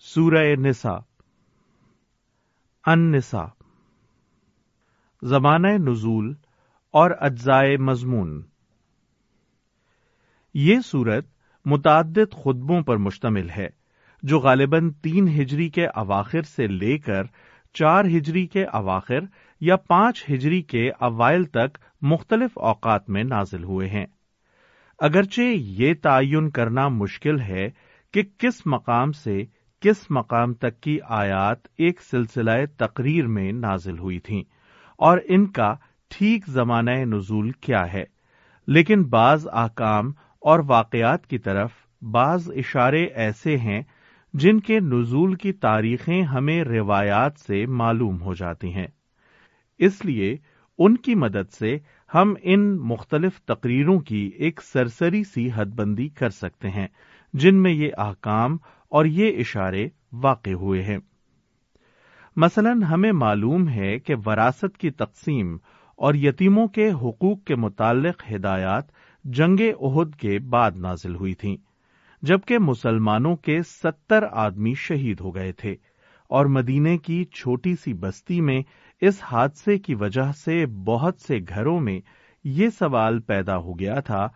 سورہ نسا ان نسا زمانہ نزول اور اجزائے مضمون۔ یہ سورت متعدد خطبوں پر مشتمل ہے، جو غالباً تین ہجری کے اواخر سے لے کر چار ہجری کے اواخر یا پانچ ہجری کے اوائل تک مختلف اوقات میں نازل ہوئے ہیں۔ اگرچہ یہ تعین کرنا مشکل ہے کہ کس مقام سے کس مقام تک کی آیات ایک سلسلہ تقریر میں نازل ہوئی تھیں اور ان کا ٹھیک زمانہ نزول کیا ہے۔ لیکن بعض آکام اور واقعات کی طرف بعض اشارے ایسے ہیں جن کے نزول کی تاریخیں ہمیں روایات سے معلوم ہو جاتی ہیں۔ اس لیے ان کی مدد سے ہم ان مختلف تقریروں کی ایک سرسری سی حد بندی کر سکتے ہیں جن میں یہ احکام اور یہ اشارے واقع ہوئے ہیں۔ مثلا ہمیں معلوم ہے کہ وراثت کی تقسیم اور یتیموں کے حقوق کے متعلق ہدایات جنگ عہد کے بعد نازل ہوئی تھیں، جبکہ مسلمانوں کے ستر آدمی شہید ہو گئے تھے اور مدینے کی چھوٹی سی بستی میں اس حادثے کی وجہ سے بہت سے گھروں میں یہ سوال پیدا ہو گیا تھا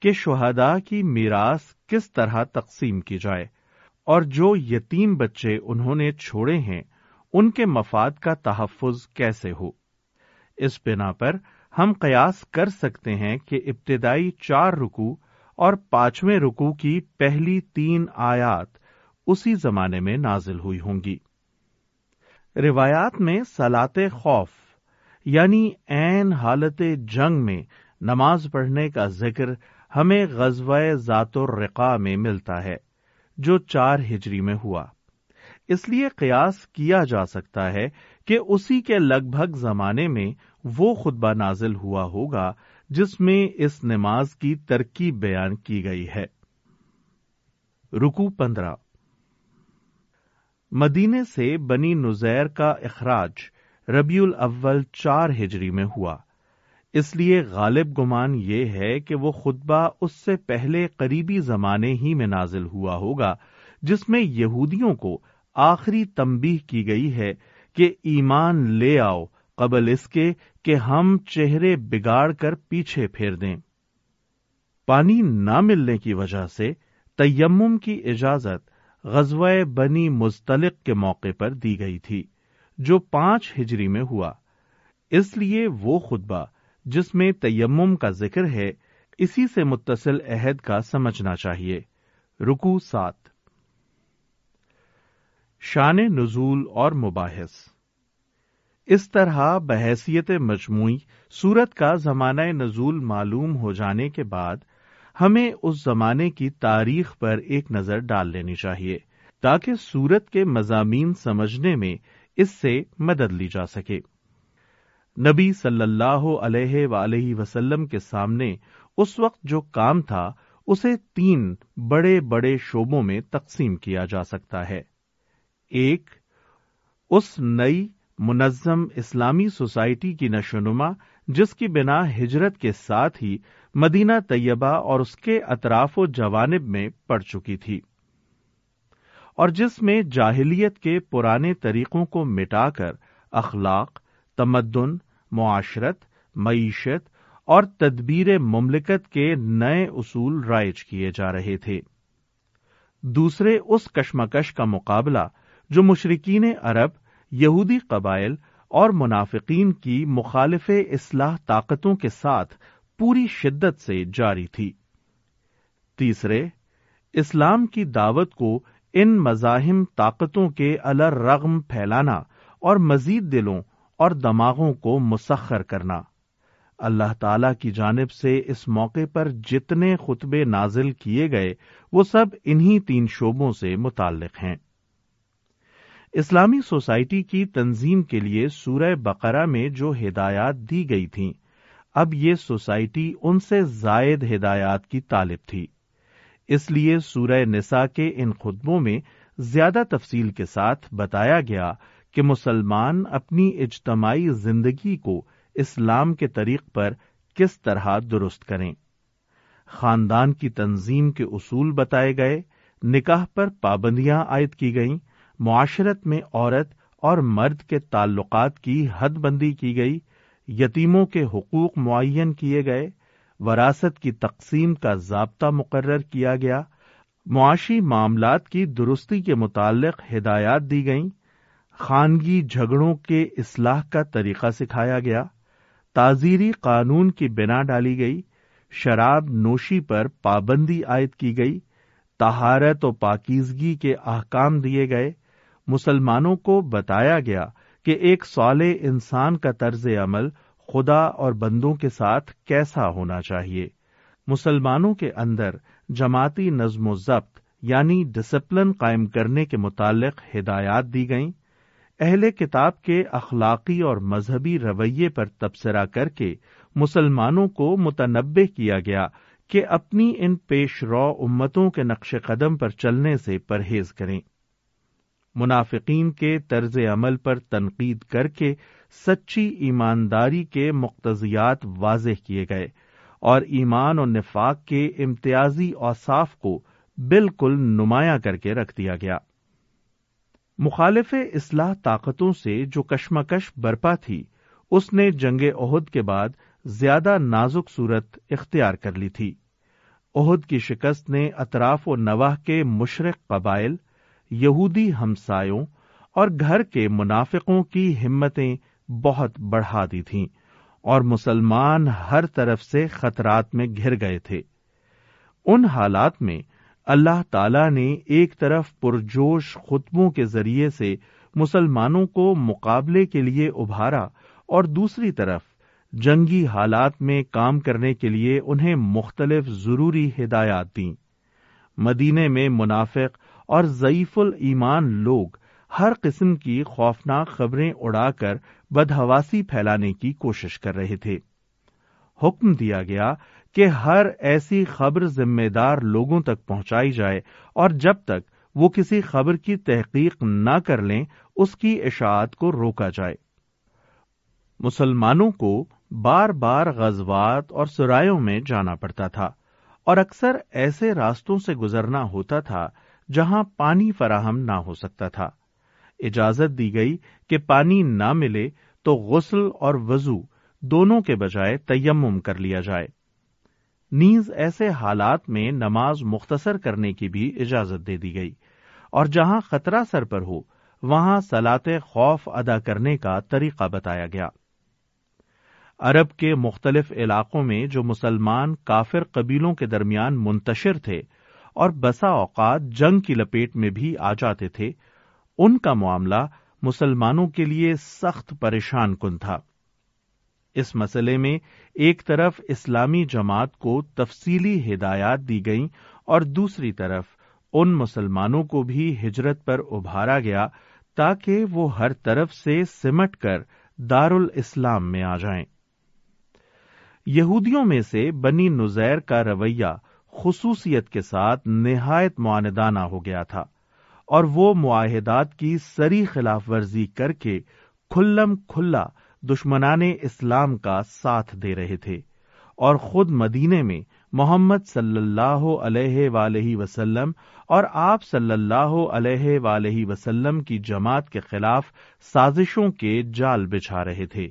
کہ شہداء کی میراث کس طرح تقسیم کی جائے۔ اور جو یتیم بچے انہوں نے چھوڑے ہیں، ان کے مفاد کا تحفظ کیسے ہو؟ اس بنا پر ہم قیاس کر سکتے ہیں کہ ابتدائی چار رکو اور پانچویں رکو کی پہلی تین آیات اسی زمانے میں نازل ہوئی ہوں گی۔ روایات میں سلاط خوف یعنی این حالت جنگ میں نماز پڑھنے کا ذکر ہمیں غزوہ ذات الرقا میں ملتا ہے۔ جو چار ہجری میں ہوا۔ اس لیے قیاس کیا جا سکتا ہے کہ اسی کے لگ بھگ زمانے میں وہ خطبہ نازل ہوا ہوگا جس میں اس نماز کی ترکیب بیان کی گئی ہے۔ رکو پندرہ۔ مدینے سے بنی نزیر کا اخراج ربیع الاول چار ہجری میں ہوا۔ اس لیے غالب گمان یہ ہے کہ وہ خطبہ اس سے پہلے قریبی زمانے ہی میں نازل ہوا ہوگا، جس میں یہودیوں کو آخری تمبی کی گئی ہے کہ ایمان لے آؤ قبل اس کے کہ ہم چہرے بگاڑ کر پیچھے پھیر دیں۔ پانی نہ ملنے کی وجہ سے تیمم کی اجازت غزوہ بنی مستلق کے موقع پر دی گئی تھی، جو پانچ ہجری میں ہوا۔ اس لیے وہ خطبہ جس میں تیمم کا ذکر ہے، اسی سے متصل عہد کا سمجھنا چاہیے۔ رکو سات۔ شان نزول اور مباحث۔ اس طرح بحیثیت مجموعی سورت کا زمانہ نزول معلوم ہو جانے کے بعد، ہمیں اس زمانے کی تاریخ پر ایک نظر ڈال لینی چاہیے، تاکہ سورت کے مضامین سمجھنے میں اس سے مدد لی جا سکے۔ نبی صلی اللہ علیہ ولیہ وسلم کے سامنے اس وقت جو کام تھا، اسے تین بڑے بڑے شعبوں میں تقسیم کیا جا سکتا ہے۔ ایک، اس نئی منظم اسلامی سوسائٹی کی نشوونما، جس کی بنا ہجرت کے ساتھ ہی مدینہ طیبہ اور اس کے اطراف و جوانب میں پڑ چکی تھی۔ اور جس میں جاہلیت کے پرانے طریقوں کو مٹا کر اخلاق تمدن، معاشرت، معیشت اور تدبیر مملکت کے نئے اصول رائج کیے جا رہے تھے۔ دوسرے اس کشمکش کا مقابلہ جو مشرقین عرب، یہودی قبائل اور منافقین کی مخالف اصلاح طاقتوں کے ساتھ پوری شدت سے جاری تھی۔ تیسرے، اسلام کی دعوت کو ان مزاحم طاقتوں کے الرغم پھیلانا اور مزید دلوں اور دماغوں کو مسخر کرنا۔ اللہ تعالی کی جانب سے اس موقع پر جتنے خطبے نازل کیے گئے، وہ سب انہی تین شعبوں سے متعلق ہیں۔ اسلامی سوسائٹی کی تنظیم کے لیے سورہ بقرہ میں جو ہدایات دی گئی تھیں، اب یہ سوسائٹی ان سے زائد ہدایات کی طالب تھی۔ اس لیے سورہ نسا کے ان خطبوں میں زیادہ تفصیل کے ساتھ بتایا گیا کہ مسلمان اپنی اجتماعی زندگی کو اسلام کے طریق پر کس طرح درست کریں۔ خاندان کی تنظیم کے اصول بتائے گئے، نکاح پر پابندیاں عائد کی گئیں، معاشرت میں عورت اور مرد کے تعلقات کی حد بندی کی گئی، یتیموں کے حقوق معین کیے گئے، وراثت کی تقسیم کا ضابطہ مقرر کیا گیا، معاشی معاملات کی درستی کے متعلق ہدایات دی گئیں۔ خانگی جھگڑوں کے اصلاح کا طریقہ سکھایا گیا۔ تعزیری قانون کی بنا ڈالی گئی۔ شراب نوشی پر پابندی عائد کی گئی۔ تہارت و پاکیزگی کے احکام دیے گئے۔ مسلمانوں کو بتایا گیا کہ ایک صالح انسان کا طرز عمل خدا اور بندوں کے ساتھ کیسا ہونا چاہیے۔ مسلمانوں کے اندر جماعتی نظم و ضبط یعنی ڈسپلن قائم کرنے کے متعلق ہدایات دی گئیں۔ اہل کتاب کے اخلاقی اور مذہبی رویے پر تبصرہ کر کے مسلمانوں کو متنبع کیا گیا کہ اپنی ان پیش رو امتوں کے نقش قدم پر چلنے سے پرہیز کریں۔ منافقین کے طرز عمل پر تنقید کر کے سچی ایمانداری کے مقتضیات واضح کیے گئے اور ایمان اور نفاق کے امتیازی اوصاف کو بالکل نمایاں کر کے رکھ دیا گیا۔ مخالف اصلاح طاقتوں سے جو کشمکش برپا تھی، اس نے جنگ عہد کے بعد زیادہ نازک صورت اختیار کر لی تھی۔ عہد کی شکست نے اطراف و نواح کے مشرق قبائل، یہودی ہمسایوں اور گھر کے منافقوں کی ہمتیں بہت بڑھا دی تھیں اور مسلمان ہر طرف سے خطرات میں گھر گئے تھے۔ ان حالات میں اللہ تعالی نے ایک طرف پرجوش خطبوں کے ذریعے سے مسلمانوں کو مقابلے کے لیے ابھارا اور دوسری طرف جنگی حالات میں کام کرنے کے لیے انہیں مختلف ضروری ہدایات دیں۔ مدینے میں منافق اور ضعیف المان لوگ ہر قسم کی خوفناک خبریں اڑا کر بدہواسی پھیلانے کی کوشش کر رہے تھے۔ حکم دیا گیا کہ ہر ایسی خبر ذمہ دار لوگوں تک پہنچائی جائے اور جب تک وہ کسی خبر کی تحقیق نہ کر لیں، اس کی اشاعت کو روکا جائے۔ مسلمانوں کو بار بار غزوات اور سرایوں میں جانا پڑتا تھا اور اکثر ایسے راستوں سے گزرنا ہوتا تھا جہاں پانی فراہم نہ ہو سکتا تھا۔ اجازت دی گئی کہ پانی نہ ملے تو غسل اور وضو دونوں کے بجائے تیمم کر لیا جائے۔ نیز ایسے حالات میں نماز مختصر کرنے کی بھی اجازت دے دی گئی۔ اور جہاں خطرہ سر پر ہو، وہاں سلاط خوف ادا کرنے کا طریقہ بتایا گیا۔ عرب کے مختلف علاقوں میں جو مسلمان کافر قبیلوں کے درمیان منتشر تھے اور بسا اوقات جنگ کی لپیٹ میں بھی آ جاتے تھے، ان کا معاملہ مسلمانوں کے لیے سخت پریشان کن تھا۔ اس مسئلے میں ایک طرف اسلامی جماعت کو تفصیلی ہدایات دی گئیں اور دوسری طرف ان مسلمانوں کو بھی ہجرت پر ابھارا گیا تاکہ وہ ہر طرف سے سمٹ کر دار الاسلام میں آ جائیں۔ یہودیوں میں سے بنی نزیر کا رویہ خصوصیت کے ساتھ نہایت معاندانہ ہو گیا تھا اور وہ معاہدات کی سری خلاف ورزی کر کے کھلم کھلا دشمنان اسلام کا ساتھ دے رہے تھے اور خود مدینے میں محمد صلی اللہ علیہ ولیہ وسلم اور آپ صلی اللہ علیہ ولیہ وسلم کی جماعت کے خلاف سازشوں کے جال بچھا رہے تھے۔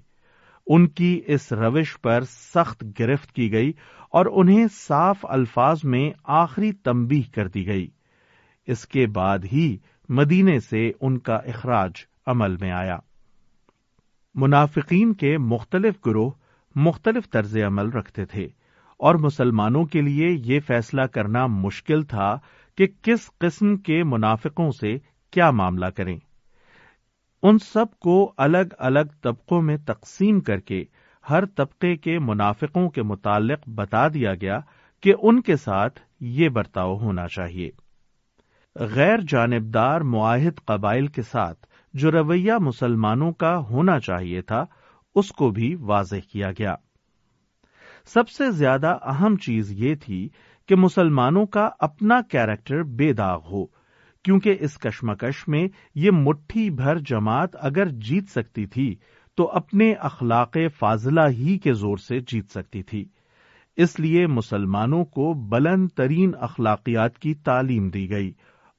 ان کی اس روش پر سخت گرفت کی گئی اور انہیں صاف الفاظ میں آخری تمبی کر دی گئی۔ اس کے بعد ہی مدینے سے ان کا اخراج عمل میں آیا۔ منافقین کے مختلف گروہ مختلف طرز عمل رکھتے تھے اور مسلمانوں کے لیے یہ فیصلہ کرنا مشکل تھا کہ کس قسم کے منافقوں سے کیا معاملہ کریں۔ ان سب کو الگ الگ طبقوں میں تقسیم کر کے ہر طبقے کے منافقوں کے متعلق بتا دیا گیا کہ ان کے ساتھ یہ برتاؤ ہونا چاہیے۔ غیر جانبدار معاہد قبائل کے ساتھ جو رویہ مسلمانوں کا ہونا چاہیے تھا، اس کو بھی واضح کیا گیا۔ سب سے زیادہ اہم چیز یہ تھی کہ مسلمانوں کا اپنا کیریکٹر بے داغ ہو، کیونکہ اس کشمکش میں یہ مٹھی بھر جماعت اگر جیت سکتی تھی، تو اپنے اخلاق فاضلہ ہی کے زور سے جیت سکتی تھی۔ اس لیے مسلمانوں کو بلند ترین اخلاقیات کی تعلیم دی گئی،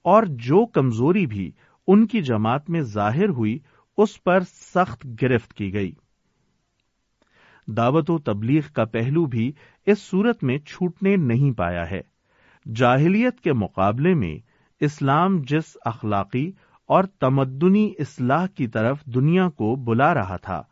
اور جو کمزوری بھی ان کی جماعت میں ظاہر ہوئی، اس پر سخت گرفت کی گئی۔ دعوت و تبلیغ کا پہلو بھی اس صورت میں چھوٹنے نہیں پایا ہے۔ جاہلیت کے مقابلے میں اسلام جس اخلاقی اور تمدنی اصلاح کی طرف دنیا کو بلا رہا تھا،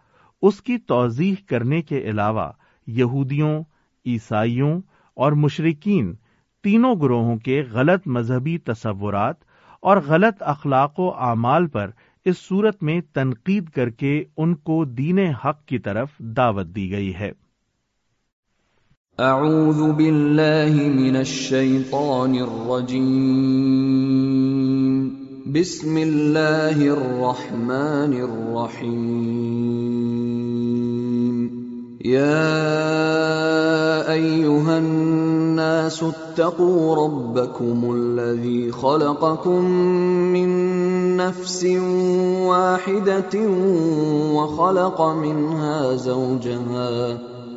اس کی توضیح کرنے کے علاوہ یہودیوں، عیسائیوں اور مشرقین تینوں گروہوں کے غلط مذہبی تصورات اور غلط اخلاق و اعمال پر اس صورت میں تنقید کر کے ان کو دین حق کی طرف دعوت دی گئی ہے۔ اعوذ باللہ من الشیطان الرجیم۔ بسم اللہ الرحمن الرحیم۔ يا ايها الناس اتقوا ربكم الذي خلقكم من نفس واحده وخلق منها زوجها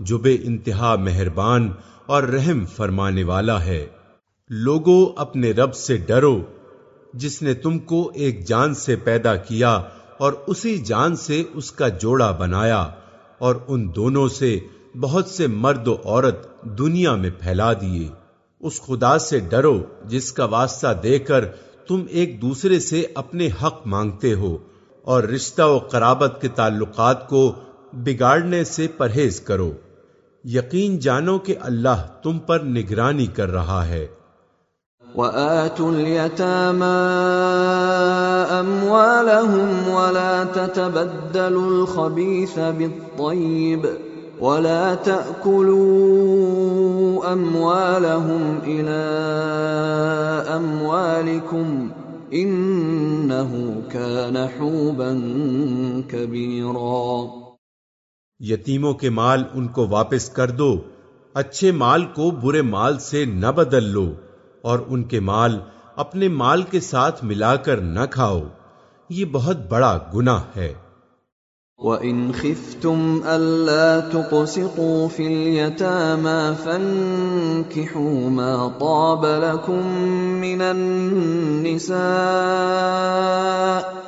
جو بے انتہا مہربان اور رحم فرمانے والا ہے۔ لوگوں اپنے رب سے ڈرو۔ جس نے تم کو ایک جان سے پیدا کیا اور اسی جان سے اس کا جوڑا بنایا اور ان دونوں سے بہت سے مرد و عورت دنیا میں پھیلا دیے۔ اس خدا سے ڈرو جس کا واسطہ دے کر تم ایک دوسرے سے اپنے حق مانگتے ہو اور رشتہ و قرابت کے تعلقات کو بگاڑنے سے پرہیز کرو۔ یقین جانو کہ اللہ تم پر نگرانی کر رہا ہے۔ وآتوا اليتامى أموالهم ولا تتبدلوا الخبيث بالطيب ولا تأكلوا أموالهم إلى أموالكم إنه كان حوبا كبيرا۔ یتیموں کے مال ان کو واپس کر دو، اچھے مال کو برے مال سے نہ بدل لو، اور ان کے مال اپنے مال کے ساتھ ملا کر نہ کھاؤ۔ یہ بہت بڑا گناہ ہے۔ وَإِنْ خِفْتُمْ أَلَّا تُقْسِطُوا فِي الْيَتَامَى فَانْكِحُوا مَا طَابَ لَكُمْ مِنَ النِّسَاءِ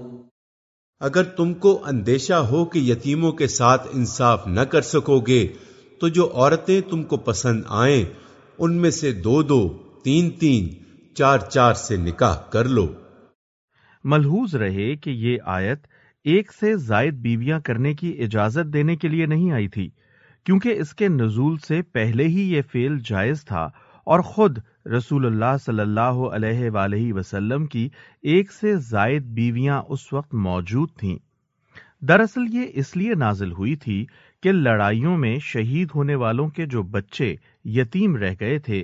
اگر تم کو اندیشہ ہو کہ یتیموں کے ساتھ انصاف نہ کر سکو گے، تو جو عورتیں تم کو پسند آئیں، ان میں سے دو دو، تین تین، چار چار سے نکاح کر لو۔ ملحوظ رہے کہ یہ آیت ایک سے زائد بیویاں کرنے کی اجازت دینے کے لیے نہیں آئی تھی، کیونکہ اس کے نزول سے پہلے ہی یہ فیل جائز تھا اور خود رسول اللہ صلی اللہ علیہ وآلہ وسلم کی ایک سے زائد بیویاں اس وقت موجود تھیں۔ دراصل یہ اس لیے نازل ہوئی تھی کہ لڑائیوں میں شہید ہونے والوں کے جو بچے یتیم رہ گئے تھے،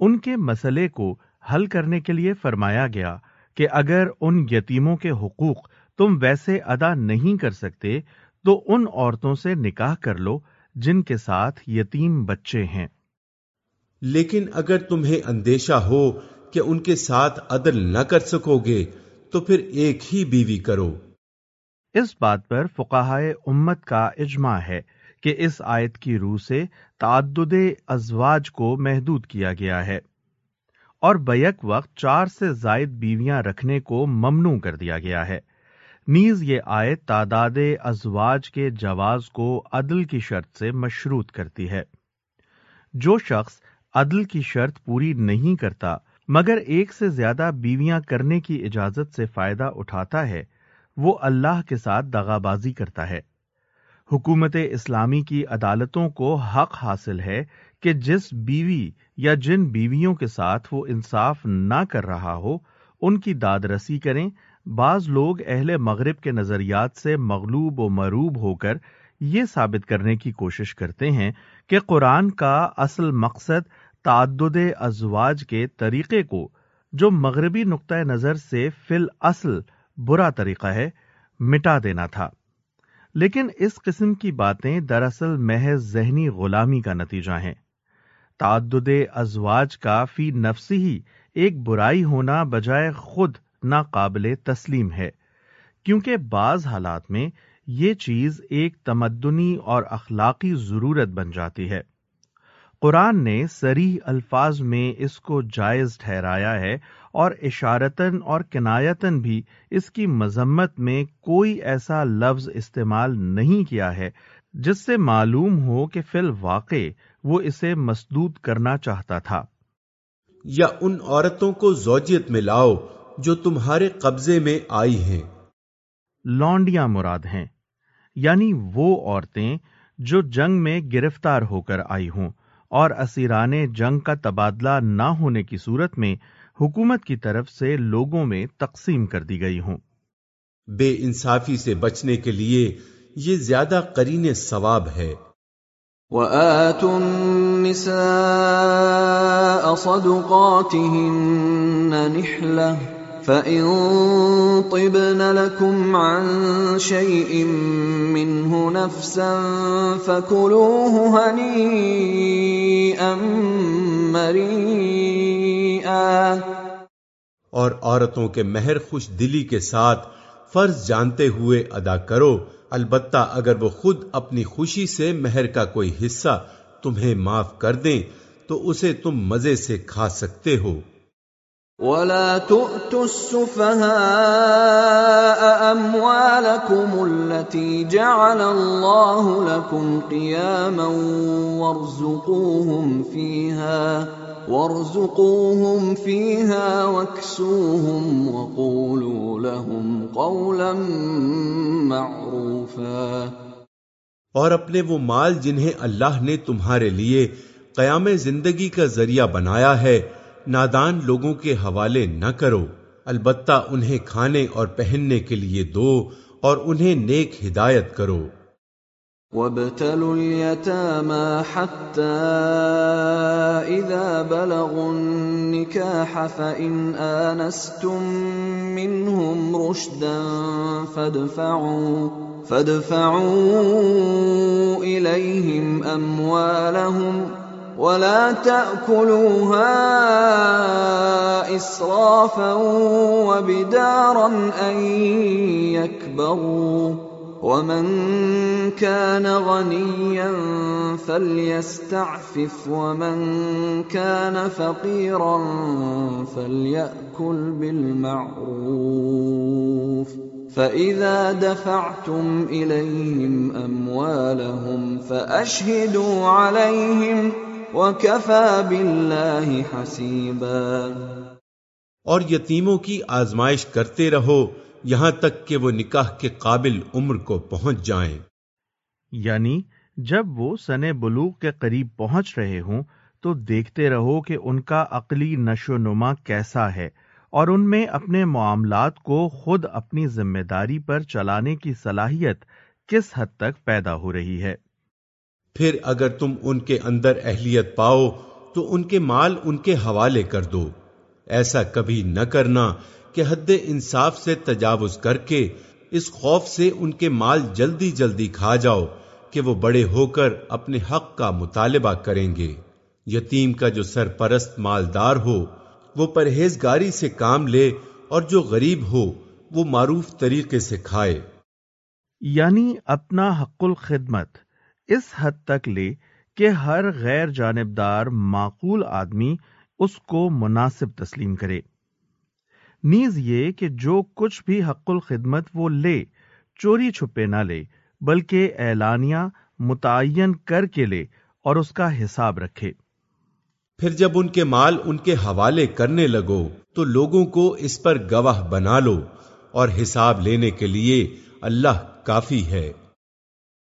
ان کے مسئلے کو حل کرنے کے لیے فرمایا گیا کہ اگر ان یتیموں کے حقوق تم ویسے ادا نہیں کر سکتے، تو ان عورتوں سے نکاح کر لو جن کے ساتھ یتیم بچے ہیں۔ لیکن اگر تمہیں اندیشہ ہو کہ ان کے ساتھ عدل نہ کر سکو گے، تو پھر ایک ہی بیوی کرو۔ اس بات پر فقاہائے امت کا اجماع ہے کہ اس آیت کی روح سے تعدد ازواج کو محدود کیا گیا ہے اور بیک وقت چار سے زائد بیویاں رکھنے کو ممنوع کر دیا گیا ہے۔ نیز یہ آیت تعداد ازواج کے جواز کو عدل کی شرط سے مشروط کرتی ہے۔ جو شخص عدل کی شرط پوری نہیں کرتا، مگر ایک سے زیادہ بیویاں کرنے کی اجازت سے فائدہ اٹھاتا ہے، وہ اللہ کے ساتھ دغا بازی کرتا ہے۔ حکومت اسلامی کی عدالتوں کو حق حاصل ہے کہ جس بیوی یا جن بیویوں کے ساتھ وہ انصاف نہ کر رہا ہو، ان کی داد رسی کریں۔ بعض لوگ اہل مغرب کے نظریات سے مغلوب و مروب ہو کر یہ ثابت کرنے کی کوشش کرتے ہیں کہ قرآن کا اصل مقصد تعدد ازواج کے طریقے کو، جو مغربی نقطۂ نظر سے فل اصل برا طریقہ ہے، مٹا دینا تھا۔ لیکن اس قسم کی باتیں دراصل محض ذہنی غلامی کا نتیجہ ہیں۔ تعدد ازواج کا فی نفسی ہی ایک برائی ہونا بجائے خود ناقابل تسلیم ہے، کیونکہ بعض حالات میں یہ چیز ایک تمدنی اور اخلاقی ضرورت بن جاتی ہے۔ قرآن نے سریح الفاظ میں اس کو جائز ٹھہرایا ہے اور اشارتن اور کنایتن بھی اس کی مذمت میں کوئی ایسا لفظ استعمال نہیں کیا ہے جس سے معلوم ہو کہ فی الواقع وہ اسے مسدود کرنا چاہتا تھا۔ یا ان عورتوں کو زوجیت میں لاؤ جو تمہارے قبضے میں آئی ہیں۔ لونڈیاں مراد ہیں یعنی وہ عورتیں جو جنگ میں گرفتار ہو کر آئی ہوں۔ اور اسیران جنگ کا تبادلہ نہ ہونے کی صورت میں حکومت کی طرف سے لوگوں میں تقسیم کر دی گئی ہوں۔ بے انصافی سے بچنے کے لیے یہ زیادہ کرین ثواب ہے۔ وَآتُوا النِّسَاءَ صَدُقَاتِهِنَّ نِحْلَةً۔ فَإِن طِبْنَ لَكُمْ عَن شَيْءٍ مِّنْهُ نَفْسًا فَكُلُوهُ هَنِيئًا مَّرِيئًا اور عورتوں کے مہر خوش دلی کے ساتھ فرض جانتے ہوئے ادا کرو۔ البتہ اگر وہ خود اپنی خوشی سے مہر کا کوئی حصہ تمہیں معاف کر دیں، تو اسے تم مزے سے کھا سکتے ہو۔ ولا تؤتوا السفهاء اموالكم التي جعل الله لكم قياما وارزقوهم فيها وارزقوهم فيها واكسوهم وقولوا لهم قولا معروفا اور اپنے وہ مال جنہیں اللہ نے تمہارے لیے قیام زندگی کا ذریعہ بنایا ہے نادان لوگوں کے حوالے نہ کرو۔ البتہ انہیں کھانے اور پہننے کے لیے دو اور انہیں نیک ہدایت کرو۔ وابتلوا اليتامى حتى إذا بلغوا النكاح فإن آنستم منهم رشدا فادفعوا فادفعوا إليهم أموالهم ولا تأكلوها إسرافا وبدارا أن يكبروا ومن كان غنيا فليستعفف ومن كان فقيرا فليأكل بالمعروف فَإِذَا دَفَعْتُمْ إِلَيْهِمْ أَمْوَالَهُمْ فَأَشْهِدُوا عَلَيْهِمْ اور یتیموں کی آزمائش کرتے رہو یہاں تک کہ وہ نکاح کے قابل عمر کو پہنچ جائیں۔ یعنی جب وہ سن بلوغ کے قریب پہنچ رہے ہوں تو دیکھتے رہو کہ ان کا عقلی نشو نما کیسا ہے اور ان میں اپنے معاملات کو خود اپنی ذمہ داری پر چلانے کی صلاحیت کس حد تک پیدا ہو رہی ہے۔ پھر اگر تم ان کے اندر اہلیت پاؤ، تو ان کے مال ان کے حوالے کر دو۔ ایسا کبھی نہ کرنا کہ حد انصاف سے تجاوز کر کے اس خوف سے ان کے مال جلدی جلدی کھا جاؤ کہ وہ بڑے ہو کر اپنے حق کا مطالبہ کریں گے۔ یتیم کا جو سرپرست مالدار ہو، وہ پرہیزگاری سے کام لے اور جو غریب ہو، وہ معروف طریقے سے کھائے۔ یعنی اپنا حق الخدمت۔ اس حد تک لے کہ ہر غیر جانبدار معقول آدمی اس کو مناسب تسلیم کرے۔ نیز یہ کہ جو کچھ بھی حق الخدمت وہ لے، چوری چھپے نہ لے، بلکہ اعلانیہ متعین کر کے لے اور اس کا حساب رکھے۔ پھر جب ان کے مال ان کے حوالے کرنے لگو، تو لوگوں کو اس پر گواہ بنا لو اور حساب لینے کے لیے اللہ کافی ہے۔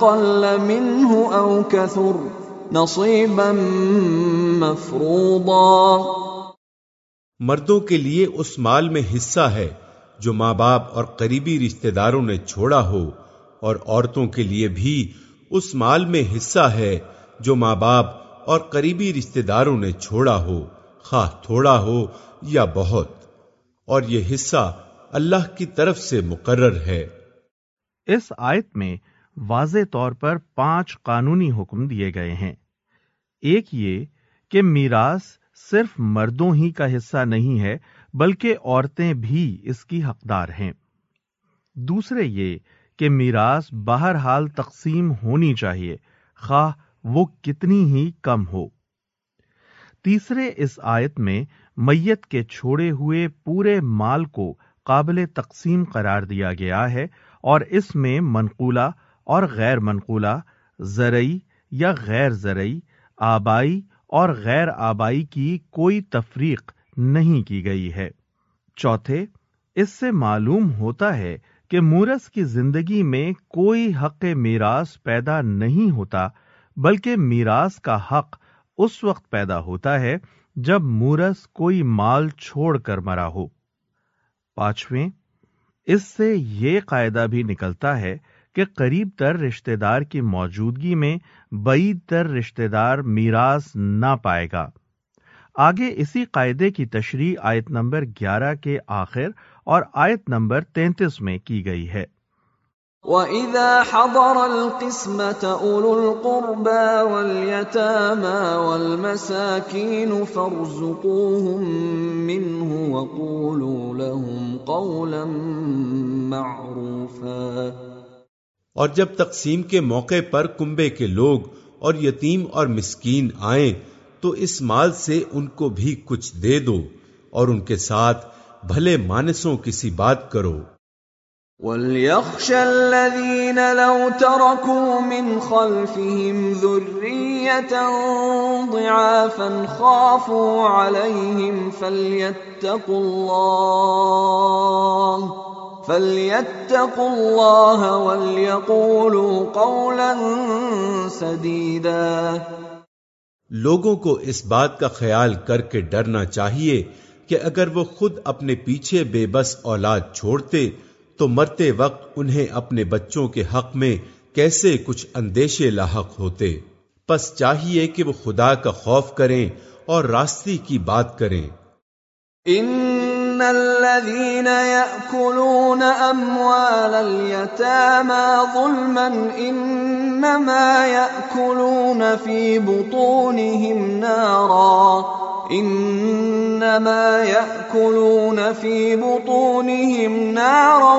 قل منه أو كثر نصيبا مفروضا مردوں کے لیے اس مال میں حصہ ہے جو ماں باپ اور قریبی رشتہ داروں نے چھوڑا ہو اور عورتوں کے لیے بھی اس مال میں حصہ ہے جو ماں باپ اور قریبی رشتہ داروں نے چھوڑا ہو خواہ تھوڑا ہو یا بہت۔ اور یہ حصہ اللہ کی طرف سے مقرر ہے۔ اس آیت میں واضح طور پر پانچ قانونی حکم دیے گئے ہیں۔ ایک یہ کہ میراث صرف مردوں ہی کا حصہ نہیں ہے، بلکہ عورتیں بھی اس کی حقدار ہیں۔ دوسرے یہ کہ میراث بہرحال تقسیم ہونی چاہیے، خواہ وہ کتنی ہی کم ہو۔ تیسرے اس آیت میں میت کے چھوڑے ہوئے پورے مال کو قابل تقسیم قرار دیا گیا ہے اور اس میں منقولہ اور غیر منقولہ، زرعی یا غیر زرعی، آبائی اور غیر آبائی کی کوئی تفریق نہیں کی گئی ہے۔ چوتھے، اس سے معلوم ہوتا ہے کہ مورس کی زندگی میں کوئی حق میراث پیدا نہیں ہوتا، بلکہ میراث کا حق اس وقت پیدا ہوتا ہے جب مورس کوئی مال چھوڑ کر مرا ہو۔ پانچویں، اس سے یہ قاعدہ بھی نکلتا ہے کہ قریب تر رشتہ دار کی موجودگی میں بعید تر رشتہ دار میراث نہ پائے گا۔ آگے اسی قاعدے کی تشریح آیت نمبر گیارہ کے آخر اور آیت نمبر تینتیس میں کی گئی ہے۔ وَإِذَا حَضَرَ الْقِسْمَةَ أُولُو الْقُرْبَى وَالْيَتَامَى وَالْمَسَاكِينُ فَارْزُقُوهُم مِّنْهُ وَقُولُوا لَهُمْ قَوْلًا مَّعْرُوفًا۔ اور جب تقسیم کے موقع پر کنبے کے لوگ اور یتیم اور مسکین آئیں، تو اس مال سے ان کو بھی کچھ دے دو اور ان کے ساتھ بھلے مانسوں کسی بات کرو۔ وَلْيَخْشَ الَّذِينَ لَوْ تَرَكُوا مِنْ خَلْفِهِمْ ذُرِّيَّةً ضِعَافًا خَافُوا عَلَيْهِمْ فَلْيَتَّقُوا اللَّهَ فَلْيَتَّقُوا اللَّهَ وَلْيَقُولُوا قَوْلًا سَدِيدًا لوگوں کو اس بات کا خیال کر کے ڈرنا چاہیے کہ اگر وہ خود اپنے پیچھے بے بس اولاد چھوڑتے تو مرتے وقت انہیں اپنے بچوں کے حق میں کیسے کچھ اندیشے لاحق ہوتے۔ پس چاہیے کہ وہ خدا کا خوف کریں اور راستی کی بات کریں۔ ان الذين ياكلون اموال اليتامى ظلما انما ياكلون في بطونهم نارا انما ياكلون في بطونهم نارا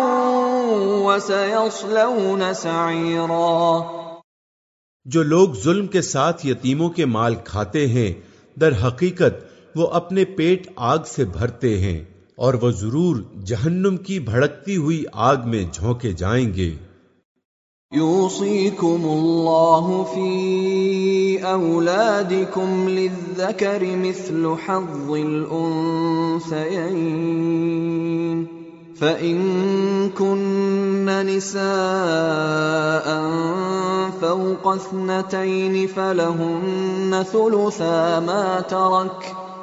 وسيصلون سعيرا جو لوگ ظلم کے ساتھ یتیموں کے مال کھاتے ہیں، در حقیقت وہ اپنے پیٹ آگ سے بھرتے ہیں۔ اور وہ ضرور جہنم کی بھڑکتی ہوئی آگ میں جھونکے جائیں گے۔ يوصيكم الله في أولادكم للذكر مثل حظ الأنثيين فإن كن نساء فوق اثنتين فلهن ثلثا ما ترك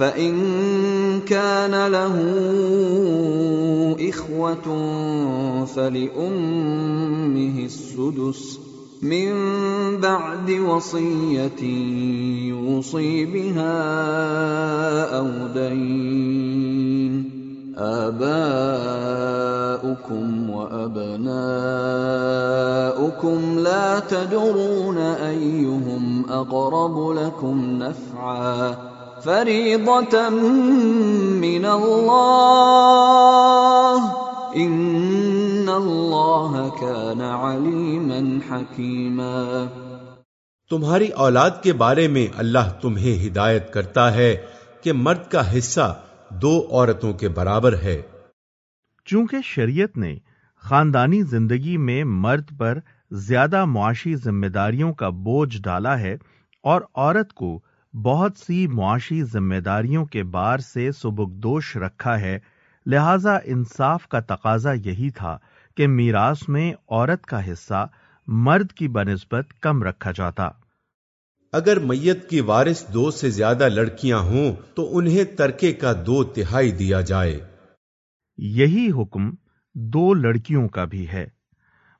فَإِن كَانَ لَهُ إِخْوَةٌ فَلِأُمِّهِ السُّدُسُ من بعد وصية يوصي بها أو دين آباؤكم وأبناؤكم لا تدرون أيهم أقرب لكم نفعا فريضة من الله ان اللہ كان علیما حکیما تمہاری اولاد کے بارے میں اللہ تمہیں ہدایت کرتا ہے کہ مرد کا حصہ دو عورتوں کے برابر ہے۔ چونکہ شریعت نے خاندانی زندگی میں مرد پر زیادہ معاشی ذمہ داریوں کا بوجھ ڈالا ہے اور عورت کو بہت سی معاشی ذمہ داریوں کے بار سے سبکدوش رکھا ہے لہذا انصاف کا تقاضا یہی تھا کہ میراث میں عورت کا حصہ مرد کی بنسبت کم رکھا جاتا۔ اگر میت کی وارث دو سے زیادہ لڑکیاں ہوں تو انہیں ترکے کا دو تہائی دیا جائے۔ یہی حکم دو لڑکیوں کا بھی ہے۔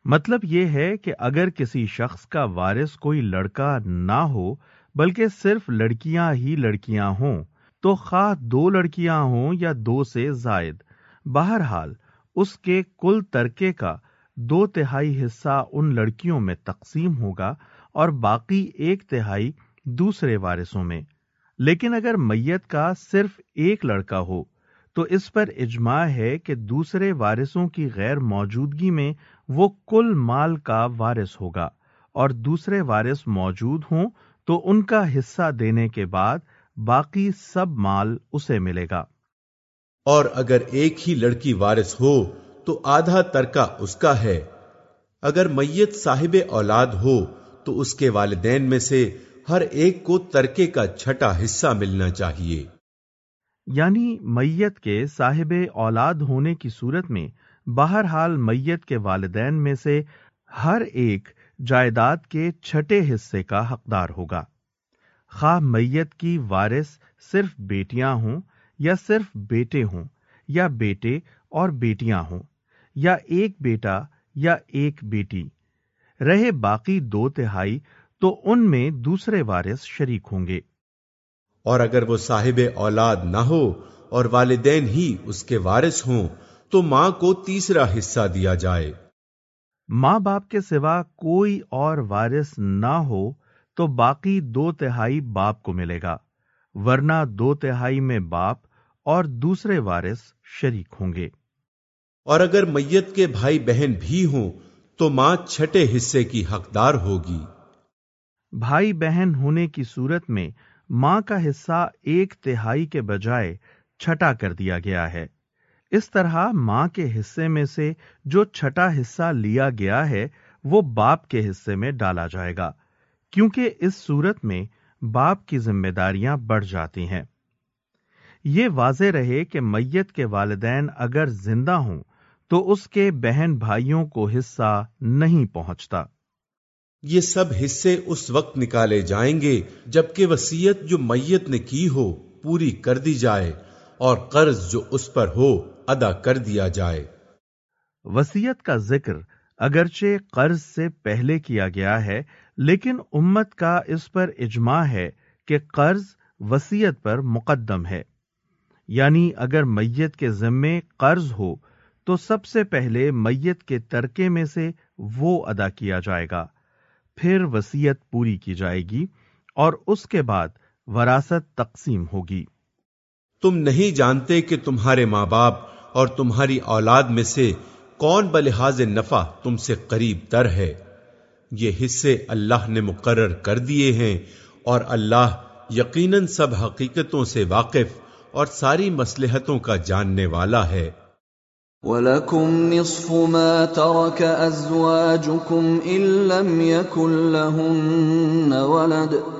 مطلب یہ ہے کہ اگر کسی شخص کا وارث کوئی لڑکا نہ ہو بلکہ صرف لڑکیاں ہی لڑکیاں ہوں، تو خواہ دو لڑکیاں ہوں یا دو سے زائد، بہرحال اس کے کل ترکے کا دو تہائی حصہ ان لڑکیوں میں تقسیم ہوگا اور باقی ایک تہائی دوسرے وارثوں میں۔ لیکن اگر میت کا صرف ایک لڑکا ہو، تو اس پر اجماع ہے کہ دوسرے وارثوں کی غیر موجودگی میں وہ کل مال کا وارث ہوگا اور دوسرے وارث موجود ہوں تو ان کا حصہ دینے کے بعد باقی سب مال اسے ملے گا۔ اور اگر ایک ہی لڑکی وارث ہو تو آدھا ترکا اس کا ہے۔ اگر میت صاحب اولاد ہو تو اس کے والدین میں سے ہر ایک کو ترکے کا چھٹا حصہ ملنا چاہیے۔ یعنی میت کے صاحب اولاد ہونے کی صورت میں بہرحال میت کے والدین میں سے ہر ایک جائیداد کے چھٹے حصے کا حقدار ہوگا۔ خواہ میت کی وارث صرف بیٹیاں ہوں یا صرف بیٹے ہوں، یا بیٹے اور بیٹیاں ہوں، یا ایک بیٹا یا ایک بیٹی، رہے باقی دو تہائی تو ان میں دوسرے وارث شریک ہوں گے۔ اور اگر وہ صاحب اولاد نہ ہو اور والدین ہی اس کے وارث ہوں، تو ماں کو تیسرا حصہ دیا جائے۔ ماں باپ کے سوا کوئی اور وارث نہ ہو تو باقی دو تہائی باپ کو ملے گا ورنہ دو تہائی میں باپ اور دوسرے وارث شریک ہوں گے۔ اور اگر میت کے بھائی بہن بھی ہوں تو ماں چھٹے حصے کی حقدار ہوگی۔ بھائی بہن ہونے کی صورت میں ماں کا حصہ ایک تہائی کے بجائے چھٹا کر دیا گیا ہے۔ اس طرح ماں کے حصے میں سے جو چھٹا حصہ لیا گیا ہے، وہ باپ کے حصے میں ڈالا جائے گا، کیونکہ اس صورت میں باپ کی ذمہ داریاں بڑھ جاتی ہیں۔ یہ واضح رہے کہ میت کے والدین اگر زندہ ہوں تو اس کے بہن بھائیوں کو حصہ نہیں پہنچتا۔ یہ سب حصے اس وقت نکالے جائیں گے جبکہ وسیعت جو میت نے کی ہو پوری کر دی جائے۔ اور قرض جو اس پر ہو ادا کر دیا جائے۔ وسیعت کا ذکر اگرچہ قرض سے پہلے کیا گیا ہے، لیکن امت کا اس پر اجماع ہے کہ قرض وسیعت پر مقدم ہے۔ یعنی اگر میت کے ذمے قرض ہو، تو سب سے پہلے میت کے ترکے میں سے وہ ادا کیا جائے گا۔ پھر وسیعت پوری کی جائے گی اور اس کے بعد وراثت تقسیم ہوگی۔ تم نہیں جانتے کہ تمہارے ماں باپ اور تمہاری اولاد میں سے کون بلحاظ نفع تم سے قریب تر ہے۔ یہ حصے اللہ نے مقرر کر دیے ہیں اور اللہ یقیناً سب حقیقتوں سے واقف اور ساری مسلحتوں کا جاننے والا ہے۔ وَلَكُمْ نِصْفُ مَا تَرَكَ أَزْوَاجُكُمْ إِن لَّمْ يَكُن لَّهُنَّ وَلَدٌ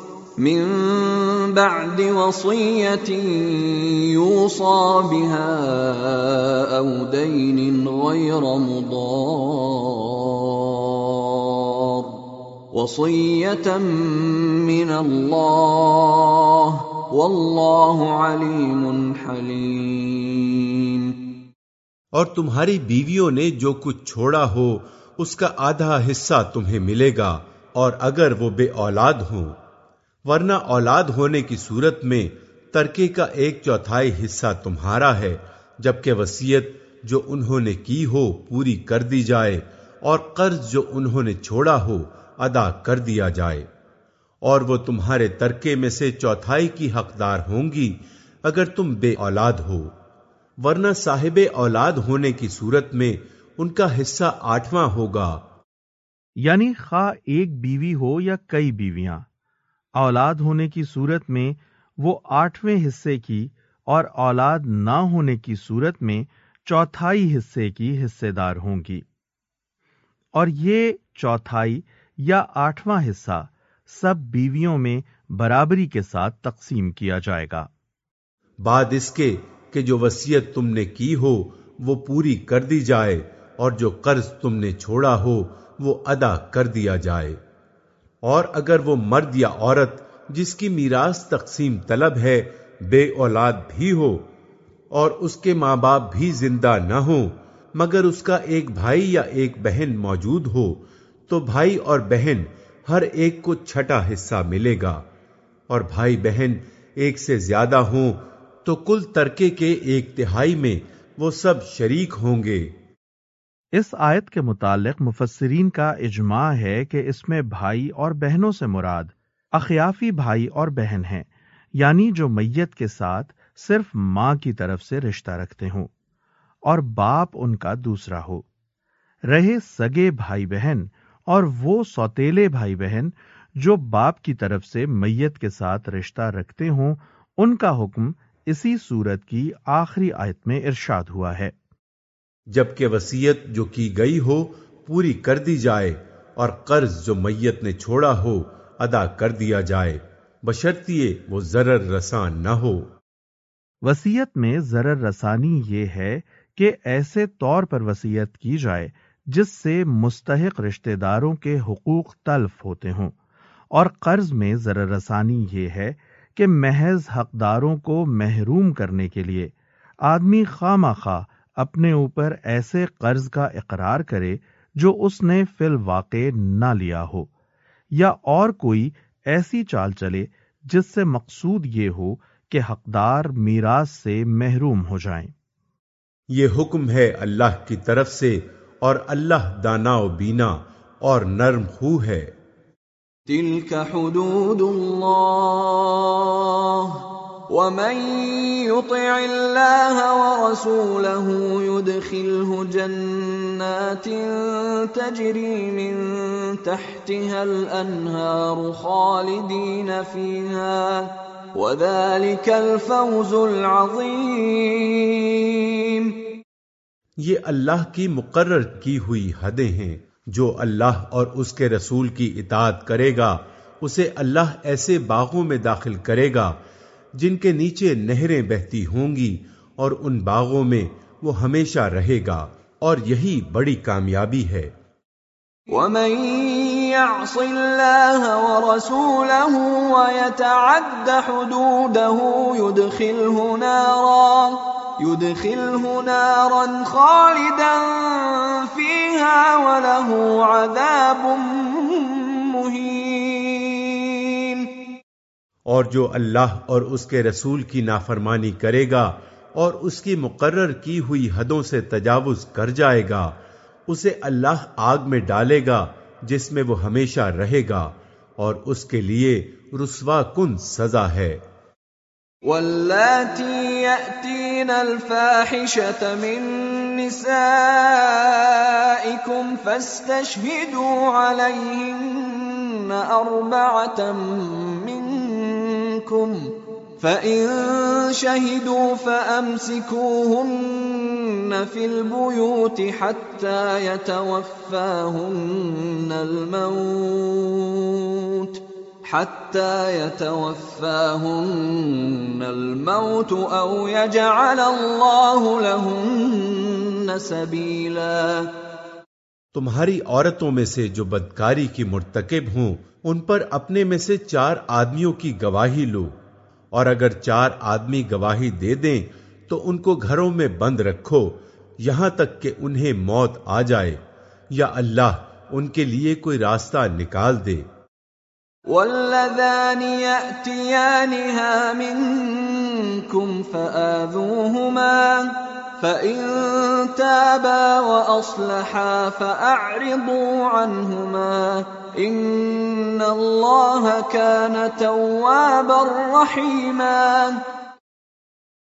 من بعد وصية يوصى بها أو دين غير مضار. وصية من الله. واللہ علیم حلیم اور تمہاری بیویوں نے جو کچھ چھوڑا ہو، اس کا آدھا حصہ تمہیں ملے گا، اور اگر وہ بے اولاد ہوں ورنہ اولاد ہونے کی صورت میں ترکے کا ایک چوتھائی حصہ تمہارا ہے، جبکہ وسیعت جو انہوں نے کی ہو پوری کر دی جائے اور قرض جو انہوں نے چھوڑا ہو ادا کر دیا جائے۔ اور وہ تمہارے ترکے میں سے چوتھائی کی حقدار ہوں گی اگر تم بے اولاد ہو۔ ورنہ صاحب اولاد ہونے کی صورت میں ان کا حصہ آٹھواں ہوگا۔ یعنی خواہ ایک بیوی ہو یا کئی بیویاں۔ اولاد ہونے کی صورت میں وہ آٹھویں حصے کی اور اولاد نہ ہونے کی صورت میں چوتھائی حصے کی حصے دار ہوں گی۔ اور یہ چوتھائی یا آٹھواں حصہ سب بیویوں میں برابری کے ساتھ تقسیم کیا جائے گا۔ بعد اس کے کہ جو وسیعت تم نے کی ہو وہ پوری کر دی جائے اور جو قرض تم نے چھوڑا ہو وہ ادا کر دیا جائے۔ اور اگر وہ مرد یا عورت جس کی میراث تقسیم طلب ہے، بے اولاد بھی ہو اور اس کے ماں باپ بھی زندہ نہ ہو مگر اس کا ایک بھائی یا ایک بہن موجود ہو، تو بھائی اور بہن ہر ایک کو چھٹا حصہ ملے گا۔ اور بھائی بہن ایک سے زیادہ ہوں، تو کل ترکے کے ایک تہائی میں وہ سب شریک ہوں گے۔ اس آیت کے متعلق مفسرین کا اجماع ہے کہ اس میں بھائی اور بہنوں سے مراد اخیافی بھائی اور بہن ہیں یعنی جو میت کے ساتھ صرف ماں کی طرف سے رشتہ رکھتے ہوں اور باپ ان کا دوسرا ہو۔ رہے سگے بھائی بہن اور وہ سوتےلے بھائی بہن جو باپ کی طرف سے میت کے ساتھ رشتہ رکھتے ہوں، ان کا حکم اسی صورت کی آخری آیت میں ارشاد ہوا ہے۔ جبکہ وسیعت جو کی گئی ہو پوری کر دی جائے اور قرض جو میت نے چھوڑا ہو ادا کر دیا جائے بشرطیے وہ ضرر رسان نہ ہو۔ وسیعت میں ضرر رسانی یہ ہے کہ ایسے طور پر وسیعت کی جائے جس سے مستحق رشتہ داروں کے حقوق تلف ہوتے ہوں۔ اور قرض میں ذرا رسانی یہ ہے کہ محض حقداروں کو محروم کرنے کے لیے آدمی خواہ مخواہ اپنے اوپر ایسے قرض کا اقرار کرے جو اس نے فی الواقع نہ لیا ہو یا اور کوئی ایسی چال چلے جس سے مقصود یہ ہو کہ حقدار میراث سے محروم ہو جائیں۔ یہ حکم ہے اللہ کی طرف سے اور اللہ دانا و بینا اور نرم خو ہے۔ تلك حدود اللہ۔ ومن يطع الله ورسوله يدخله جنات تجري من تحتها الأنهار خالدين فيها وذلك الفوز العظيم یہ اللہ کی مقرر کی ہوئی حدیں ہیں۔ جو اللہ اور اس کے رسول کی اطاعت کرے گا، اسے اللہ ایسے باغوں میں داخل کرے گا جن کے نیچے نہریں بہتی ہوں گی اور ان باغوں میں وہ ہمیشہ رہے گا اور یہی بڑی کامیابی ہے۔ ومن يعص الله ورسوله ويتعد حدوده يدخله نارا يدخله نارا خالدا فيها وله عذاب اور جو اللہ اور اس کے رسول کی نافرمانی کرے گا اور اس کی مقرر کی ہوئی حدوں سے تجاوز کر جائے گا، اسے اللہ آگ میں ڈالے گا، جس میں وہ ہمیشہ رہے گا، اور اس کے لیے رسوا کن سزا ہے۔ واللاتی یأتین الفاحشة من نسائکم فاستشہدوا علیہن اربعتا منکم فَإِن شَهِدُوا فَأَمْسِكُوهُنَّ فِي الْبُيُوتِ حَتَّى يَتَوَفَّاهُنَّ الْمَوْتُ حَتَّى يَتَوَفَّاهُنَّ الْمَوْتُ أَوْ يَجْعَلَ اللَّهُ لَهُنَّ سَبِيلًا تمہاری عورتوں میں سے جو بدکاری کی مرتکب ہوں ان پر اپنے میں سے چار آدمیوں کی گواہی لو، اور اگر چار آدمی گواہی دے دیں تو ان کو گھروں میں بند رکھو، یہاں تک کہ انہیں موت آ جائے، یا اللہ ان کے لیے کوئی راستہ نکال دے۔ يأتيانها منكم فآذوهما فإن تابا وأصلحا فأعرضوا عنهما ان اللہ كان توابا رحیما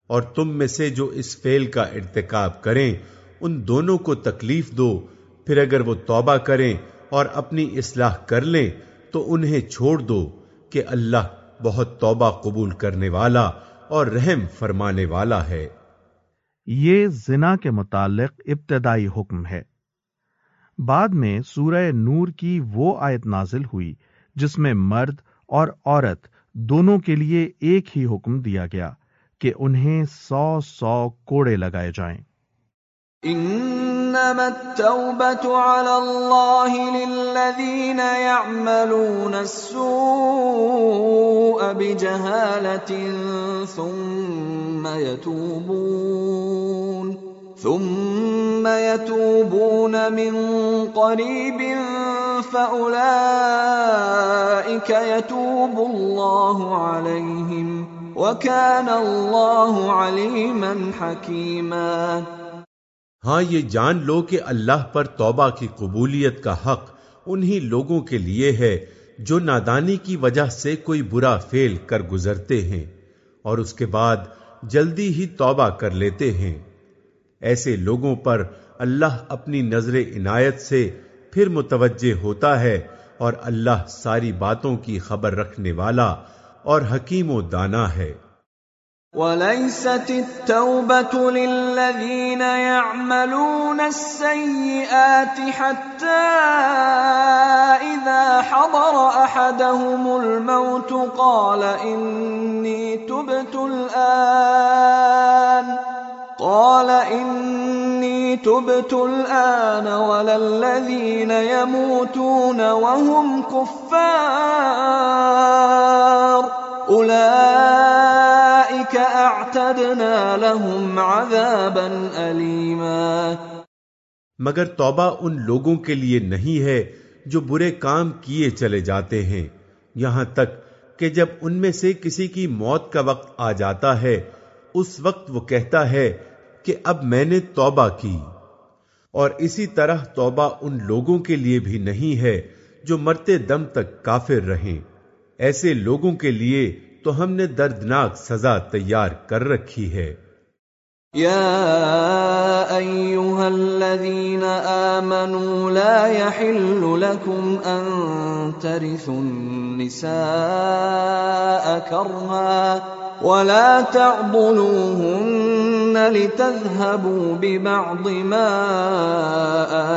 اور تم میں سے جو اس فعل کا ارتکاب کریں، ان دونوں کو تکلیف دو۔ پھر اگر وہ توبہ کریں اور اپنی اصلاح کر لیں، تو انہیں چھوڑ دو کہ اللہ بہت توبہ قبول کرنے والا اور رحم فرمانے والا ہے۔ یہ زنا کے متعلق ابتدائی حکم ہے۔ بعد میں سورہ نور کی وہ آیت نازل ہوئی، جس میں مرد اور عورت دونوں کے لیے ایک ہی حکم دیا گیا کہ انہیں سو سو کوڑے لگائے جائیں۔ انما التوبة على الله للذين يعملون السوء بجهالة ثم يتوبون ثم يتوبون من قريب فأولئك يتوب الله عليهم وكان الله عليما حكيما ہاں یہ جان لو کہ اللہ پر توبہ کی قبولیت کا حق انہی لوگوں کے لیے ہے جو نادانی کی وجہ سے کوئی برا فیل کر گزرتے ہیں اور اس کے بعد جلدی ہی توبہ کر لیتے ہیں۔ ایسے لوگوں پر اللہ اپنی نظر عنایت سے پھر متوجہ ہوتا ہے اور اللہ ساری باتوں کی خبر رکھنے والا اور حکیم و دانا ہے۔ وَلَيْسَتِ التَّوْبَةُ لِلَّذِينَ يَعْمَلُونَ السَّيِّئَاتِ حَتَّى إِذَا حَضَرَ أَحَدَهُمُ الْمَوْتُ قَالَ إِنِّي تُبْتُ الْآنَ قال انی تبت الان وللذین يموتون وهم کفار اولئیک اعتدنا لهم عذابا علیما مگر توبہ ان لوگوں کے لیے نہیں ہے جو برے کام کیے چلے جاتے ہیں۔ یہاں تک کہ جب ان میں سے کسی کی موت کا وقت آ جاتا ہے، اس وقت وہ کہتا ہے کہ اب میں نے توبہ کی۔ اور اسی طرح توبہ ان لوگوں کے لیے بھی نہیں ہے جو مرتے دم تک کافر رہیں۔ ایسے لوگوں کے لیے تو ہم نے دردناک سزا تیار کر رکھی ہے۔ يا ايها الذين امنوا لا يحل لكم ان ترثوا النساء كرها ولا تعضلوهن لتذهبوا ببعض ما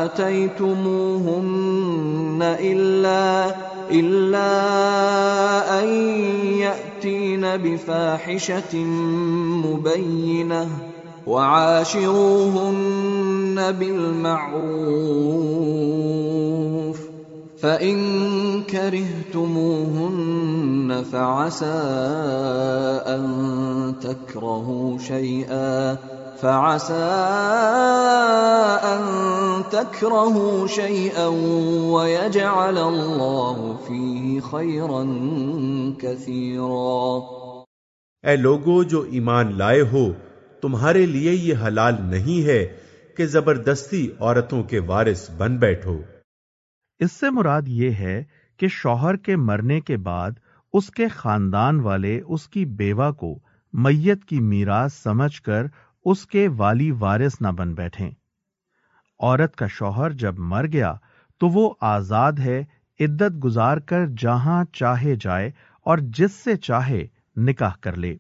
آتيتموهن إلا إلا أن يأتين بفاحشة مبينة وعاشروهن بالمعروف فَإِن كَرِهْتُمُوهُنَّ فَعَسَىٰ أَن تَكْرَهُوا شَيْئًا فَعَسَىٰ أَن تَكْرَهُوا شَيْئًا وَيَجْعَلَ اللَّهُ فِيهِ خَيْرًا كَثِيرًا۔ اے لوگو جو ایمان لائے ہو تمہارے لیے یہ حلال نہیں ہے کہ زبردستی عورتوں کے وارث بن بیٹھو۔ اس سے مراد یہ ہے کہ شوہر کے مرنے کے بعد اس کے خاندان والے اس کی بیوہ کو میت کی میراث سمجھ کر اس کے والی وارث نہ بن بیٹھیں۔ عورت کا شوہر جب مر گیا تو وہ آزاد ہے، عدت گزار کر جہاں چاہے جائے اور جس سے چاہے نکاح کر لے۔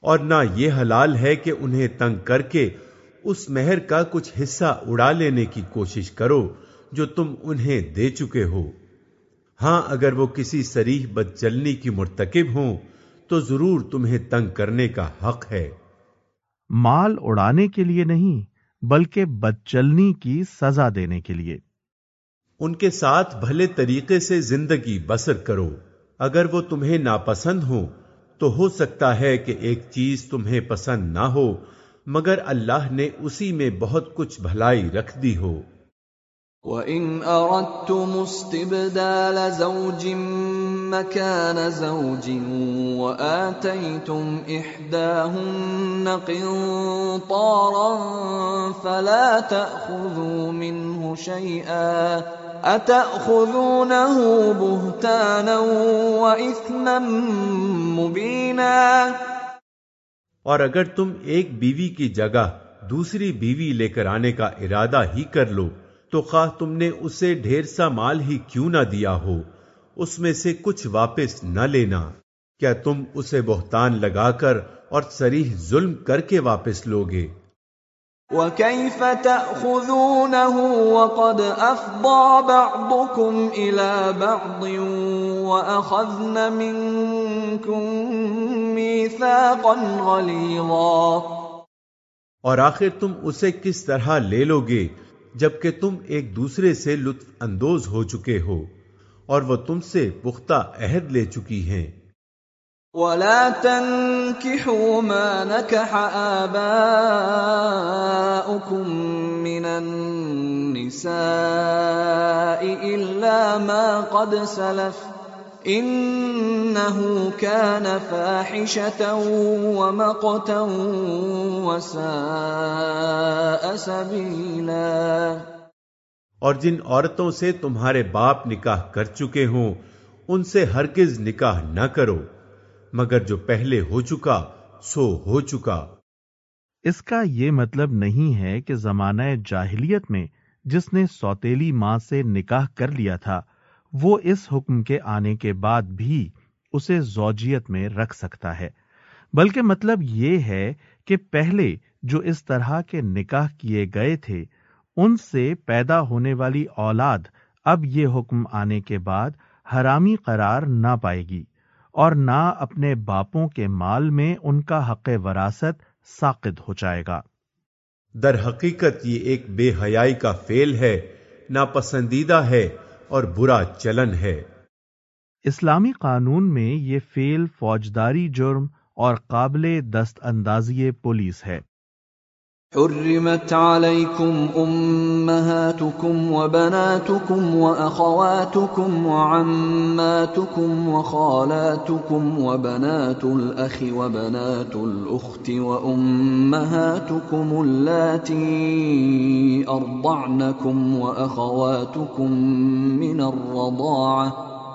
اور نہ یہ حلال ہے کہ انہیں تنگ کر کے اس مہر کا کچھ حصہ اڑا لینے کی کوشش کرو جو تم انہیں دے چکے ہو۔ ہاں اگر وہ کسی سریح بد چلنی کی مرتکب ہوں تو ضرور تمہیں تنگ کرنے کا حق ہے۔ مال اڑانے کے لیے نہیں بلکہ بد چلنی کی سزا دینے کے لیے۔ ان کے ساتھ بھلے طریقے سے زندگی بسر کرو۔ اگر وہ تمہیں ناپسند ہو تو ہو سکتا ہے کہ ایک چیز تمہیں پسند نہ ہو مگر اللہ نے اسی میں بہت کچھ بھلائی رکھ دی ہو۔ وَإِنْ أَرَدْتُمُ اسْتِبْدَالَ زَوْجٍ مَّكَانَ زَوْجٍ وَآتَيْتُمْ إِحْدَاهُنَّ قِنطَارًا فَلَا تَأْخُذُوا مِنْهُ شَيْئًا أَتَأْخُذُونَهُ بُهْتَانًا وَإِثْمًا مُّبِينًا اور اگر تم ایک بیوی کی جگہ دوسری بیوی لے کر آنے کا ارادہ ہی کر لو، تو خواہ تم نے اسے ڈھیر سا مال ہی کیوں نہ دیا ہو۔ اس میں سے کچھ واپس نہ لینا۔ کیا تم اسے بہتان لگا کر اور سریح ظلم کر کے واپس لوگے؟ وَكَيْفَ تَأْخُذُونَهُ وَقَدْ أَفْضَى بَعْضُكُمْ إِلَى بَعْضٍ وَأَخَذْنَ مِنْكُمْ مِيثَاقًا غَلِيظًا۔ اور آخر تم اسے کس طرح لے لوگے جبکہ تم ایک دوسرے سے لطف اندوز ہو چکے ہو؟ اور وہ تم سے پختہ عہد لے چکی ہیں۔ وَلَا تَنْكِحُوا مَا نَكَحَ آبَاؤُكُمْ مِنَ النِّسَاءِ إِلَّا مَا قَدْ سَلَفَ انہو کان فاحشتا ومقتا وساء سبیلا اور جن عورتوں سے تمہارے باپ نکاح کر چکے ہوں، ان سے ہرگز نکاح نہ کرو۔ مگر جو پہلے ہو چکا، سو ہو چکا۔ اس کا یہ مطلب نہیں ہے کہ زمانہ جاہلیت میں جس نے سوتیلی ماں سے نکاح کر لیا تھا، وہ اس حکم کے آنے کے بعد بھی اسے زوجیت میں رکھ سکتا ہے۔ بلکہ مطلب یہ ہے کہ پہلے جو اس طرح کے نکاح کیے گئے تھے ان سے پیدا ہونے والی اولاد اب یہ حکم آنے کے بعد حرامی قرار نہ پائے گی اور نہ اپنے باپوں کے مال میں ان کا حق وراثت ساقد ہو جائے گا۔ در حقیقت یہ ایک بے حیائی کا فیل ہے ناپسندیدہ ہے اور برا چلن ہے۔ اسلامی قانون میں یہ فیل فوجداری جرم اور قابل دست اندازی پولیس ہے۔ حرمت عليكم أمهاتكم وبناتكم وأخواتكم وعماتكم وخالاتكم وبنات الأخ وبنات الأخت وأمهاتكم اللاتي أرضعنكم وأخواتكم من الرضاعة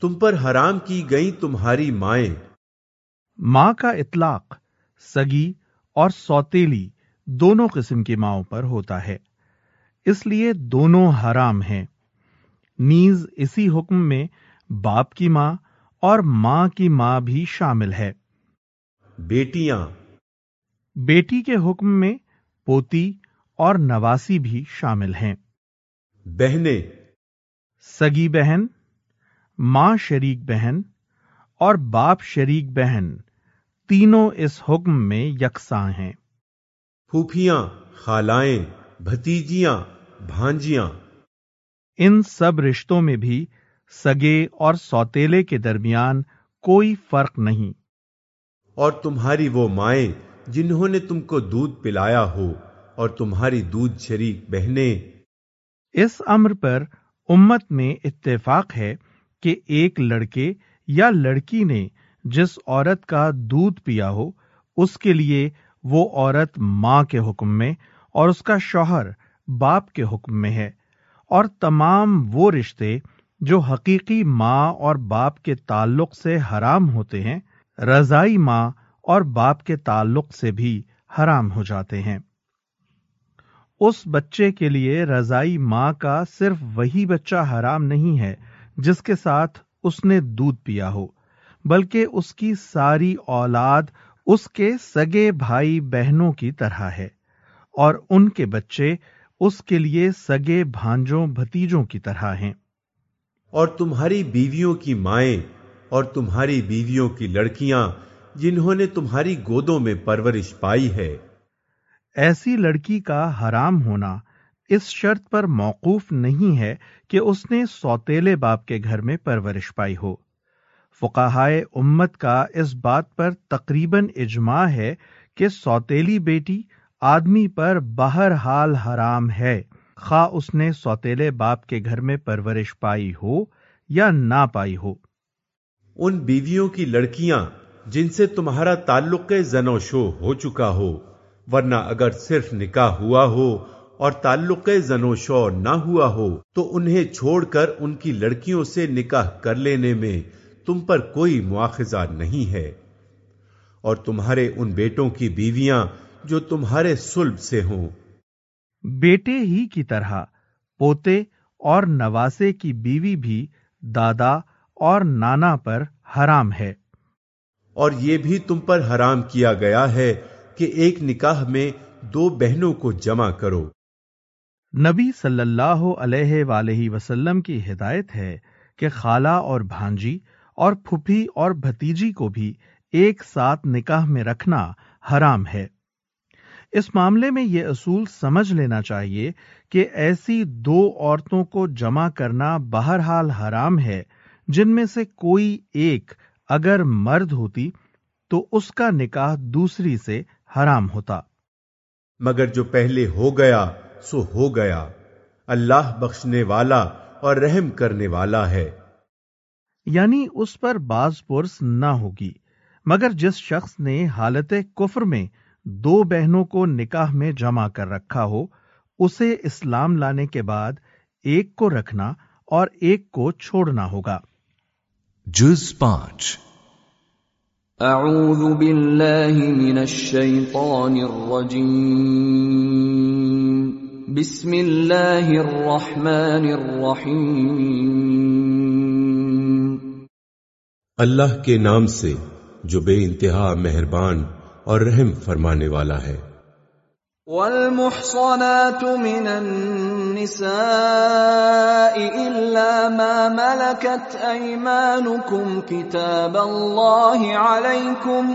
تم پر حرام کی گئی تمہاری مائیں۔ ماں کا اطلاق سگی اور سوتیلی دونوں قسم کی ماؤں پر ہوتا ہے۔ اس لیے دونوں حرام ہیں۔ نیز اسی حکم میں باپ کی ماں اور ماں کی ماں بھی شامل ہے۔ بیٹیاں۔ بیٹی کے حکم میں پوتی اور نواسی بھی شامل ہیں۔ بہنیں۔ سگی بہن ماں شریک بہن اور باپ شریک بہن تینوں اس حکم میں یکساں ہیں۔ پھوپھیاں خالائیں بھتیجیاں بھانجیاں۔ ان سب رشتوں میں بھی سگے اور سوتیلے کے درمیان کوئی فرق نہیں۔ اور تمہاری وہ مائیں جنہوں نے تم کو دودھ پلایا ہو اور تمہاری دودھ شریک بہنیں۔ اس امر پر امت میں اتفاق ہے کہ ایک لڑکے یا لڑکی نے جس عورت کا دودھ پیا ہو، اس کے لیے وہ عورت ماں کے حکم میں اور اس کا شوہر باپ کے حکم میں ہے۔ اور تمام وہ رشتے جو حقیقی ماں اور باپ کے تعلق سے حرام ہوتے ہیں، رضائی ماں اور باپ کے تعلق سے بھی حرام ہو جاتے ہیں۔ اس بچے کے لیے رضائی ماں کا صرف وہی بچہ حرام نہیں ہے جس کے ساتھ اس نے دودھ پیا ہو بلکہ اس کی ساری اولاد اس کے سگے بھائی بہنوں کی طرح ہے اور ان کے بچے اس کے لیے سگے بھانجوں بھتیجوں کی طرح ہیں۔ اور تمہاری بیویوں کی مائیں اور تمہاری بیویوں کی لڑکیاں جنہوں نے تمہاری گودوں میں پرورش پائی ہے۔ ایسی لڑکی کا حرام ہونا اس شرط پر موقوف نہیں ہے کہ اس نے سوتیلے باپ کے گھر میں پرورش پائی ہو۔ فقاہائے امت کا اس بات پر تقریباً اجماع ہے کہ سوتیلی بیٹی آدمی پر بہر حال حرام ہے۔ خواہ اس نے سوتیلے باپ کے گھر میں پرورش پائی ہو یا نہ پائی ہو۔ ان بیویوں کی لڑکیاں جن سے تمہارا تعلق زن و شو ہو چکا ہو، ورنہ اگر صرف نکاح ہوا ہو اور تعلق زن و شو نہ ہوا ہو تو انہیں چھوڑ کر ان کی لڑکیوں سے نکاح کر لینے میں تم پر کوئی مواخذہ نہیں ہے۔ اور تمہارے ان بیٹوں کی بیویاں جو تمہارے سلب سے ہوں۔ بیٹے ہی کی طرح پوتے اور نواسے کی بیوی بھی دادا اور نانا پر حرام ہے۔ اور یہ بھی تم پر حرام کیا گیا ہے کہ ایک نکاح میں دو بہنوں کو جمع کرو۔ نبی صلی اللہ علیہ وآلہ وسلم کی ہدایت ہے کہ خالہ اور بھانجی اور پھپھی اور بھتیجی کو بھی ایک ساتھ نکاح میں رکھنا حرام ہے۔ اس معاملے میں یہ اصول سمجھ لینا چاہیے کہ ایسی دو عورتوں کو جمع کرنا بہرحال حرام ہے، جن میں سے کوئی ایک اگر مرد ہوتی تو اس کا نکاح دوسری سے حرام ہوتا۔ مگر جو پہلے ہو گیا سو ہو گیا۔ اللہ بخشنے والا اور رحم کرنے والا ہے۔ یعنی اس پر باز پرس نہ ہوگی۔ مگر جس شخص نے حالت کفر میں دو بہنوں کو نکاح میں جمع کر رکھا ہو اسے اسلام لانے کے بعد ایک کو رکھنا اور ایک کو چھوڑنا ہوگا۔ جز پانچ۔ اعوذ باللہ من الشیطان الرجیم۔ بسم اللہ الرحمن الرحیم۔ اللہ کے نام سے جو بے انتہا مہربان اور رحم فرمانے والا ہے۔ والمحصنات من النساء إلا ما ملكت أيمانكم كتاب الله عليكم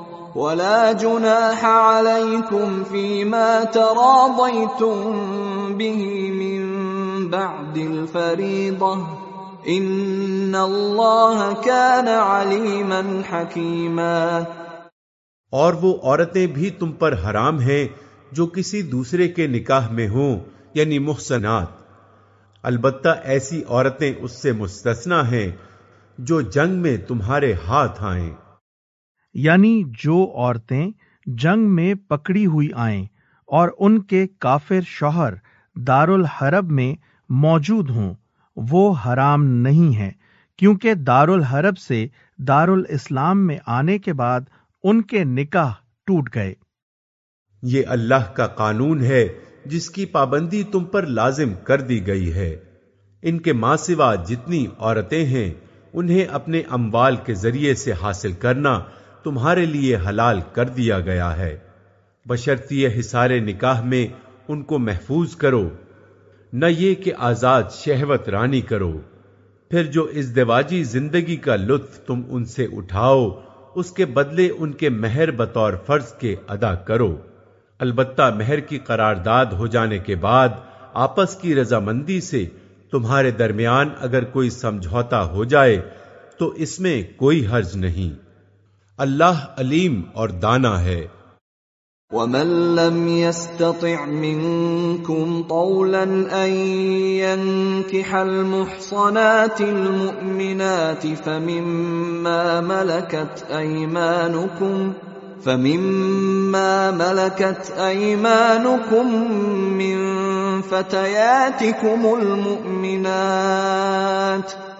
ولا جناح عليكم فيما تراضيتم به من بعد الفريضة. إن الله كان عليما حكيما. اور وہ عورتیں بھی تم پر حرام ہیں جو کسی دوسرے کے نکاح میں ہوں یعنی محسنات۔ البتہ ایسی عورتیں اس سے مستثنا ہیں جو جنگ میں تمہارے ہاتھ آئیں۔ یعنی جو عورتیں جنگ میں پکڑی ہوئی آئیں اور ان کے کافر شوہر دار الحرب میں موجود ہوں، وہ حرام نہیں ہے کیونکہ دار الحرب سے دار الاسلام میں آنے کے بعد ان کے نکاح ٹوٹ گئے۔ یہ اللہ کا قانون ہے جس کی پابندی تم پر لازم کر دی گئی ہے۔ ان کے ماں سوا جتنی عورتیں ہیں، انہیں اپنے اموال کے ذریعے سے حاصل کرنا تمہارے لیے حلال کر دیا گیا ہے۔ بشرطی حسار نکاح میں ان کو محفوظ کرو۔ نہ یہ کہ آزاد شہوت رانی کرو۔ پھر جو اس زندگی کا لطف تم ان سے اٹھاؤ، اس کے بدلے ان کے مہر بطور فرض کے ادا کرو۔ البتہ مہر کی قرارداد ہو جانے کے بعد آپس کی رضامندی سے تمہارے درمیان اگر کوئی سمجھوتا ہو جائے تو اس میں کوئی حرج نہیں۔ اللہ علیم اور دانا ہے۔ ومن لم يستطع منكم طولا ان ينكح المحصنات المؤمنات فمما ملكت ايمانكم فمما ملكت ايمانكم من فتياتكم المؤمنات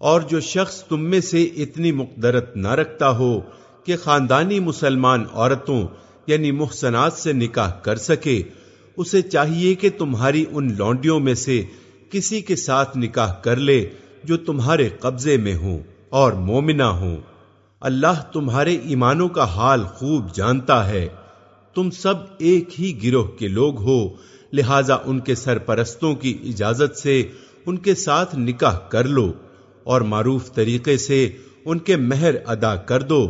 اور جو شخص تم میں سے اتنی مقدرت نہ رکھتا ہو کہ خاندانی مسلمان عورتوں یعنی محسنات سے نکاح کر سکے، اسے چاہیے کہ تمہاری ان لونڈیوں میں سے کسی کے ساتھ نکاح کر لے جو تمہارے قبضے میں ہوں اور مومنہ ہوں۔ اللہ تمہارے ایمانوں کا حال خوب جانتا ہے۔ تم سب ایک ہی گروہ کے لوگ ہو، لہذا ان کے سرپرستوں کی اجازت سے ان کے ساتھ نکاح کر لو۔ اور معروف طریقے سے ان کے مہر ادا کر دو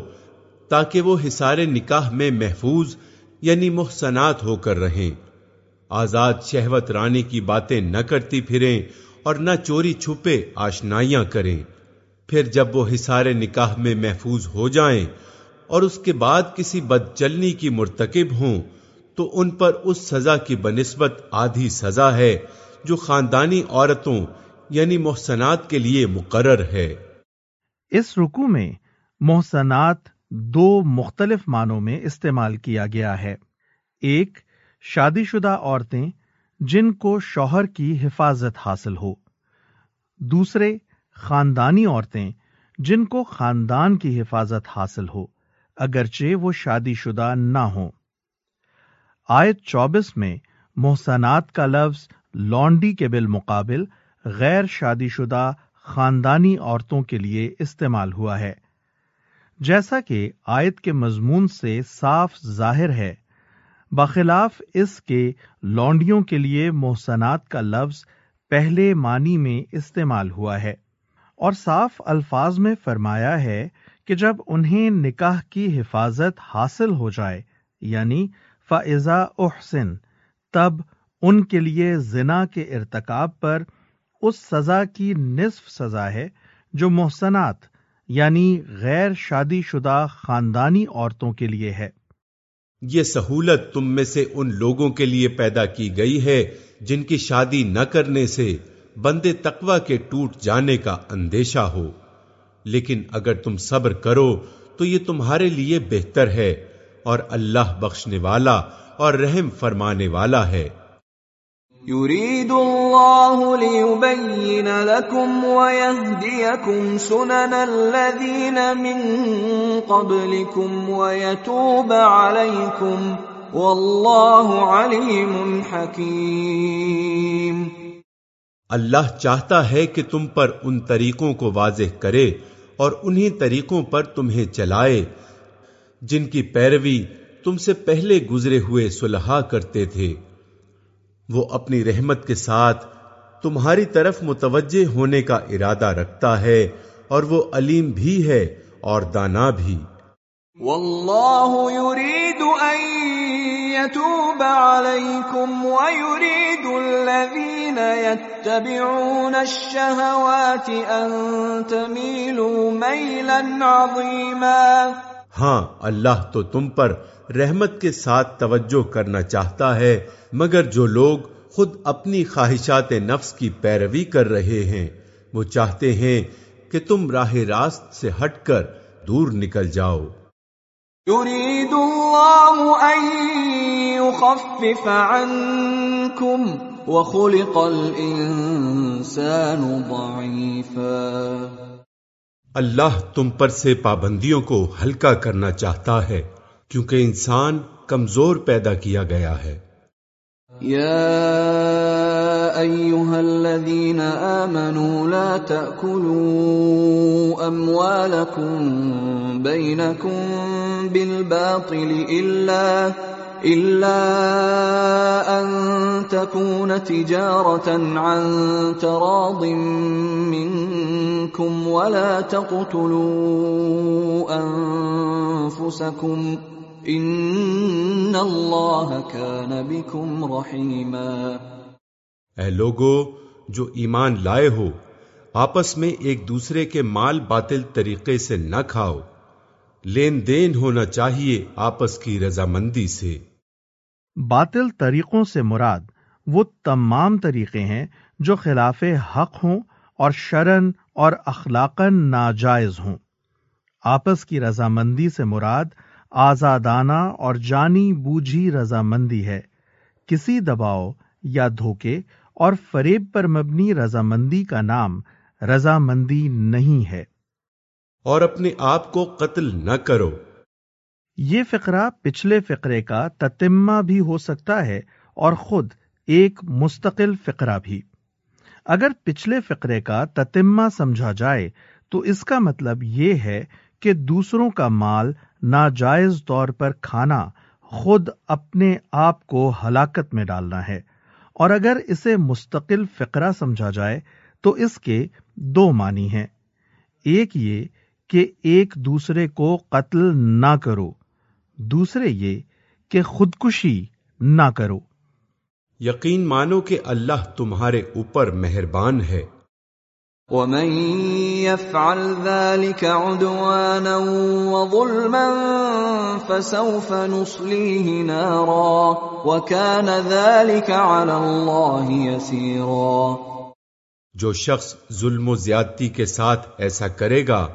تاکہ وہ حسار نکاح میں محفوظ یعنی محسنات ہو کر رہیں۔ آزاد شہوت رانی کی باتیں نہ کرتی پھریں اور نہ چوری چھپے آشنائیاں کریں۔ پھر جب وہ حسار نکاح میں محفوظ ہو جائیں اور اس کے بعد کسی بد چلنی کی مرتکب ہوں، تو ان پر اس سزا کی بنسبت آدھی سزا ہے جو خاندانی عورتوں یعنی محسنات کے لیے مقرر ہے۔ اس رکو میں محسنات دو مختلف معنوں میں استعمال کیا گیا ہے۔ ایک شادی شدہ عورتیں جن کو شوہر کی حفاظت حاصل ہو۔ دوسرے، خاندانی عورتیں جن کو خاندان کی حفاظت حاصل ہو، اگرچہ وہ شادی شدہ نہ ہوں۔ آیت چوبیس میں محسنات کا لفظ لانڈی کے بالمقابل غیر شادی شدہ خاندانی عورتوں کے لیے استعمال ہوا ہے۔ جیسا کہ آیت کے مضمون سے صاف ظاہر ہے، بخلاف اس کے لانڈیوں کے لیے محسنات کا لفظ پہلے معنی میں استعمال ہوا ہے۔ اور صاف الفاظ میں فرمایا ہے کہ جب انہیں نکاح کی حفاظت حاصل ہو جائے یعنی فضا احسن، تب ان کے لیے زنا کے ارتکاب پر اس سزا کی نصف سزا ہے جو محسنات یعنی غیر شادی شدہ خاندانی عورتوں کے لیے ہے۔ یہ سہولت تم میں سے ان لوگوں کے لیے پیدا کی گئی ہے جن کی شادی نہ کرنے سے بندے تقوی کے ٹوٹ جانے کا اندیشہ ہو۔ لیکن اگر تم صبر کرو تو یہ تمہارے لیے بہتر ہے اور اللہ بخشنے والا اور رحم فرمانے والا ہے۔ يريد الله ليبين لكم ويهديكم سنن الذين من قبلكم ويتوب عليكم والله عليم حكيم اللہ چاہتا ہے کہ تم پر ان طریقوں کو واضح کرے اور انہی طریقوں پر تمہیں چلائے، جن کی پیروی تم سے پہلے گزرے ہوئے سلحا کرتے تھے۔ وہ اپنی رحمت کے ساتھ تمہاری طرف متوجہ ہونے کا ارادہ رکھتا ہے اور وہ علیم بھی ہے اور دانا بھی۔ والله يريد ان يتوب عليكم ويريد الذين يتبعون الشهوات ان تميلوا ميلا عظيما ہاں اللہ تو تم پر رحمت کے ساتھ توجہ کرنا چاہتا ہے مگر جو لوگ خود اپنی خواہشات نفس کی پیروی کر رہے ہیں وہ چاہتے ہیں کہ تم راہ راست سے ہٹ کر دور نکل جاؤ۔ يريد الله ان يخفف عنكم وخلق الانسان ضعيفا اللہ تم پر سے پابندیوں کو ہلکا کرنا چاہتا ہے۔ کیونکہ انسان کمزور پیدا کیا گیا ہے۔ يا ايها الذين امنوا لا تاكلوا اموالكم بينكم بالباطل الا الا ان تكون تجاره عن تراض منكم ولا تقتلوا انفسكم ان اللہ كان بكم رحیما اے لوگو جو ایمان لائے ہو آپس میں ایک دوسرے کے مال باطل طریقے سے نہ کھاؤ۔ لین دین ہونا چاہیے آپس کی رضامندی سے۔ باطل طریقوں سے مراد وہ تمام طریقے ہیں جو خلاف حق ہوں اور شرن اور اخلاقن ناجائز ہوں۔ آپس کی رضامندی سے مراد آزادانہ اور جانی بوجھی رضامندی ہے۔ کسی دباؤ یا دھوکے اور فریب پر مبنی رضامندی کا نام رضامندی نہیں ہے۔ اور اپنے آپ کو قتل نہ کرو۔ یہ فقرہ پچھلے فقرے کا تتمہ بھی ہو سکتا ہے اور خود ایک مستقل فقرہ بھی۔ اگر پچھلے فقرے کا تتمہ سمجھا جائے تو اس کا مطلب یہ ہے کہ دوسروں کا مال ناجائز طور پر کھانا خود اپنے آپ کو ہلاکت میں ڈالنا ہے۔ اور اگر اسے مستقل فقرہ سمجھا جائے، تو اس کے دو معنی ہیں۔ ایک یہ کہ ایک دوسرے کو قتل نہ کرو۔ دوسرے یہ کہ خودکشی نہ کرو۔ یقین مانو کہ اللہ تمہارے اوپر مہربان ہے۔ ومن يفعل ذلك عدوانا وظلما فسوف نصليه نارا وكان ذلك على الله يسيرا جو شخص ظلم و زیادتی کے ساتھ ایسا کرے گا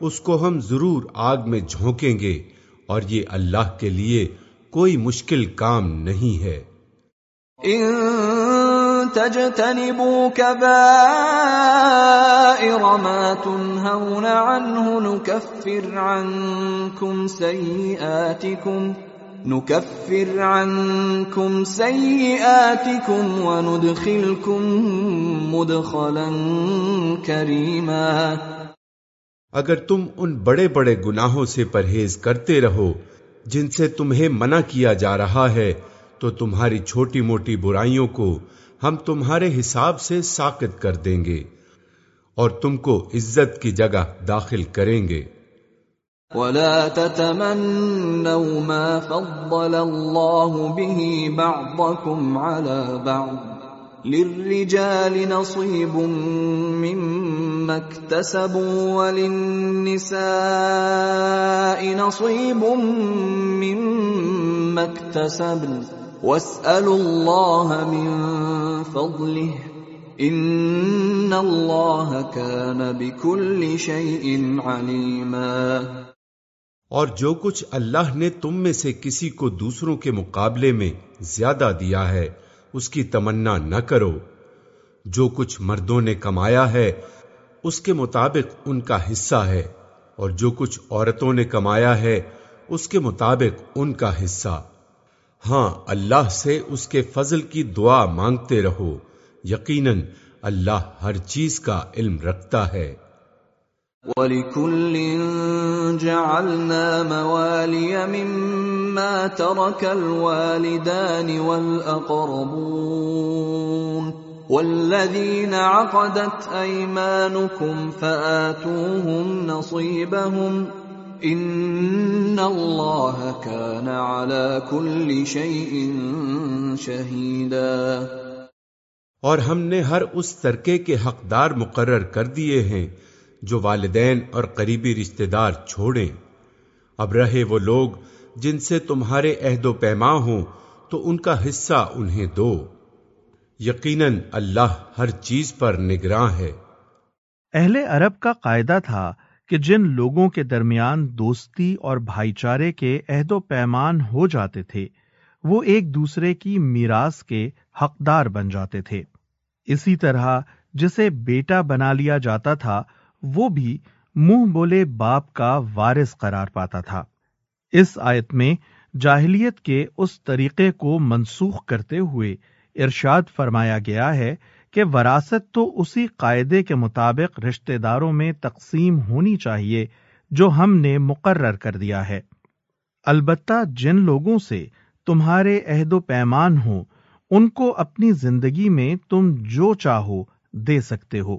اس کو ہم ضرور آگ میں جھونکیں گے اور یہ اللہ کے لیے کوئی مشکل کام نہیں ہے۔ ان تجتنبوا كبائر ما تنهون عنه نكفر عنكم سيئاتكم نكفر عنكم سيئاتكم وندخلكم مدخلا كريما اگر تم ان بڑے بڑے گناہوں سے پرہیز کرتے رہو جن سے تمہیں منع کیا جا رہا ہے، تو تمہاری چھوٹی موٹی برائیوں کو ہم تمہارے حساب سے ساقت کر دیں گے اور تم کو عزت کی جگہ داخل کریں گے۔ ولا تتمنوا ما فضل الله به بعضكم على بعض للرجال نصيب مما اكتسبوا وللنساء نصيب مما اكتسبن واسالوا الله من فضله ان اللہ كان بكل شيء عليما اور جو کچھ اللہ نے تم میں سے کسی کو دوسروں کے مقابلے میں زیادہ دیا ہے، اس کی تمنا نہ کرو۔ جو کچھ مردوں نے کمایا ہے، اس کے مطابق ان کا حصہ ہے۔ اور جو کچھ عورتوں نے کمایا ہے، اس کے مطابق ان کا حصہ۔ ہاں اللہ سے اس کے فضل کی دعا مانگتے رہو۔ یقیناً اللہ ہر چیز کا علم رکھتا ہے۔ وَلِكُلٍّ جَعَلْنَا مَوَالِيَ مِمَّا تَرَكَ الْوَالِدَانِ وَالْأَقْرَبُونَ إِنَّ اللَّهَ كَانَ عَلَى كُلِّ شَيْءٍ شَهِيدًا۔ اور ہم نے ہر اس ترکے کے حقدار مقرر کر دیے ہیں جو والدین اور قریبی رشتہ دار چھوڑیں۔ اب رہے وہ لوگ جن سے تمہارے عہد و پیما ہوں تو ان کا حصہ انہیں دو۔ یقیناً اللہ ہر چیز پر نگراں ہے۔ اہل عرب کا قاعدہ تھا کہ جن لوگوں کے درمیان دوستی اور بھائی چارے کے عہد و پیمان ہو جاتے تھے، وہ ایک دوسرے کی میراث کے حقدار بن جاتے تھے۔ اسی طرح جسے بیٹا بنا لیا جاتا تھا، وہ بھی منہ بولے باپ کا وارث قرار پاتا تھا۔ اس آیت میں جاہلیت کے اس طریقے کو منسوخ کرتے ہوئے ارشاد فرمایا گیا ہے کہ وراثت تو اسی قاعدے کے مطابق رشتہ داروں میں تقسیم ہونی چاہیے جو ہم نے مقرر کر دیا ہے۔ البتہ جن لوگوں سے تمہارے عہد و پیمان ہوں، ان کو اپنی زندگی میں تم جو چاہو دے سکتے ہو۔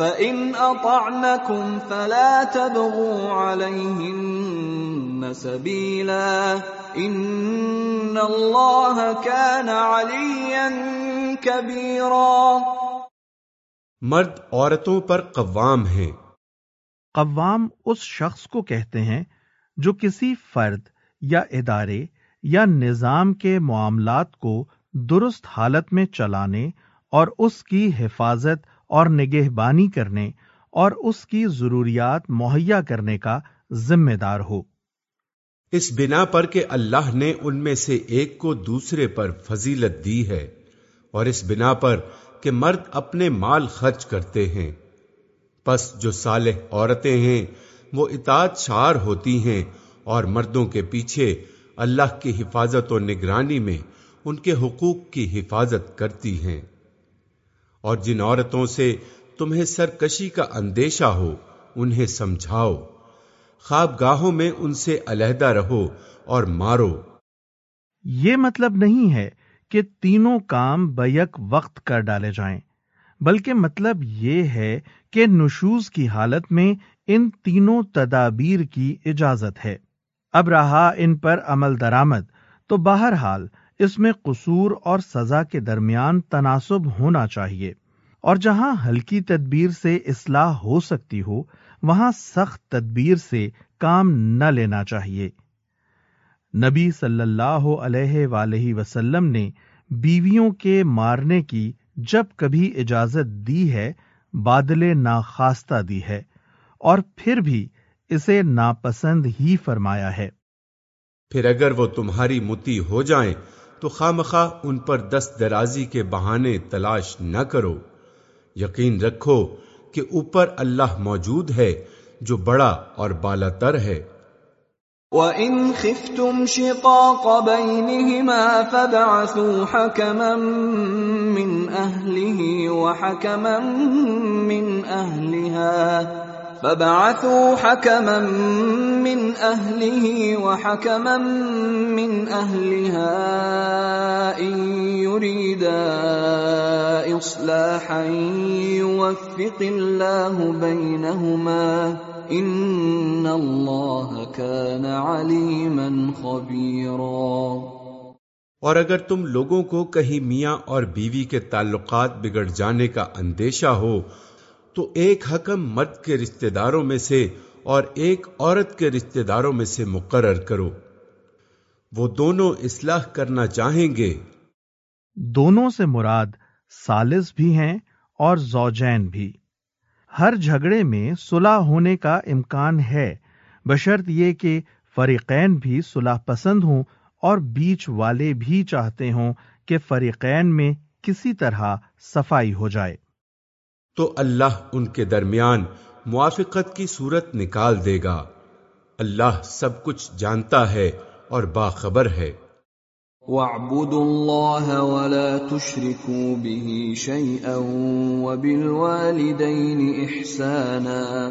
فإن أطعنكم فلا تبغوا عليهن سبيلا ان اللہ كان عليا كبيرا مرد عورتوں پر قوام ہیں قوام اس شخص کو کہتے ہیں جو کسی فرد یا ادارے یا نظام کے معاملات کو درست حالت میں چلانے اور اس کی حفاظت اور نگہبانی کرنے اور اس کی ضروریات مہیا کرنے کا ذمہ دار ہو۔ اس بنا پر کہ اللہ نے ان میں سے ایک کو دوسرے پر فضیلت دی ہے، اور اس بنا پر کہ مرد اپنے مال خرچ کرتے ہیں۔ پس جو صالح عورتیں ہیں، وہ اطاعت شار ہوتی ہیں اور مردوں کے پیچھے اللہ کی حفاظت و نگرانی میں ان کے حقوق کی حفاظت کرتی ہیں۔ اور جن عورتوں سے تمہیں سرکشی کا اندیشہ ہو، انہیں سمجھاؤ۔ خواب گاہوں میں ان سے علیحدہ رہو اور مارو۔ یہ مطلب نہیں ہے کہ تینوں کام بیک وقت کر ڈالے جائیں، بلکہ مطلب یہ ہے کہ نشوز کی حالت میں ان تینوں تدابیر کی اجازت ہے۔ اب رہا ان پر عمل درآمد، تو بہرحال اس میں قصور اور سزا کے درمیان تناسب ہونا چاہیے۔ اور جہاں ہلکی تدبیر سے اصلاح ہو سکتی ہو، وہاں سخت تدبیر سے کام نہ لینا چاہیے۔ نبی صلی اللہ علیہ وآلہ وسلم نے بیویوں کے مارنے کی جب کبھی اجازت دی ہے بادل ناخواستہ دی ہے۔ اور پھر بھی اسے ناپسند ہی فرمایا ہے۔ پھر اگر وہ تمہاری متی ہو جائیں تو خامخواہ ان پر دست درازی کے بہانے تلاش نہ کرو۔ یقین رکھو کہ اوپر اللہ موجود ہے جو بڑا اور بالا تر ہے۔ وَإِنْ خِفْتُمْ شِقَاقَ بَيْنِهِمَا فَبَعَثُوا حَكَمًا مِّنْ أَهْلِهِ وَحَكَمًا مِّنْ أَهْلِهَا فبعثوا حكما من اهله وحكما من اهلها ان يريدا اصلاحا يوفق الله بينهما ان الله كان عليما خبيرا اور اگر تم لوگوں کو کہیں میاں اور بیوی کے تعلقات بگڑ جانے کا اندیشہ ہو تو ایک حکم مرد کے رشتہ داروں میں سے اور ایک عورت کے رشتہ داروں میں سے مقرر کرو۔ وہ دونوں اصلاح کرنا چاہیں گے۔ دونوں سے مراد سالس بھی ہیں اور زوجین بھی۔ ہر جھگڑے میں صلح ہونے کا امکان ہے۔ بشرط یہ کہ فریقین بھی صلح پسند ہوں اور بیچ والے بھی چاہتے ہوں کہ فریقین میں کسی طرح صفائی ہو جائے۔ تو اللہ ان کے درمیان موافقت کی صورت نکال دے گا۔ اللہ سب کچھ جانتا ہے اور باخبر ہے۔ وَاعْبُدُوا اللَّهَ وَلَا تُشْرِكُوا بِهِ شَيْئًا وَبِالْوَالِدَيْنِ إِحْسَانًا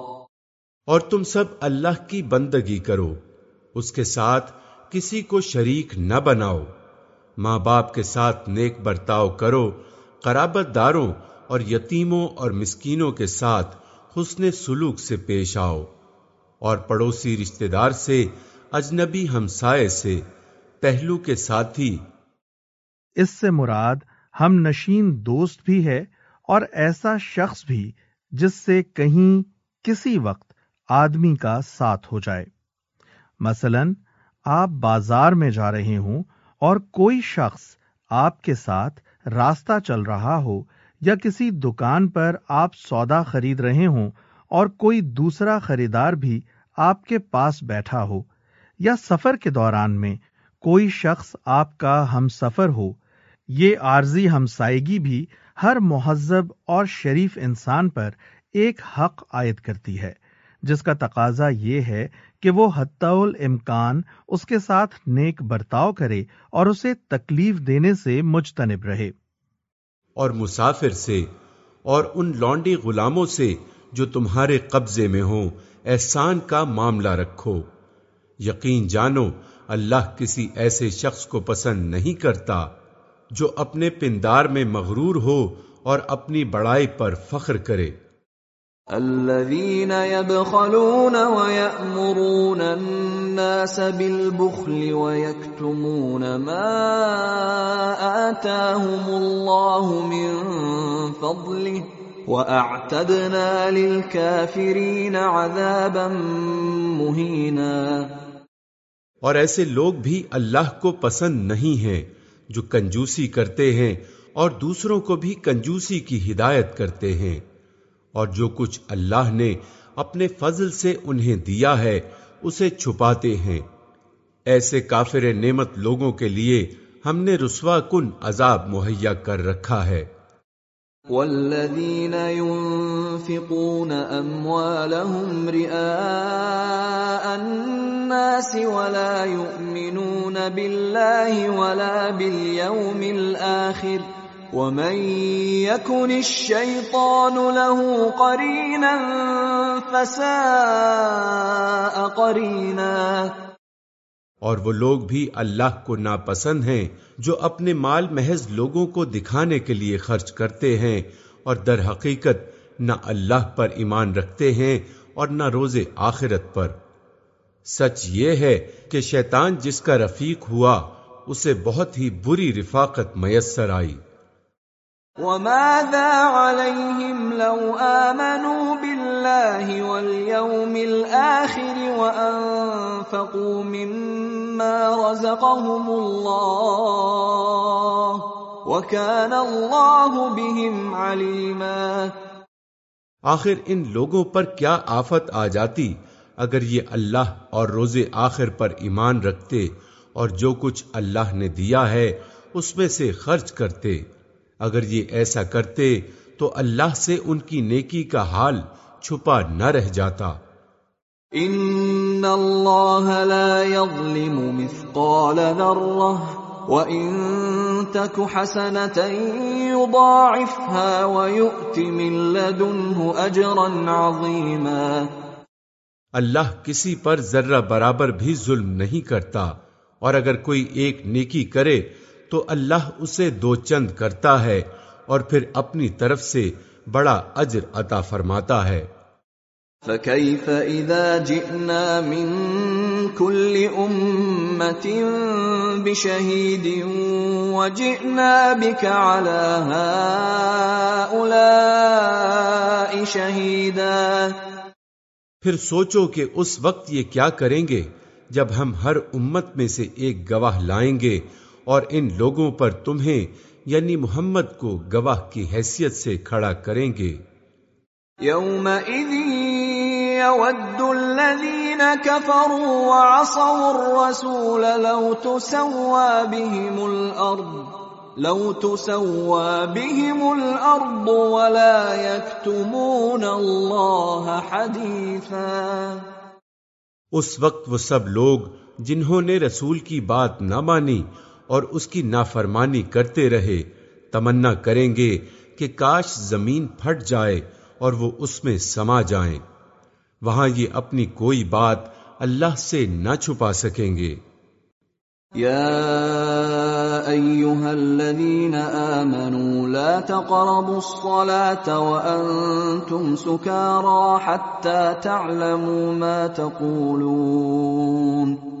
اور تم سب اللہ کی بندگی کرو، اس کے ساتھ کسی کو شریک نہ بناؤ۔ ماں باپ کے ساتھ نیک برتاؤ کرو، قرابت داروں اور یتیموں اور مسکینوں کے ساتھ حسن سلوک سے پیش آؤ۔ اور پڑوسی رشتہ دار سے، اجنبی ہمسائے سے، پہلو کے ساتھی۔ اس سے مراد ہم نشین دوست بھی ہے اور ایسا شخص بھی جس سے کہیں کسی وقت آدمی کا ساتھ ہو جائے۔ مثلا، آپ بازار میں جا رہے ہوں اور کوئی شخص آپ کے ساتھ راستہ چل رہا ہو یا کسی دکان پر آپ سودا خرید رہے ہوں اور کوئی دوسرا خریدار بھی آپ کے پاس بیٹھا ہو یا سفر کے دوران میں کوئی شخص آپ کا ہم سفر ہو، یہ عارضی ہمسائیگی بھی ہر مہذب اور شریف انسان پر ایک حق عائد کرتی ہے۔ جس کا تقاضا یہ ہے کہ وہ حتی امکان اس کے ساتھ نیک برتاؤ کرے اور اسے تکلیف دینے سے مجتنب رہے۔ اور مسافر سے اور ان لانڈی غلاموں سے جو تمہارے قبضے میں ہوں، احسان کا معاملہ رکھو۔ یقین جانو، اللہ کسی ایسے شخص کو پسند نہیں کرتا جو اپنے پندار میں مغرور ہو اور اپنی بڑائی پر فخر کرے۔ الذين يبخلون ويأمرون الناس بالبخل ويكتمون ما آتاهم الله من فضله وأعتدنا للكافرين عذابا مهينا اور ایسے لوگ بھی اللہ کو پسند نہیں ہیں جو کنجوسی کرتے ہیں اور دوسروں کو بھی کنجوسی کی ہدایت کرتے ہیں۔ اور جو کچھ اللہ نے اپنے فضل سے انہیں دیا ہے، اسے چھپاتے ہیں۔ ایسے کافر نعمت لوگوں کے لیے ہم نے رسوا کن عذاب مہیا کر رکھا ہے۔ والذین ينفقون اموالهم رئاء الناس ولا يؤمنون بالله ولا باليوم الاخر ومن يكن الشيطان له قرينا فساء قرينا اور وہ لوگ بھی اللہ کو ناپسند ہیں جو اپنے مال محض لوگوں کو دکھانے کے لیے خرچ کرتے ہیں اور در حقیقت نہ اللہ پر ایمان رکھتے ہیں اور نہ روز آخرت پر۔ سچ یہ ہے کہ شیطان جس کا رفیق ہوا، اسے بہت ہی بری رفاقت میسر آئی۔ وماذا عليهم لو آمنوا بالله واليوم الآخر وأنفقوا مما رزقهم الله وكان الله بهم عليما آخر ان لوگوں پر کیا آفت آ جاتی اگر یہ اللہ اور روز آخر پر ایمان رکھتے اور جو کچھ اللہ نے دیا ہے اس میں سے خرچ کرتے؟ اگر یہ ایسا کرتے تو اللہ سے ان کی نیکی کا حال چھپا نہ رہ جاتا۔ ان اللہ لا يظلم مثقال ذرہ وَإِن تَكُ حَسَنَةً يُضَاعِفْهَا وَيُؤْتِ مِن لَّدُنْهُ أَجْرًا عَظِيمًا اللہ کسی پر ذرہ برابر بھی ظلم نہیں کرتا اور اگر کوئی ایک نیکی کرے تو اللہ اسے دو چند کرتا ہے اور پھر اپنی طرف سے بڑا اجر عطا فرماتا ہے۔ فَكَيْفَ إِذَا جِئْنَا مِن كُلِّ أُمَّةٍ بِشَهِيدٍ وَجِئْنَا بِكَ عَلَى هَؤُلَاءِ شَهِيدًا۔ پھر سوچو کہ اس وقت یہ کیا کریں گے جب ہم ہر امت میں سے ایک گواہ لائیں گے اور ان لوگوں پر تمہیں یعنی محمد کو گواہ کی حیثیت سے کھڑا کریں گے۔ يومئذ يود الذين كفروا وعصوا الرسول لو تسوى بهم الأرض لو تسوى بهم الأرض ولا يكتمون الله حديثا اس وقت وہ سب لوگ جنہوں نے رسول کی بات نہ مانی اور اس کی نافرمانی کرتے رہے۔ تمنا کریں گے کہ کاش زمین پھٹ جائے اور وہ اس میں سما جائیں۔ وہاں یہ اپنی کوئی بات اللہ سے نہ چھپا سکیں گے۔ يا ايها الذين امنوا لا تقربوا الصلاه وانتم سكارى حتى تعلموا ما تقولون۔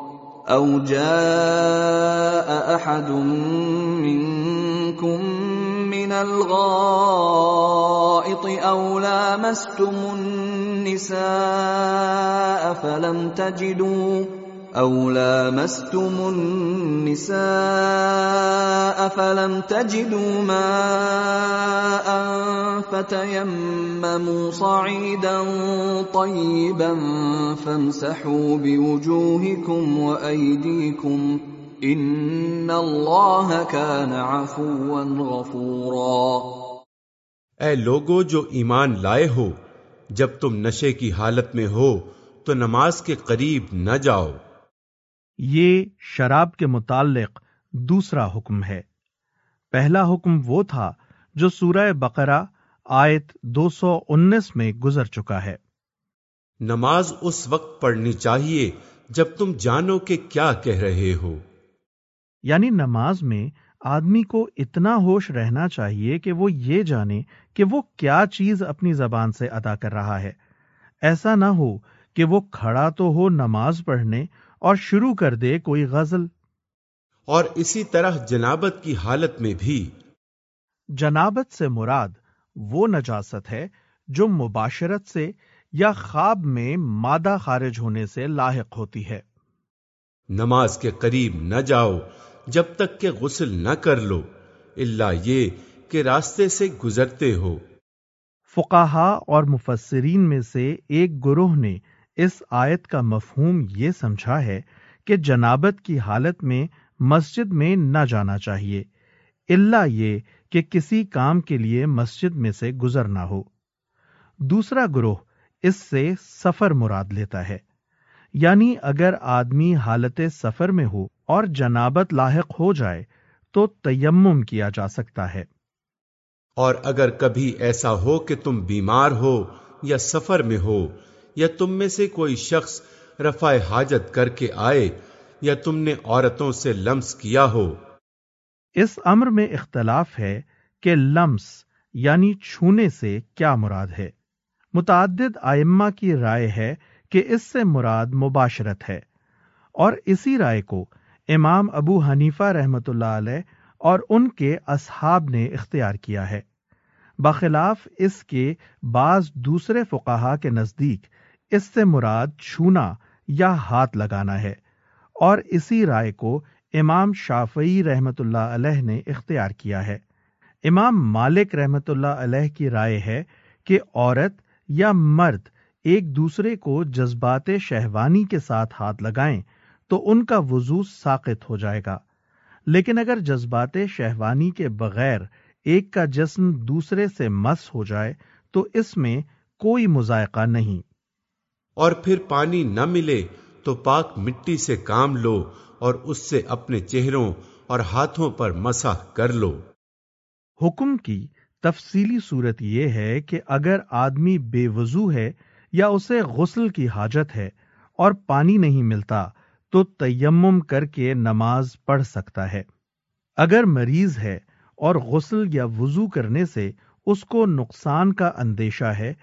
او جاء احد منكم من الغائط او لامستم النساء فلم تجدوا أو لامستم النساء فلم تجدوا ماء فتيمموا صعيدا طيبا فامسحوا بوجوهكم وأيديكم إن الله كان عفوا غفورا اے لوگو جو ایمان لائے ہو، جب تم نشے کی حالت میں ہو، تو نماز کے قریب نہ جاؤ۔ یہ شراب کے متعلق دوسرا حکم ہے۔ پہلا حکم وہ تھا جو سورہ بقرہ آیت دو سو انیس میں گزر چکا ہے۔ نماز اس وقت پڑھنی چاہیے جب تم جانو کہ کیا کہہ رہے ہو۔ یعنی نماز میں آدمی کو اتنا ہوش رہنا چاہیے کہ وہ یہ جانے کہ وہ کیا چیز اپنی زبان سے ادا کر رہا ہے۔ ایسا نہ ہو کہ وہ کھڑا تو ہو نماز پڑھنے اور شروع کر دے کوئی غزل۔ اور اسی طرح جنابت کی حالت میں بھی۔ جنابت سے مراد وہ نجاست ہے جو مباشرت سے یا خواب میں مادہ خارج ہونے سے لاحق ہوتی ہے۔ نماز کے قریب نہ جاؤ جب تک کہ غسل نہ کر لو اللہ یہ کہ راستے سے گزرتے ہو۔ فقاہا اور مفسرین میں سے ایک گروہ نے اس آیت کا مفہوم یہ سمجھا ہے کہ جنابت کی حالت میں مسجد میں نہ جانا چاہیے اللہ یہ کہ کسی کام کے لیے مسجد میں سے گزرنا ہو۔ دوسرا گروہ اس سے سفر مراد لیتا ہے یعنی اگر آدمی حالت سفر میں ہو اور جنابت لاحق ہو جائے تو تیمم کیا جا سکتا ہے۔ اور اگر کبھی ایسا ہو کہ تم بیمار ہو یا سفر میں ہو یا تم میں سے کوئی شخص رفع حاجت کر کے آئے یا تم نے عورتوں سے لمس کیا ہو۔ اس امر میں اختلاف ہے کہ لمس یعنی چھونے سے کیا مراد ہے۔ متعدد آئمہ کی رائے ہے کہ اس سے مراد مباشرت ہے۔ اور اسی رائے کو امام ابو حنیفہ رحمت اللہ علیہ اور ان کے اصحاب نے اختیار کیا ہے۔ بخلاف اس کے بعض دوسرے فقہا کے نزدیک اس سے مراد چھونا یا ہاتھ لگانا ہے اور اسی رائے کو امام شافعی رحمت اللہ علیہ نے اختیار کیا ہے۔ امام مالک رحمت اللہ علیہ کی رائے ہے کہ عورت یا مرد ایک دوسرے کو جذبات شہوانی کے ساتھ ہاتھ لگائیں تو ان کا وضو ساقت ہو جائے گا۔ لیکن اگر جذبات شہوانی کے بغیر ایک کا جسم دوسرے سے مس ہو جائے تو اس میں کوئی مذائقہ نہیں۔ اور پھر پانی نہ ملے تو پاک مٹی سے کام لو اور اس سے اپنے چہروں اور ہاتھوں پر مسح کر لو۔ حکم کی تفصیلی صورت یہ ہے کہ اگر آدمی بے وضو ہے یا اسے غسل کی حاجت ہے اور پانی نہیں ملتا تو تیمم کر کے نماز پڑھ سکتا ہے۔ اگر مریض ہے اور غسل یا وضو کرنے سے اس کو نقصان کا اندیشہ ہے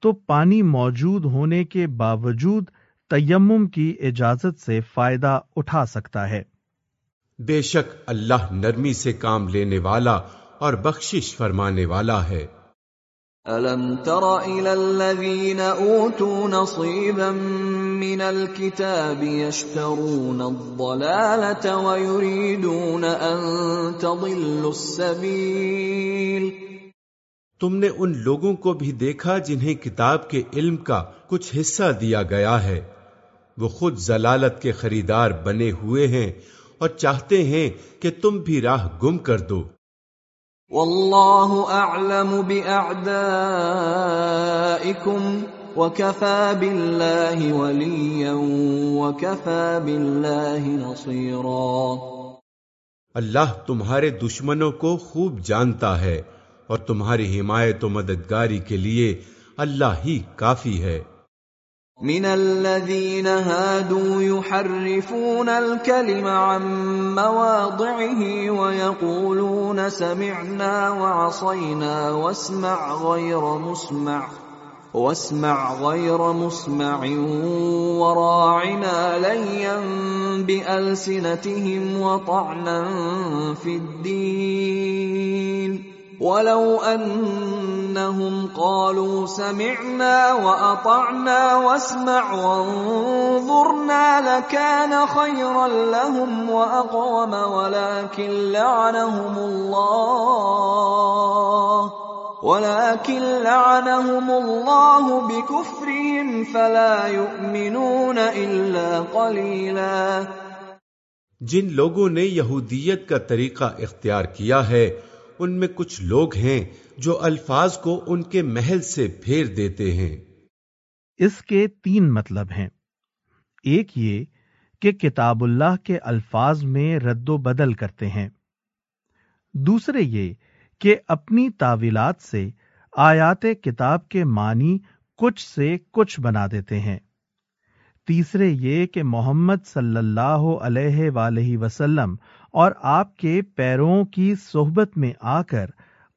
تو پانی موجود ہونے کے باوجود تیمم کی اجازت سے فائدہ اٹھا سکتا ہے۔ بے شک اللہ نرمی سے کام لینے والا اور بخشش فرمانے والا ہے۔ أَلَمْ تَرَ إِلَى الَّذِينَ أُوتُوا نَصِيبًا مِّنَ الْكِتَابِ يَشْتَرُونَ الضَّلَالَةَ وَيُرِيدُونَ أَن تَضِلُّوا السَّبِيلَ تم نے ان لوگوں کو بھی دیکھا جنہیں کتاب کے علم کا کچھ حصہ دیا گیا ہے۔ وہ خود ضلالت کے خریدار بنے ہوئے ہیں اور چاہتے ہیں کہ تم بھی راہ گم کر دو۔ واللہ اعلم باعدائکم وکفا باللہ ولیا وکفا باللہ نصیرا۔ اللہ تمہارے دشمنوں کو خوب جانتا ہے۔ اور تمہاری حمایت و مددگاری کے لیے اللہ ہی کافی ہے۔ من الذين هادوا يحرفون الكلم عن مواضعه ويقولون سمعنا وعصينا واسمع غير مسمع، واسمع غير مسمع وراعنا ليا بألسنتهم وطعنا في الدين ولو انهم قالوا سمعنا واطعنا واسمع وانظرنا لكان خيرا لهم واقوم ولكن لعنهم الله، ولكن لعنهم الله بكفرهم فلا يؤمنون الا قليلا. جن لوگوں نے یہودیت کا طریقہ اختیار کیا ہے ان میں کچھ لوگ ہیں جو الفاظ کو ان کے محل سے پھیر دیتے ہیں۔ اس کے تین مطلب ہیں۔ ایک یہ کہ کتاب اللہ کے الفاظ میں رد و بدل کرتے ہیں۔ دوسرے یہ کہ اپنی تعویلات سے آیات کتاب کے معنی کچھ سے کچھ بنا دیتے ہیں۔ تیسرے یہ کہ محمد صلی اللہ علیہ وآلہ وسلم اور آپ کے پیروں کی صحبت میں آ کر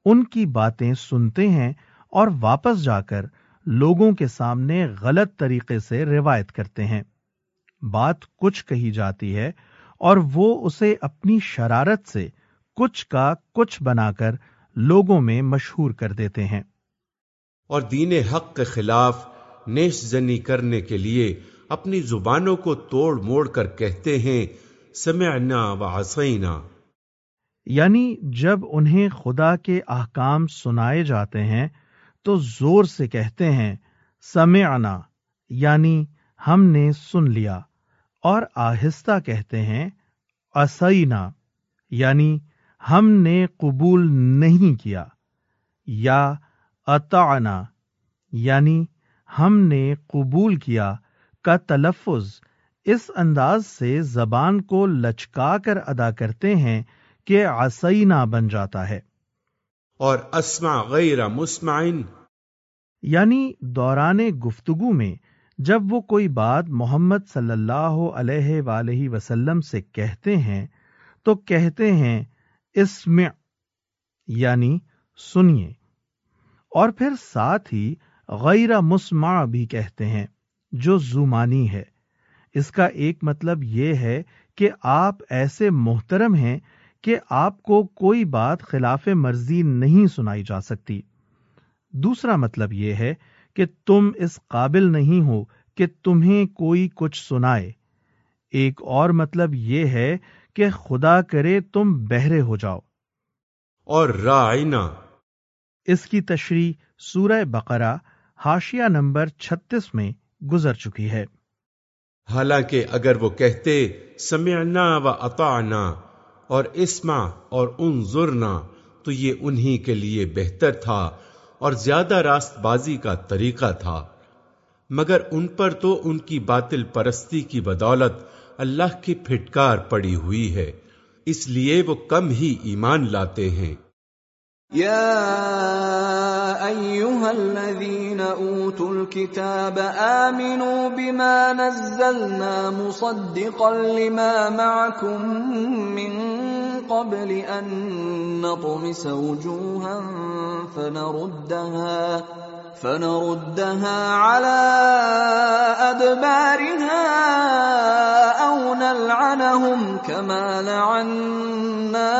ان کی باتیں سنتے ہیں اور واپس جا کر لوگوں کے سامنے غلط طریقے سے روایت کرتے ہیں۔ بات کچھ کہی جاتی ہے اور وہ اسے اپنی شرارت سے کچھ کا کچھ بنا کر لوگوں میں مشہور کر دیتے ہیں۔ اور دین حق کے خلاف نیش زنی کرنے کے لیے اپنی زبانوں کو توڑ موڑ کر کہتے ہیں سمعنا وعصینا۔ یعنی جب انہیں خدا کے احکام سنائے جاتے ہیں، تو زور سے کہتے ہیں، سمعنا یعنی ہم نے سن لیا۔ اور آہستہ کہتے ہیں اسینا یعنی ہم نے قبول نہیں کیا۔ یا اطعنا یعنی ہم نے قبول کیا، کا تلفظ۔ اس انداز سے زبان کو لچکا کر ادا کرتے ہیں کہ آسینا بن جاتا ہے۔ اور اسما غیر مسمعن۔ یعنی دوران گفتگو میں جب وہ کوئی بات محمد صلی اللہ علیہ وآلہ وسلم سے کہتے ہیں تو کہتے ہیں اسمع یعنی سنیے۔ اور پھر ساتھ ہی غیر مسمع بھی کہتے ہیں جو زمانی ہے۔ اس کا ایک مطلب یہ ہے کہ آپ ایسے محترم ہیں کہ آپ کو کوئی بات خلاف مرضی نہیں سنائی جا سکتی۔ دوسرا مطلب یہ ہے کہ تم اس قابل نہیں ہو کہ تمہیں کوئی کچھ سنائے۔ ایک اور مطلب یہ ہے کہ خدا کرے تم بہرے ہو جاؤ۔ اور رائنا۔ اس کی تشریح سورہ بقرہ ہاشیہ نمبر چھتیس میں گزر چکی ہے۔ حالانکہ اگر وہ کہتے، سمعنا و اطعنا، اور اسما اور انظرنا، تو یہ انہی کے لیے بہتر تھا اور زیادہ راست بازی کا طریقہ تھا۔ مگر ان پر تو ان کی باطل پرستی کی بدولت اللہ کی پھٹکار پڑی ہوئی ہے، اس لیے وہ کم ہی ایمان لاتے ہیں۔ يا ايها الذين اوتوا الكتاب امنوا بما نزلنا مصدقا لما معكم من قبل ان نطمس وجوها فنردها فنردها على ادبارها او نلعنهم كما لعنا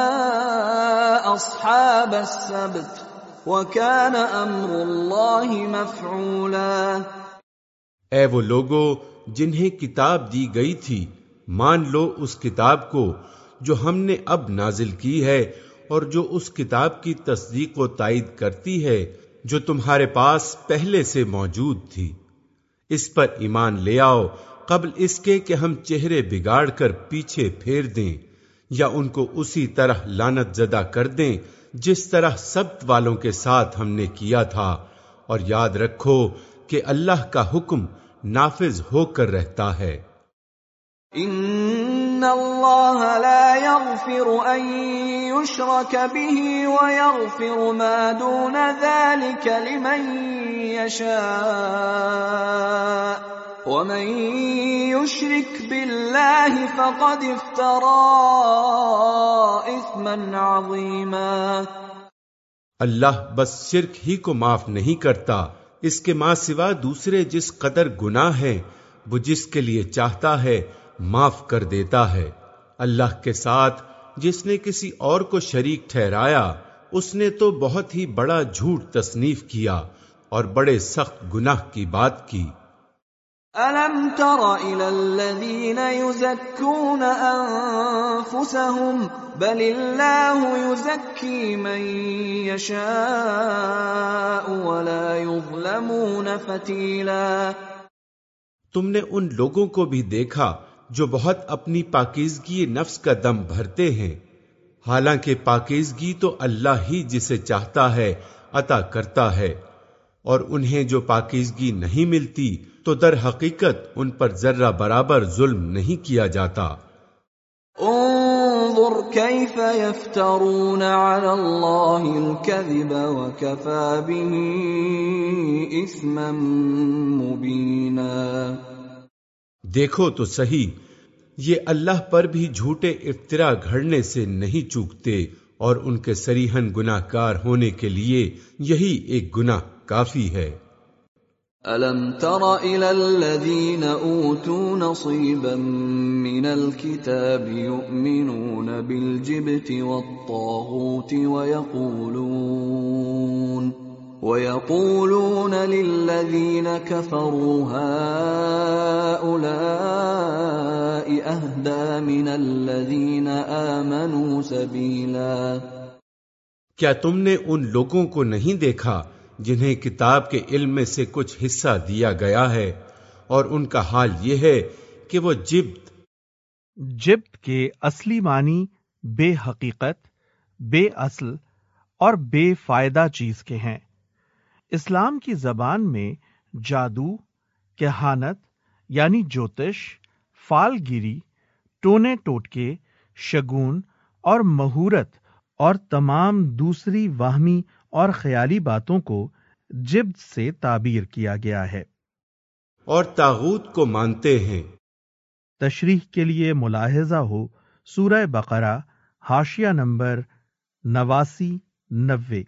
اصحاب السبت وكان امر الله مفعولا۔ اے وہ لوگو، جنہیں کتاب دی گئی تھی، مان لو اس کتاب کو جو ہم نے اب نازل کی ہے اور جو اس کتاب کی تصدیق و تائید کرتی ہے، جو تمہارے پاس پہلے سے موجود تھی۔ اس پر ایمان لے آؤ قبل اس کے کہ ہم چہرے بگاڑ کر پیچھے پھیر دیں یا ان کو اسی طرح لانت زدہ کر دیں جس طرح سبت والوں کے ساتھ ہم نے کیا تھا، اور یاد رکھو کہ اللہ کا حکم نافذ ہو کر رہتا ہے۔ ان اللہ لا يغفر ان يشرك به ويغفر ما دون ذلك لمن يشاء ومن يشرك بالله فقد افترى اثما عظيما اللہ بس شرک ہی کو معاف نہیں کرتا، اس کے ماں سوا دوسرے جس قدر گناہ ہیں، وہ جس کے لیے چاہتا ہے، معاف کر دیتا ہے۔ اللہ کے ساتھ جس نے کسی اور کو شریک ٹھہرایا، اس نے تو بہت ہی بڑا جھوٹ تصنیف کیا اور بڑے سخت گناہ کی بات کی۔ الم تر الى الذين يزكون انفسهم بل الله يزكي من يشاء ولا يظلمون فتيلا تم نے ان لوگوں کو بھی دیکھا جو بہت اپنی پاکیزگی نفس کا دم بھرتے ہیں۔ حالانکہ پاکیزگی تو اللہ ہی جسے چاہتا ہے، عطا کرتا ہے، اور انہیں جو پاکیزگی نہیں ملتی تو در حقیقت ان پر ذرہ برابر ظلم نہیں کیا جاتا۔ انظر كيف يفترون على الله الكذب وكفى به اثما مبينا دیکھو تو صحیح یہ اللہ پر بھی جھوٹے افطرا گھڑنے سے نہیں چوکتے اور ان کے سریحن گناہ کار ہونے کے لیے یہی ایک گناہ کافی ہے۔ الم تر الى الذين اوتوا نصيبا من الكتاب يؤمنون بالجبت والطاغوت ويقولون ويقولون للذين كفروا هؤلاء اهدى من الذين امنوا سبيلا کیا تم نے ان لوگوں کو نہیں دیکھا جنہیں کتاب کے علم میں سے کچھ حصہ دیا گیا ہے اور ان کا حال یہ ہے کہ وہ جبت جبت کے اصلی معنی بے حقیقت، بے اصل اور بے فائدہ چیز کے ہیں۔ اسلام کی زبان میں جادو، کہانت یعنی جوتش، فال گیری، ٹونے ٹوٹکے، شگون اور مہورت اور تمام دوسری واہمی اور خیالی باتوں کو جبد سے تعبیر کیا گیا ہے۔ اور تاغوت کو مانتے ہیں۔ تشریح کے لیے ملاحظہ ہو سورہ بقرہ ہاشیہ نمبر نواسی نوے۔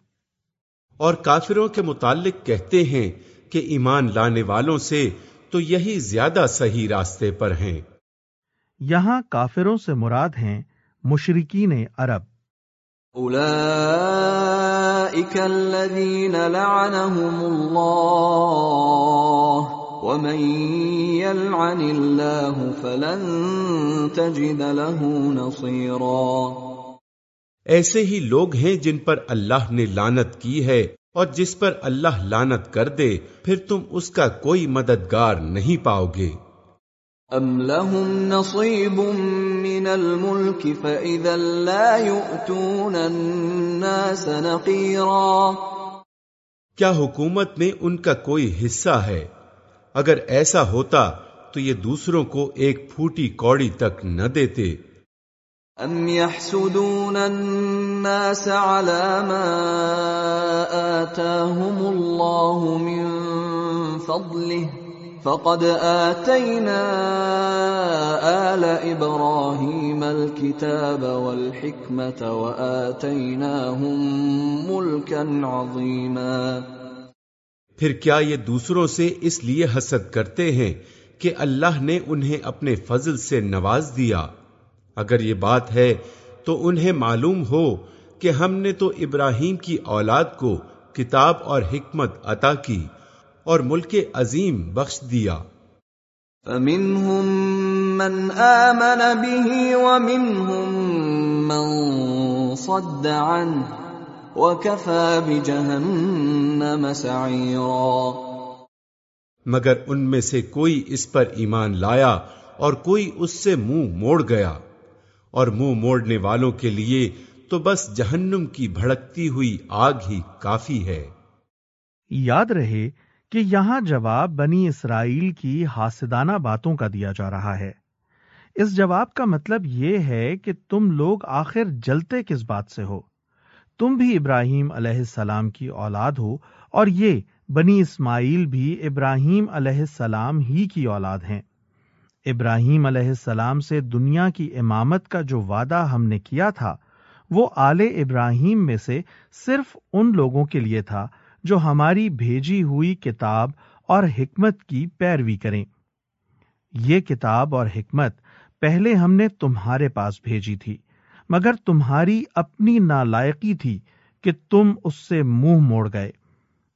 اور کافروں کے متعلق کہتے ہیں کہ ایمان لانے والوں سے تو یہی زیادہ صحیح راستے پر ہیں۔ یہاں کافروں سے مراد ہیں مشرقین عرب۔ اولئك الذين لعنهم الله ومن يلعن الله فلن تجد له نصيرا ایسے ہی لوگ ہیں جن پر اللہ نے لانت کی ہے اور جس پر اللہ لانت کر دے، پھر تم اس کا کوئی مددگار نہیں پاؤ گے۔ ام لهم نصيب من الملك فاذا لا يؤتون الناس نقيرا کیا حکومت میں ان کا کوئی حصہ ہے؟ اگر ایسا ہوتا تو یہ دوسروں کو ایک پھوٹی کوڑی تک نہ دیتے۔ ام يحسدون الناس على ما آتاهم الله من فضله فقد آتينا آل إبراهيم الكتاب والحكمة وآتيناهم ملكا عظيما۔ پھر کیا یہ دوسروں سے اس لیے حسد کرتے ہیں کہ اللہ نے انہیں اپنے فضل سے نواز دیا؟ اگر یہ بات ہے تو انہیں معلوم ہو کہ ہم نے تو ابراہیم کی اولاد کو کتاب اور حکمت عطا کی۔ اور ملک عظیم بخش دیا۔ فمنهم من آمن به ومنهم من صد عنه وكفى بجهنم سعيرا۔ مگر ان میں سے کوئی اس پر ایمان لایا اور کوئی اس سے منہ موڑ گیا۔ اور منہ موڑنے والوں کے لیے تو بس جہنم کی بھڑکتی ہوئی آگ ہی کافی ہے۔ یاد رہے کہ یہاں جواب بنی اسرائیل کی حاسدانہ باتوں کا دیا جا رہا ہے۔ اس جواب کا مطلب یہ ہے کہ تم لوگ آخر جلتے کس بات سے ہو؟ تم بھی ابراہیم علیہ السلام کی اولاد ہو اور یہ بنی اسماعیل بھی ابراہیم علیہ السلام ہی کی اولاد ہیں۔ ابراہیم علیہ السلام سے دنیا کی امامت کا جو وعدہ ہم نے کیا تھا، وہ آل ابراہیم میں سے صرف ان لوگوں کے لیے تھا جو ہماری بھیجی ہوئی کتاب اور حکمت کی پیروی کریں۔ یہ کتاب اور حکمت پہلے ہم نے تمہارے پاس بھیجی تھی، مگر تمہاری اپنی نالائقی تھی کہ تم اس سے منہ موڑ گئے۔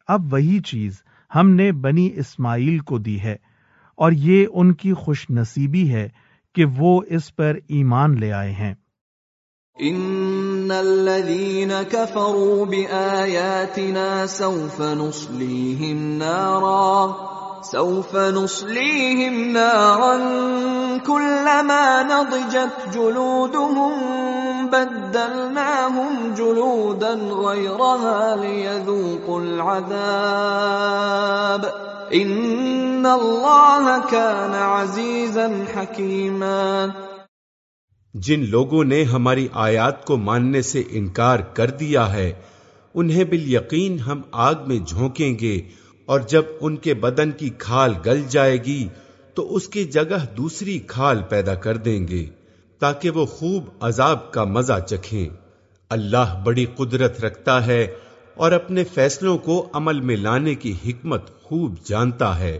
اب وہی چیز ہم نے بنی اسماعیل کو دی ہے، اور یہ ان کی خوش نصیبی ہے کہ وہ اس پر ایمان لے آئے ہیں۔ ان الذين كفروا باياتنا سوف نصليهم نارا سوف نصليهم نارا كلما نضجت جلودهم بدلناهم جلودا غيرها ليذوقوا العذاب ان الله كان عزيزا حكيما جن لوگوں نے ہماری آیات کو ماننے سے انکار کر دیا ہے، انہیں بال یقین ہم آگ میں جھونکیں گے اور جب ان کے بدن کی کھال گل جائے گی تو اس کی جگہ دوسری کھال پیدا کر دیں گے تاکہ وہ خوب عذاب کا مزہ چکھیں۔ اللہ بڑی قدرت رکھتا ہے اور اپنے فیصلوں کو عمل میں لانے کی حکمت خوب جانتا ہے۔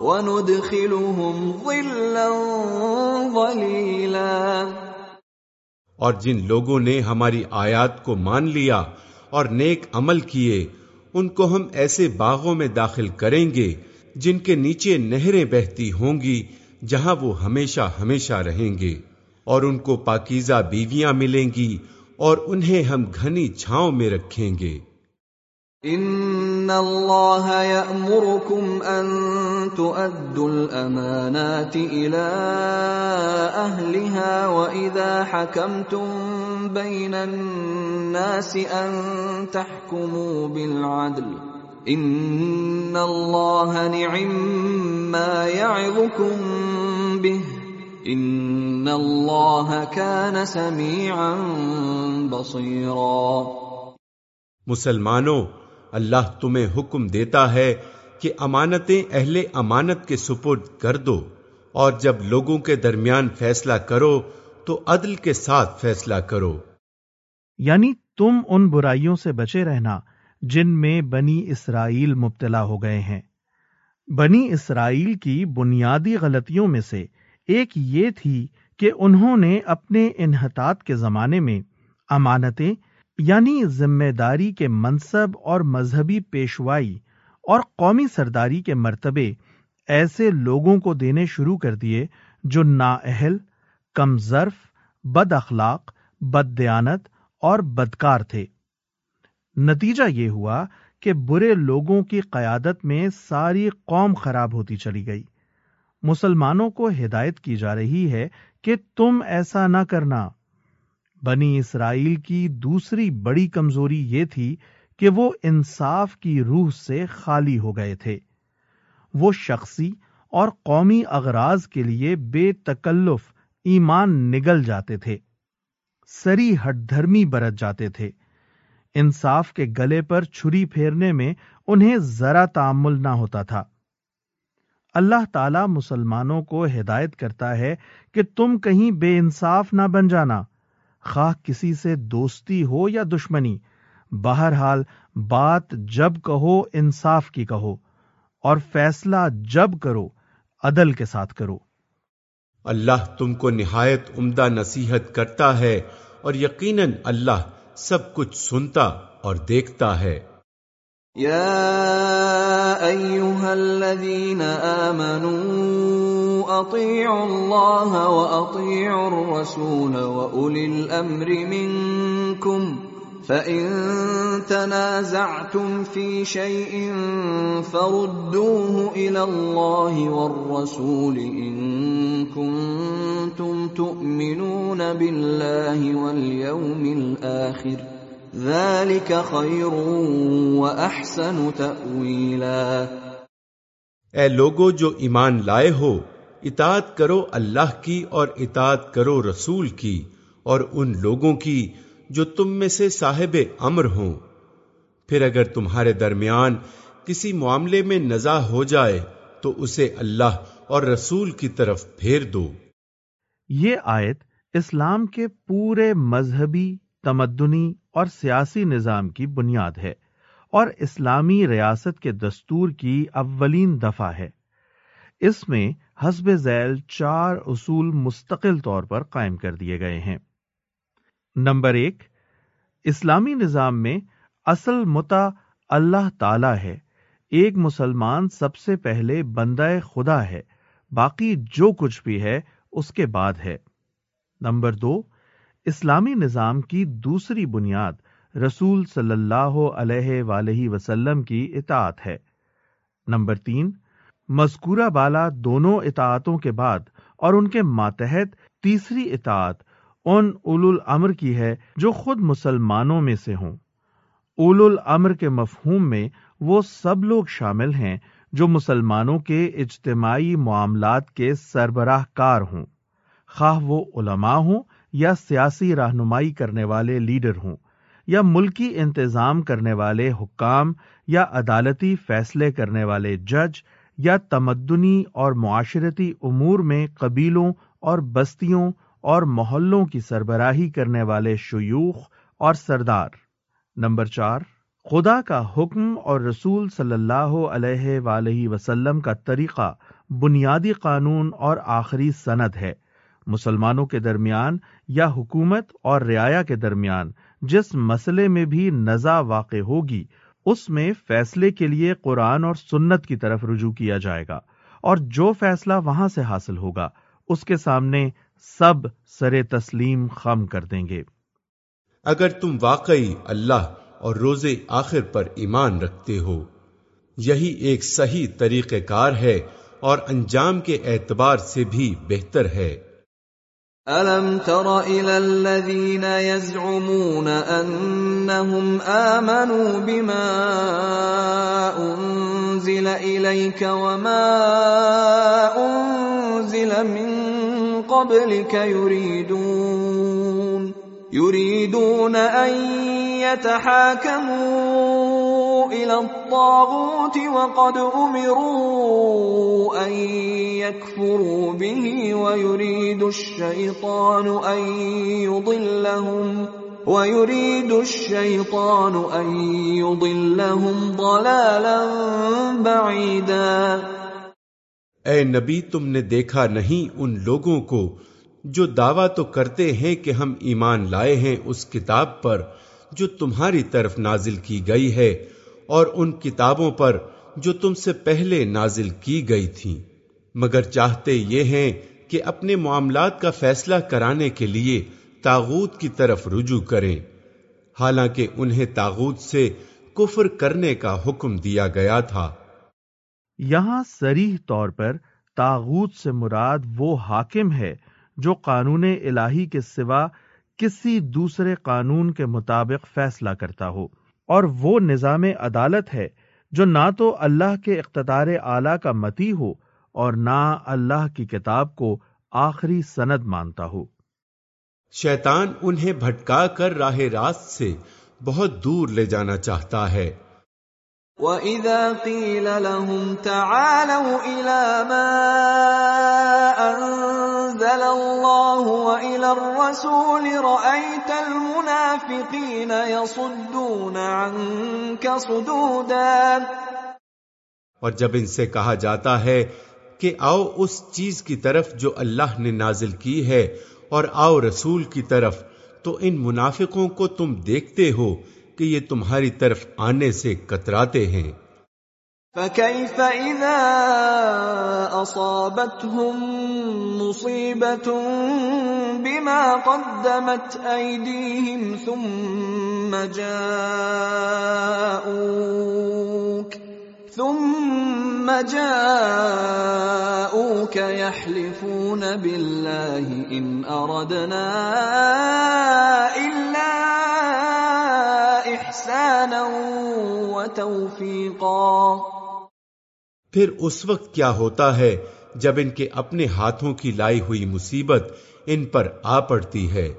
وَنُدْخِلُهُمْ ظِلًّا ظَلِيلًا۔ اور جن لوگوں نے ہماری آیات کو مان لیا اور نیک عمل کیے، ان کو ہم ایسے باغوں میں داخل کریں گے جن کے نیچے نہریں بہتی ہوں گی، جہاں وہ ہمیشہ ہمیشہ رہیں گے۔ اور ان کو پاکیزہ بیویاں ملیں گی اور انہیں ہم گھنی چھاؤں میں رکھیں گے۔ ان اللہ یأمرکم ان تؤدوا الامانات الى اہلها واذا حکمتم بین الناس ان تحکموا بالعدل ان اللہ نعم ما یعظکم به ان اللہ كان سمیعا بصیرا مسلمانوں اللہ تمہیں حکم دیتا ہے کہ امانتیں اہل امانت کے سپرد کر دو، اور جب لوگوں کے درمیان فیصلہ کرو تو عدل کے ساتھ فیصلہ کرو۔ یعنی تم ان برائیوں سے بچے رہنا جن میں بنی اسرائیل مبتلا ہو گئے ہیں۔ بنی اسرائیل کی بنیادی غلطیوں میں سے ایک یہ تھی کہ انہوں نے اپنے انحطاط کے زمانے میں امانتیں یعنی ذمہ داری کے منصب اور مذہبی پیشوائی اور قومی سرداری کے مرتبے ایسے لوگوں کو دینے شروع کر دیے جو نااہل، کم ظرف، بد اخلاق، بد دیانت اور بدکار تھے۔ نتیجہ یہ ہوا کہ برے لوگوں کی قیادت میں ساری قوم خراب ہوتی چلی گئی۔ مسلمانوں کو ہدایت کی جا رہی ہے کہ تم ایسا نہ کرنا۔ بنی اسرائیل کی دوسری بڑی کمزوری یہ تھی کہ وہ انصاف کی روح سے خالی ہو گئے تھے۔ وہ شخصی اور قومی اغراض کے لیے بے تکلف ایمان نگل جاتے تھے۔ سری ہٹ دھرمی برت جاتے تھے۔ انصاف کے گلے پر چھری پھیرنے میں انہیں ذرا تعمل نہ ہوتا تھا۔ اللہ تعالی مسلمانوں کو ہدایت کرتا ہے کہ تم کہیں بے انصاف نہ بن جانا۔ خواہ کسی سے دوستی ہو یا دشمنی، بہرحال بات جب کہو، انصاف کی کہو، اور فیصلہ جب کرو، عدل کے ساتھ کرو۔ اللہ تم کو نہایت عمدہ نصیحت کرتا ہے اور یقیناً اللہ سب کچھ سنتا اور دیکھتا ہے۔ یا ایوہا الذین آمنوا اطیعوا اللہ و اطیعوا الرسول و اولی الامر منکم فَإِن تَنَازَعْتُمْ فِي شَيْءٍ فَرُدُّوهُ إِلَى اللَّهِ وَالرَّسُولِ إِن كُنتُمْ تُؤْمِنُونَ بِاللَّهِ وَالْيَوْمِ الْآخِرِ اے لوگو جو ایمان لائے ہو اطاعت کرو اللہ کی اور اطاعت کرو رسول کی اور ان لوگوں کی جو تم میں سے صاحب امر ہوں۔ پھر اگر تمہارے درمیان کسی معاملے میں نزا ہو جائے تو اسے اللہ اور رسول کی طرف پھیر دو۔ یہ آیت اسلام کے پورے مذہبی تمدنی اور سیاسی نظام کی بنیاد ہے اور اسلامی ریاست کے دستور کی اولین دفعہ ہے۔ اس میں حسب ذیل چار اصول مستقل طور پر قائم کر دیے گئے ہیں۔ نمبر ایک، اسلامی نظام میں اصل متا اللہ تعالی ہے۔ ایک مسلمان سب سے پہلے بندہ خدا ہے، باقی جو کچھ بھی ہے اس کے بعد ہے۔ نمبر دو اسلامی نظام کی دوسری بنیاد رسول صلی اللہ علیہ وآلہ وسلم کی اطاعت ہے۔ نمبر تین، مذکورہ بالا دونوں اطاعتوں کے بعد اور ان کے ماتحت تیسری اطاعت ان اول الامر کی ہے جو خود مسلمانوں میں سے ہوں۔ اول الامر کے مفہوم میں وہ سب لوگ شامل ہیں جو مسلمانوں کے اجتماعی معاملات کے سربراہ کار ہوں۔ خواہ وہ علماء ہوں یا سیاسی رہنمائی کرنے والے لیڈر ہوں، یا ملکی انتظام کرنے والے حکام یا عدالتی فیصلے کرنے والے جج یا تمدنی اور معاشرتی امور میں قبیلوں اور بستیوں اور محلوں کی سربراہی کرنے والے شیوخ اور سردار۔ نمبر چار، خدا کا حکم اور رسول صلی اللہ علیہ وآلہ وسلم کا طریقہ بنیادی قانون اور آخری سند ہے۔ مسلمانوں کے درمیان یا حکومت اور رعایا کے درمیان جس مسئلے میں بھی نزا واقع ہوگی، اس میں فیصلے کے لیے قرآن اور سنت کی طرف رجوع کیا جائے گا اور جو فیصلہ وہاں سے حاصل ہوگا، اس کے سامنے سب سر تسلیم خم کر دیں گے۔ اگر تم واقعی اللہ اور روز آخر پر ایمان رکھتے ہو، یہی ایک صحیح طریقہ کار ہے اور انجام کے اعتبار سے بھی بہتر ہے۔ أَلَمْ تَرَ إِلَى الَّذِينَ يَزْعُمُونَ أَنَّهُمْ آمَنُوا بِمَا أُنزِلَ إِلَيْكَ وَمَا أُنزِلَ مِن قَبْلِكَ يُرِيدُونَ يُرِيدُونَ أَن يَتَحَاكَمُوا إِلَى الطَّاغُوتِ وَقَدْ أُمِرُوا أَن يَكْفُرُوا بِهِ وَيُرِيدُ الشَّيْطَانُ أَن يُضِلَّهُمْ وَيُرِيدُ الشَّيْطَانُ أَن يُضِلَّهُمْ ضَلَالًا بَعِيدًا اے نبی، تم نے دیکھا نہیں ان لوگوں کو جو دعویٰ تو کرتے ہیں کہ ہم ایمان لائے ہیں اس کتاب پر جو تمہاری طرف نازل کی گئی ہے۔ اور ان کتابوں پر جو تم سے پہلے نازل کی گئی تھی مگر چاہتے یہ ہیں کہ اپنے معاملات کا فیصلہ کرانے کے لیے تاغوت کی طرف رجوع کریں۔ حالانکہ انہیں تاغوت سے کفر کرنے کا حکم دیا گیا تھا۔ یہاں سریح طور پر تاغوت سے مراد وہ حاکم ہے جو قانون الہی کے سوا کسی دوسرے قانون کے مطابق فیصلہ کرتا ہو۔ اور وہ نظام عدالت ہے جو نہ تو اللہ کے اقتدار اعلی کا متی ہو اور نہ اللہ کی کتاب کو آخری سند مانتا ہو۔ شیطان انہیں بھٹکا کر راہ راست سے بہت دور لے جانا چاہتا ہے۔ وَإِذَا قِيلَ لَهُمْ تَعَالَوْا إِلَى مَا أَنزَلَ اللَّهُ وَإِلَى الرَّسُولِ رَأَيْتَ الْمُنَافِقِينَ يَصُدُّونَ عَنكَ صُدُودًا اور جب ان سے کہا جاتا ہے کہ آؤ اس چیز کی طرف جو اللہ نے نازل کی ہے اور آؤ رسول کی طرف، تو ان منافقوں کو تم دیکھتے ہو کہ یہ تمہاری طرف آنے سے کتراتے ہیں۔ فَكَيْفَ إِذَا أَصَابَتْهُم مُّصِيبَةٌ بِمَا قَدَّمَتْ أَيْدِيهِمْ ثُمَّ جَاءُوكَ ثُمَّ جَاءُوكَ يَحْلِفُونَ بِاللَّهِ إِنْ أَرَدْنَا إِلَّا احسانا وتوفیقا۔ پھر اس وقت کیا ہوتا ہے جب ان کے اپنے ہاتھوں کی لائی ہوئی مصیبت ان پر آ پڑتی ہے۔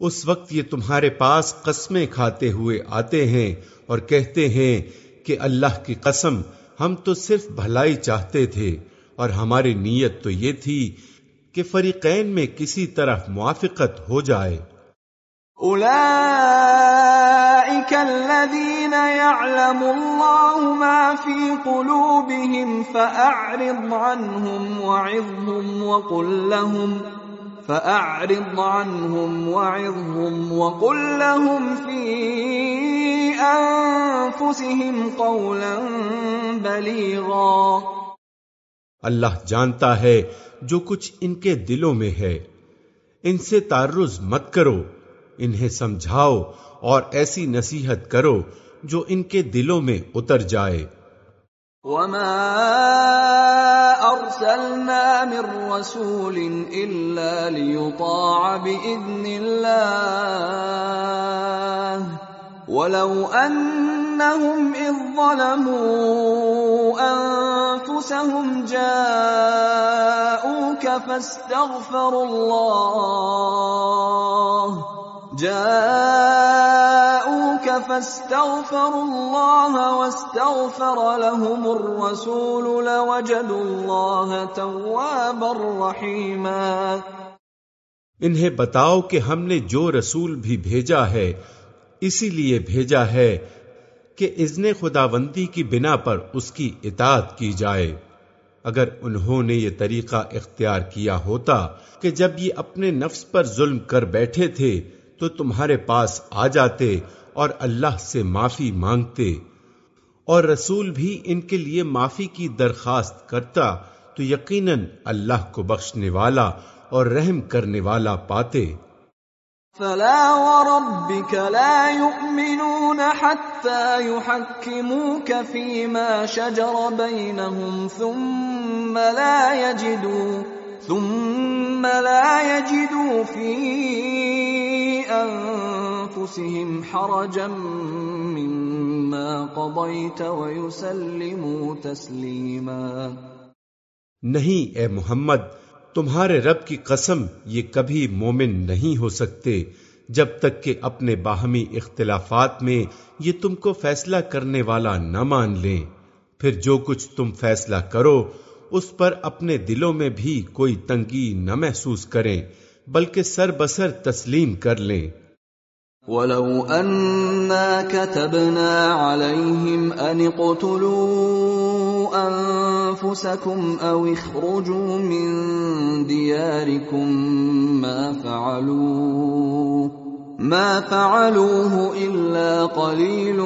اس وقت یہ تمہارے پاس قسمیں کھاتے ہوئے آتے ہیں اور کہتے ہیں کہ اللہ کی قسم، ہم تو صرف بھلائی چاہتے تھے اور ہماری نیت تو یہ تھی کہ فریقین میں کسی طرف موافقت ہو جائے۔ اولئك الذين يعلم الله ما في قلوبهم فأعرض عنهم وعظهم وقل لهم فأعرض عنهم وعظهم وقل لهم في أنفسهم قولا بليغا اللہ جانتا ہے جو کچھ ان کے دلوں میں ہے۔ ان سے تعرض مت کرو۔ انہیں سمجھاؤ اور ایسی نصیحت کرو جو ان کے دلوں میں اتر جائے۔ وما ارسلنا من رسول الا ليطاع باذن الله ولو انهم اذ ظلموا انفسهم جاءوك فاستغفروا الله جاءوك فاستغفروا الله واستغفر لهم الرسول لوجدوا الله توابا رحيما انہیں بتاؤ کہ ہم نے جو رسول بھی بھیجا ہے، اسی لیے بھیجا ہے کہ اذن خداوندی کی بنا پر اس کی اطاعت کی جائے۔ اگر انہوں نے یہ طریقہ اختیار کیا ہوتا کہ جب یہ اپنے نفس پر ظلم کر بیٹھے تھے تو تمہارے پاس آ جاتے اور اللہ سے معافی مانگتے۔ اور رسول بھی ان کے لیے معافی کی درخواست کرتا تو یقیناً اللہ کو بخشنے والا اور رحم کرنے والا پاتے۔ فلا وربك لا يؤمنون حتى يحكموك فيما شجر بينهم ثم لا يجدوا ثم لا يجدوا في انفسهم حرجا مما قضيت ويسلموا تسليما۔ نہیں اے محمد، تمہارے رب کی قسم یہ کبھی مومن نہیں ہو سکتے جب تک کہ اپنے باہمی اختلافات میں یہ تم کو فیصلہ کرنے والا نہ مان لیں۔ پھر جو کچھ تم فیصلہ کرو اس پر اپنے دلوں میں بھی کوئی تنگی نہ محسوس کریں، بلکہ سر بسر تسلیم کر لیں۔ ولو أنا كتبنا عليهم أن اقتلوا أنفسكم أو اخرجوا من دياركم ما فعلوه ما فعلوه إلا قليل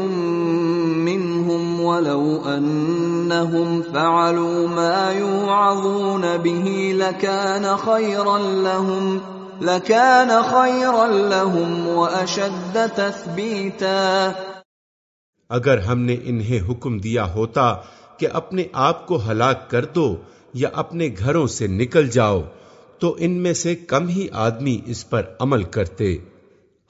منهم ولو أنهم فعلوا ما يوعظون به لكان خيرا لهم ۖ، لَكَانَ خَيْرًا لَهُمْ وَأَشَدَّ تَثْبِيتًا. اگر ہم نے انہیں حکم دیا ہوتا کہ اپنے آپ کو ہلاک کر دو یا اپنے گھروں سے نکل جاؤ، تو ان میں سے کم ہی آدمی اس پر عمل کرتے۔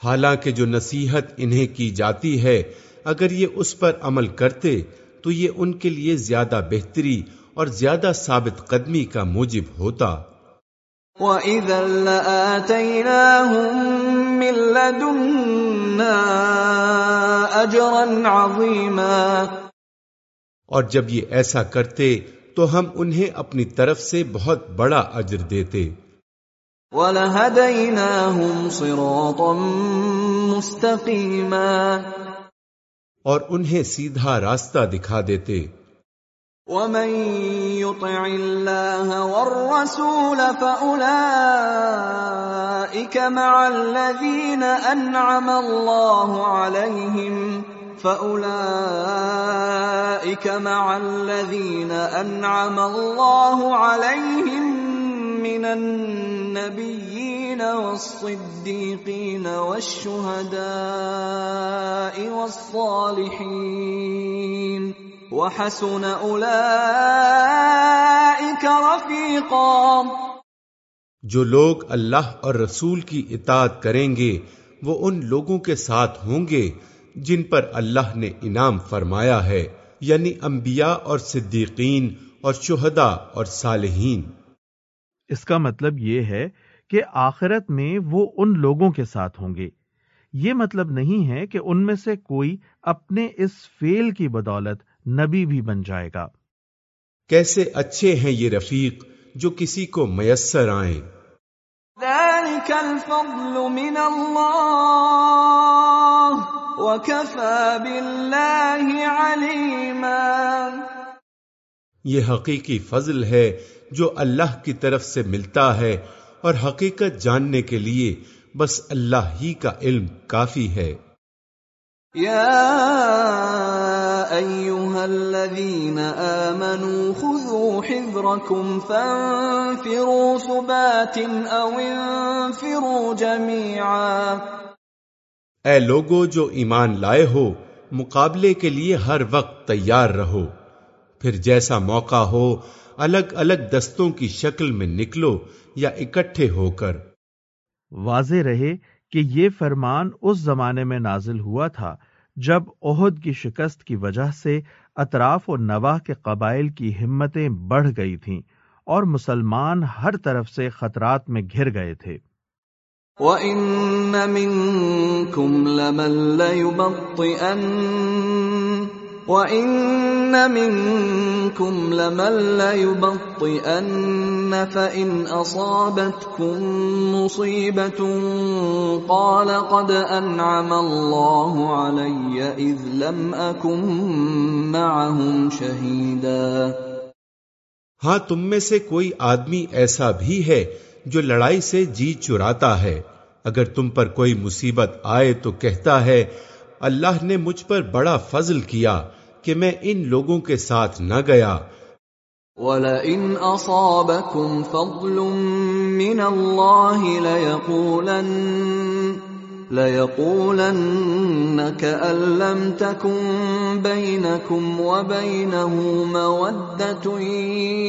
حالانکہ جو نصیحت انہیں کی جاتی ہے اگر یہ اس پر عمل کرتے تو یہ ان کے لیے زیادہ بہتری اور زیادہ ثابت قدمی کا موجب ہوتا۔ وَإِذًا لَآتَيْنَاهُمْ مِن لَّدُنَّا أَجْرًا عَظِيمًا۔ اور جب یہ ایسا کرتے تو ہم انہیں اپنی طرف سے بہت بڑا اجر دیتے۔ وَلَهَدَيْنَاهُمْ صِرَاطًا مُسْتَقِيمًا اور انہیں سیدھا راستہ دکھا دیتے۔ ومن يطع الله والرسول فأولئك مع الذين أنعم الله عليهم فأولئك مع الذين أنعم الله عليهم من النبيين والصديقين والشهداء والصالحين وحسن رفیقا جو لوگ اللہ اور رسول کی اطاعت کریں گے، وہ ان لوگوں کے ساتھ ہوں گے جن پر اللہ نے انعام فرمایا ہے یعنی انبیاء اور صدیقین اور شہدا اور صالحین۔ اس کا مطلب یہ ہے کہ آخرت میں وہ ان لوگوں کے ساتھ ہوں گے۔ یہ مطلب نہیں ہے کہ ان میں سے کوئی اپنے اس فیل کی بدولت نبی بھی بن جائے گا۔ کیسے اچھے ہیں یہ رفیق جو کسی کو میسر آئیں۔ یہ حقیقی فضل ہے جو اللہ کی طرف سے ملتا ہے اور حقیقت جاننے کے لیے بس اللہ ہی کا علم کافی ہے۔ ايها الذين امنوا خذوا حذركم فانفروا ثبات او انفروا جميعا اے لوگو جو ایمان لائے ہو مقابلے کے لیے ہر وقت تیار رہو۔ پھر جیسا موقع ہو الگ الگ دستوں کی شکل میں نکلو یا اکٹھے ہو کر۔ واضح رہے کہ یہ فرمان اس زمانے میں نازل ہوا تھا جب عہد کی شکست کی وجہ سے اطراف و نواح کے قبائل کی ہمتیں بڑھ گئی تھیں اور مسلمان ہر طرف سے خطرات میں گھر گئے تھے۔ وَإِنَّ مِنكُمْ لَمَن لَّيُبَطِّئَنَّ وَإِنَّ مِنكُمْ لَمَن لَّيُبَطِّئَنَّ فَإِنْ أَصَابَتْكُم مُّصِيبَةٌ قَالَ قَدْ أَنْعَمَ اللَّهُ عَلَيَّ إِذْ لَمْ أَكُن مَّعَهُمْ شَهِيدًا ہاں تم میں سے کوئی آدمی ایسا بھی ہے جو لڑائی سے جی چراتا ہے۔ اگر تم پر کوئی مصیبت آئے تو کہتا ہے، اللہ نے مجھ پر بڑا فضل کیا۔ کہ میں ان لوگوں کے ساتھ نہ گیا۔ وَلَئِنْ أَصَابَكُمْ فَضْلٌ مِّنَ اللَّهِ لَيَقُولَنَّ لَيَقُولَنَّ كَأَن لَّمْ تَكُن بَيْنَكُمْ وَبَيْنَهُ مَوَدَّةٌ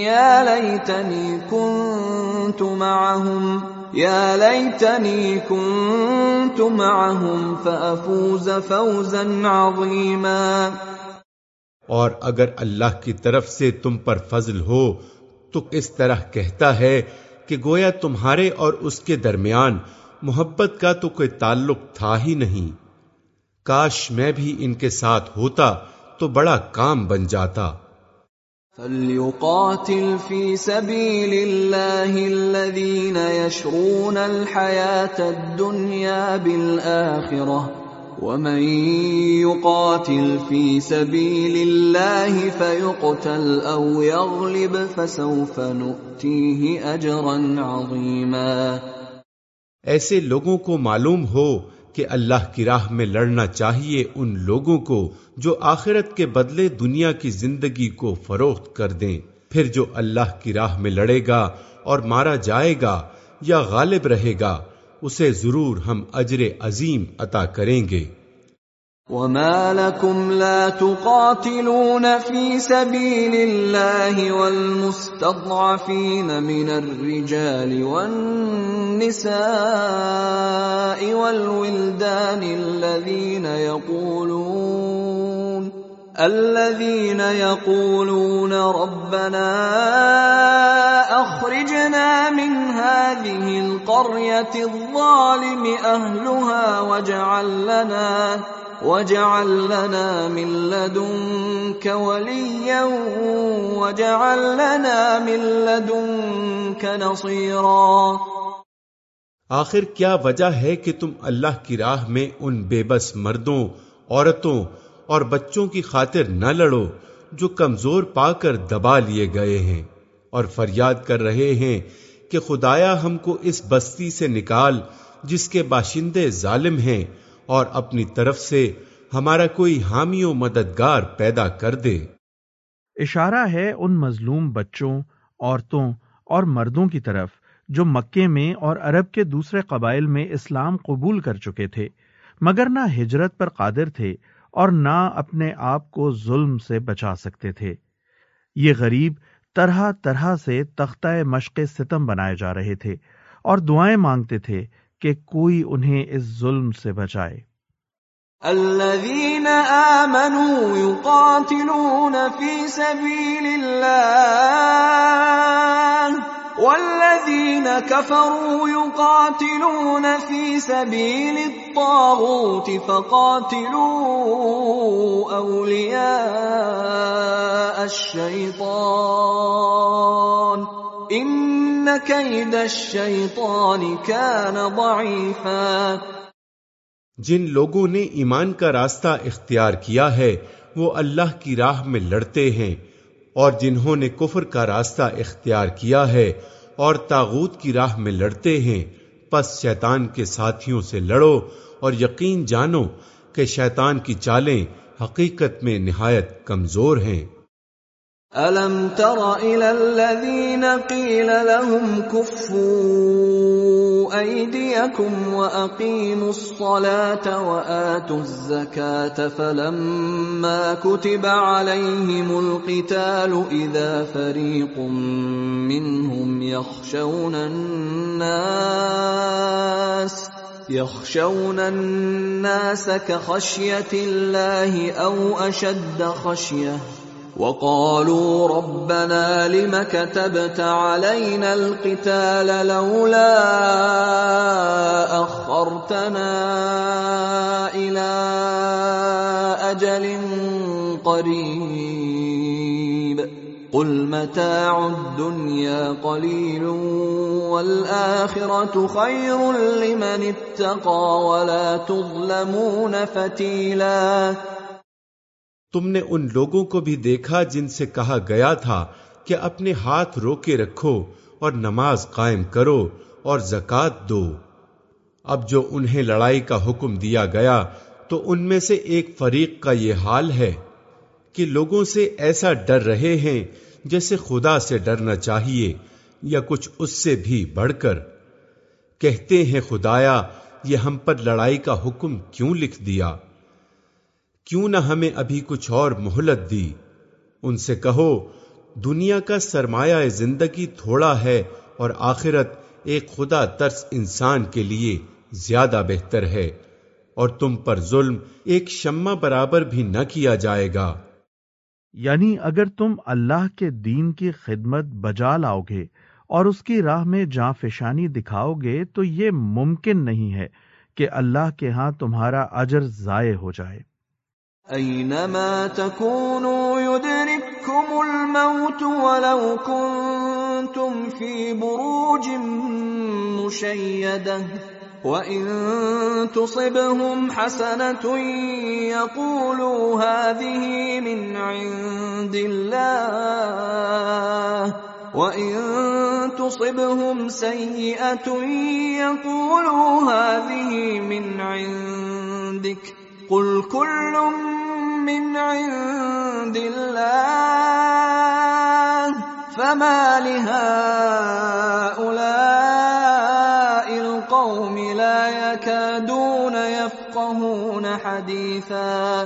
يَا لَيْتَنِي كُنتُ مَعَهُمْ يَا لَيْتَنِي كُنتُ مَعَهُمْ فَأَفُوزَ فَوْزًا عَظِيمًا اور اگر اللہ کی طرف سے تم پر فضل ہو، تو اس طرح کہتا ہے کہ گویا تمہارے اور اس کے درمیان محبت کا تو کوئی تعلق تھا ہی نہیں۔ کاش میں بھی ان کے ساتھ ہوتا تو بڑا کام بن جاتا۔ فَلْيُقَاتِلْ فِي سَبِيلِ اللَّهِ الَّذِينَ يَشْرُونَ الْحَيَاةَ الدُّنْيَا بِالْآخِرَةِ وَمَن يُقَاتِلْ فِي سَبِيلِ اللَّهِ فَيُقْتَلْ أَوْ يَغْلِبْ فَسَوْفَ نُؤْتِيهِ أَجْرًا عَظِيمًا۔ ایسے لوگوں کو معلوم ہو کہ اللہ کی راہ میں لڑنا چاہیے ان لوگوں کو جو آخرت کے بدلے دنیا کی زندگی کو فروخت کر دیں۔ پھر جو اللہ کی راہ میں لڑے گا اور مارا جائے گا یا غالب رہے گا اسے ضرور ہم اجر عظیم عطا کریں گے۔ وما لكم لا تقاتلون في سبيل الله والمستضعفين من الرجال والنساء والولدان الذين يقولون الذين يقولون ربنا اخرجنا من هذه القريه الظالم اهلها واجعل لنا وَجَعَلْ لَنَا مِن لَّدُنكَ وَلِيًّا وَجَعَلْ لَنَا مِن لَّدُنكَ نَصِيرًا آخر کیا وجہ ہے کہ تم اللہ کی راہ میں ان بے بس مردوں، عورتوں اور بچوں کی خاطر نہ لڑو جو کمزور پا کر دبا لیے گئے ہیں اور فریاد کر رہے ہیں کہ خدایا ہم کو اس بستی سے نکال جس کے باشندے ظالم ہیں اور اپنی طرف سے ہمارا کوئی حامی و مددگار پیدا کر دے۔ اشارہ ہے ان مظلوم بچوں، عورتوں اور مردوں کی طرف جو مکے میں اور عرب کے دوسرے قبائل میں اسلام قبول کر چکے تھے، مگر نہ ہجرت پر قادر تھے اور نہ اپنے آپ کو ظلم سے بچا سکتے تھے۔ یہ غریب طرح طرح سے تختہ مشق ستم بنائے جا رہے تھے اور دعائیں مانگتے تھے کہ کوئی انہیں اس ظلم سے بچائے۔ الذين آمنوا يقاتلون في سبيل الله والذين كفروا يقاتلون في سبيل الطاغوت فقاتلوا أولياء الشيطان ان کید الشیطان کان ضعیفا جن لوگوں نے ایمان کا راستہ اختیار کیا ہے وہ اللہ کی راہ میں لڑتے ہیں اور جنہوں نے کفر کا راستہ اختیار کیا ہے اور تاغوت کی راہ میں لڑتے ہیں، پس شیطان کے ساتھیوں سے لڑو اور یقین جانو کہ شیطان کی چالیں حقیقت میں نہایت کمزور ہیں۔ الم تر الى الذين قيل لهم كفوا ايديكم واقيموا الصلاه واتوا الزكاه فلما كتب عليهم القتال اذا فريق منهم يخشون الناس يخشون الناس كخشيه الله او اشد خشيه وقالوا ربنا لم كتبت علينا القتال لولا اخرتنا الى اجل قريب قل متاع الدنيا قليل والاخره خير لمن اتقى ولا تظلمون فتيلا تم نے ان لوگوں کو بھی دیکھا جن سے کہا گیا تھا کہ اپنے ہاتھ رو کے رکھو اور نماز قائم کرو اور زکات دو۔ اب جو انہیں لڑائی کا حکم دیا گیا، تو ان میں سے ایک فریق کا یہ حال ہے کہ لوگوں سے ایسا ڈر رہے ہیں جیسے خدا سے ڈرنا چاہیے یا کچھ اس سے بھی بڑھ کر۔ کہتے ہیں خدایا، یہ ہم پر لڑائی کا حکم کیوں لکھ دیا؟ کیوں نہ ہمیں ابھی کچھ اور مہلت دی۔ ان سے کہو، دنیا کا سرمایہ زندگی تھوڑا ہے اور آخرت ایک خدا ترس انسان کے لیے زیادہ بہتر ہے۔ اور تم پر ظلم ایک شمع برابر بھی نہ کیا جائے گا۔ یعنی اگر تم اللہ کے دین کی خدمت بجا لاؤ گے اور اس کی راہ میں جاں فشانی دکھاؤ گے، تو یہ ممکن نہیں ہے کہ اللہ کے ہاں تمہارا اجر ضائع ہو جائے۔ أينما تكونوا يدرككم الموت ولو كنتم في بروج مشيدة وإن تصبهم حسنة يقولوا هذه من عند الله وإن تصبهم سيئة يقولوا هذه من عندك قل كل من عند الله فما لهؤلاء القوم لا يكادون يفقهون حديثا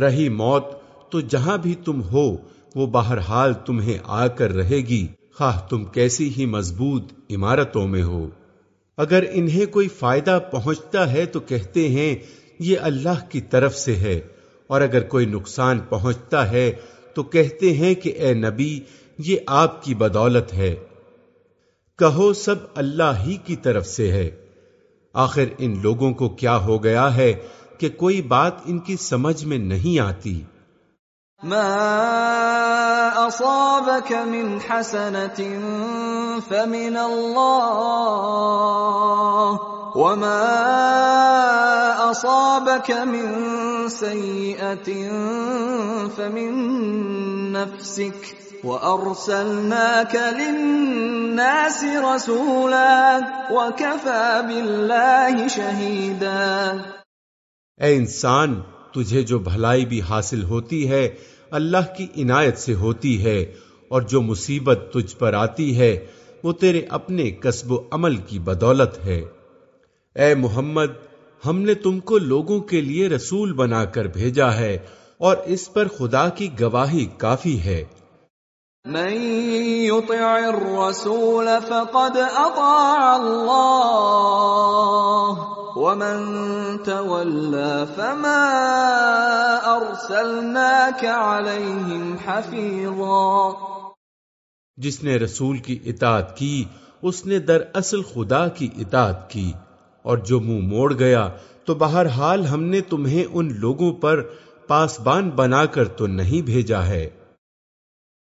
رہی موت تو جہاں بھی تم ہو، وہ بہرحال تمہیں آ کر رہے گی۔ خواہ تم کیسی ہی مضبوط عمارتوں میں ہو۔ اگر انہیں کوئی فائدہ پہنچتا ہے تو کہتے ہیں یہ اللہ کی طرف سے ہے، اور اگر کوئی نقصان پہنچتا ہے تو کہتے ہیں کہ اے نبی، یہ آپ کی بدولت ہے۔ کہو، سب اللہ ہی کی طرف سے ہے۔ آخر ان لوگوں کو کیا ہو گیا ہے کہ کوئی بات ان کی سمجھ میں نہیں آتی۔ ما اصابك من حسنة فمن الله وما اصابك من سيئة فمن نفسك وارسلناك للناس رسولا وكفى بالله شهيدا اے انسان، تجھے جو بھلائی بھی حاصل ہوتی ہے اللہ کی عنایت سے ہوتی ہے اور جو مصیبت تجھ پر آتی ہے، وہ تیرے اپنے قصب و عمل کی بدولت ہے۔ اے محمد، ہم نے تم کو لوگوں کے لیے رسول بنا کر بھیجا ہے اور اس پر خدا کی گواہی کافی ہے۔ من يطع الرسول فقد اطاع الله ومن تولى فما ارسلناك عليهم حفيظا جس نے رسول کی اطاعت کی، اس نے در اصل خدا کی اطاعت کی، اور جو منہ موڑ گیا، تو بہرحال ہم نے تمہیں ان لوگوں پر پاسبان بنا کر تو نہیں بھیجا ہے۔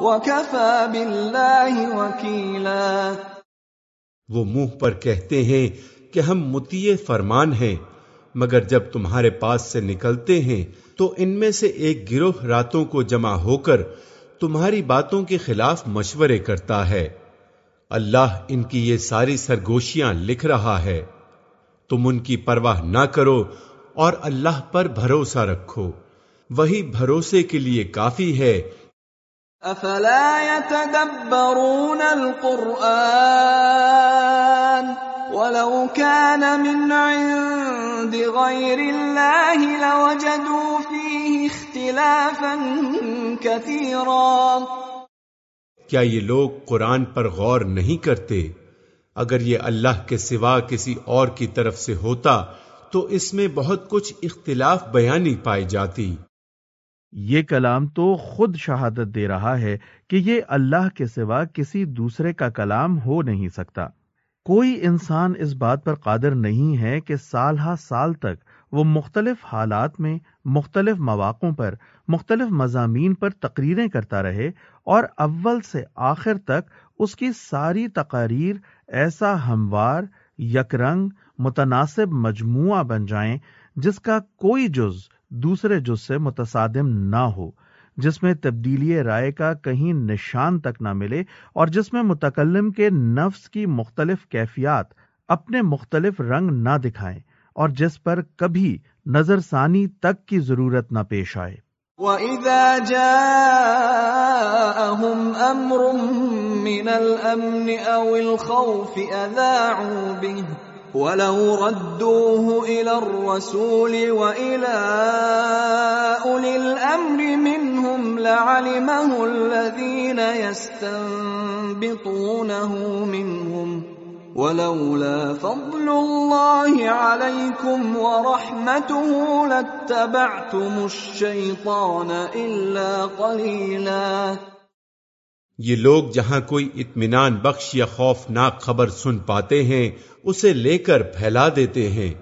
وكفى بالله وكيلا وہ منہ پر کہتے ہیں کہ ہم متیے فرمان ہیں، مگر جب تمہارے پاس سے نکلتے ہیں، تو ان میں سے ایک گروہ راتوں کو جمع ہو کر تمہاری باتوں کے خلاف مشورے کرتا ہے۔ اللہ ان کی یہ ساری سرگوشیاں لکھ رہا ہے۔ تم ان کی پرواہ نہ کرو اور اللہ پر بھروسہ رکھو۔ وہی بھروسے کے لیے کافی ہے افلا يتدبرون القرآن ولو كان من عند غير الله لوجدوا فيه اختلافا كثيرا. کیا یہ لوگ قرآن پر غور نہیں کرتے؟ اگر یہ اللہ کے سوا کسی اور کی طرف سے ہوتا، تو اس میں بہت کچھ اختلاف بیانی پائی جاتی۔ یہ کلام تو خود شہادت دے رہا ہے کہ یہ اللہ کے سوا کسی دوسرے کا کلام ہو نہیں سکتا۔ کوئی انسان اس بات پر قادر نہیں ہے کہ سال ہا سال تک وہ مختلف حالات میں، مختلف مواقع پر، مختلف مضامین پر تقریریں کرتا رہے اور اول سے آخر تک اس کی ساری تقاریر ایسا ہموار، یک رنگ، متناسب مجموعہ بن جائیں جس کا کوئی جز دوسرے جز سے متصادم نہ ہو، جس میں تبدیلی رائے کا کہیں نشان تک نہ ملے اور جس میں متکلم کے نفس کی مختلف کیفیات اپنے مختلف رنگ نہ دکھائیں اور جس پر کبھی نظر ثانی تک کی ضرورت نہ پیش آئے۔ وَإِذَا جَاءَهُمْ أَمْرٌ مِّنَ الْأَمْنِ أَوِ الْخَوْفِ أَذَاعُوا بِهِ وَلَوْ رَدُّوهُ إِلَى الرَّسُولِ وَإِلَى أُولِي الْأَمْرِ مِنْهُمْ لَعَلِمَهُ الَّذِينَ يَسْتَنبِطُونَهُ مِنْهُمْ ولولا فضل الله عليكم ورحمته لاتبعتم الشيطان الا قليلا یہ لوگ جہاں کوئی اطمینان بخش یا خوفناک خبر سن پاتے ہیں، اسے لے کر پھیلا دیتے ہیں۔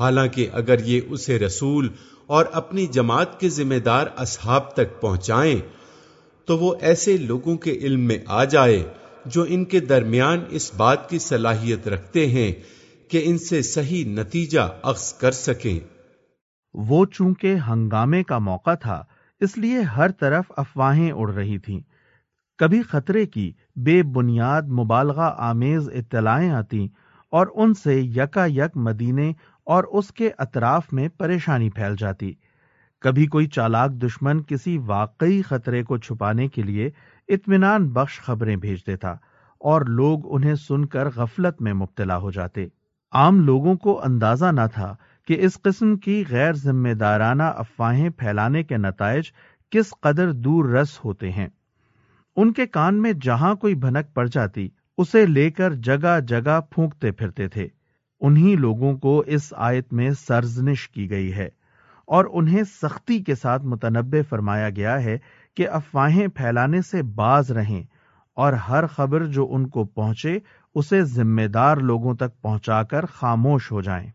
حالانکہ اگر یہ اسے رسول اور اپنی جماعت کے ذمہ دار اصحاب تک پہنچائیں، تو وہ ایسے لوگوں کے علم میں آ جائے جو ان کے درمیان اس بات کی صلاحیت رکھتے ہیں کہ ان سے صحیح نتیجہ اخذ کر سکیں۔ وہ چونکہ ہنگامے کا موقع تھا، اس لیے ہر طرف افواہیں اڑ رہی تھیں۔ کبھی خطرے کی بے بنیاد مبالغہ آمیز اطلاعیں آتی اور ان سے یکا یک مدینے اور اس کے اطراف میں پریشانی پھیل جاتی۔ کبھی کوئی چالاک دشمن کسی واقعی خطرے کو چھپانے کے لیے اطمینان بخش خبریں بھیج دیتا اور لوگ انہیں سن کر غفلت میں مبتلا ہو جاتے۔ عام لوگوں کو اندازہ نہ تھا کہ اس قسم کی غیر ذمہ دارانہ افواہیں پھیلانے کے نتائج کس قدر دور رس ہوتے ہیں۔ ان کے کان میں جہاں کوئی بھنک پڑ جاتی، اسے لے کر جگہ جگہ پھونکتے پھرتے تھے۔ انہی لوگوں کو اس آیت میں سرزنش کی گئی ہے اور انہیں سختی کے ساتھ متنبع فرمایا گیا ہے کہ افواہیں پھیلانے سے باز رہیں اور ہر خبر جو ان کو پہنچے، اسے ذمہ دار لوگوں تک پہنچا کر خاموش ہو جائیں۔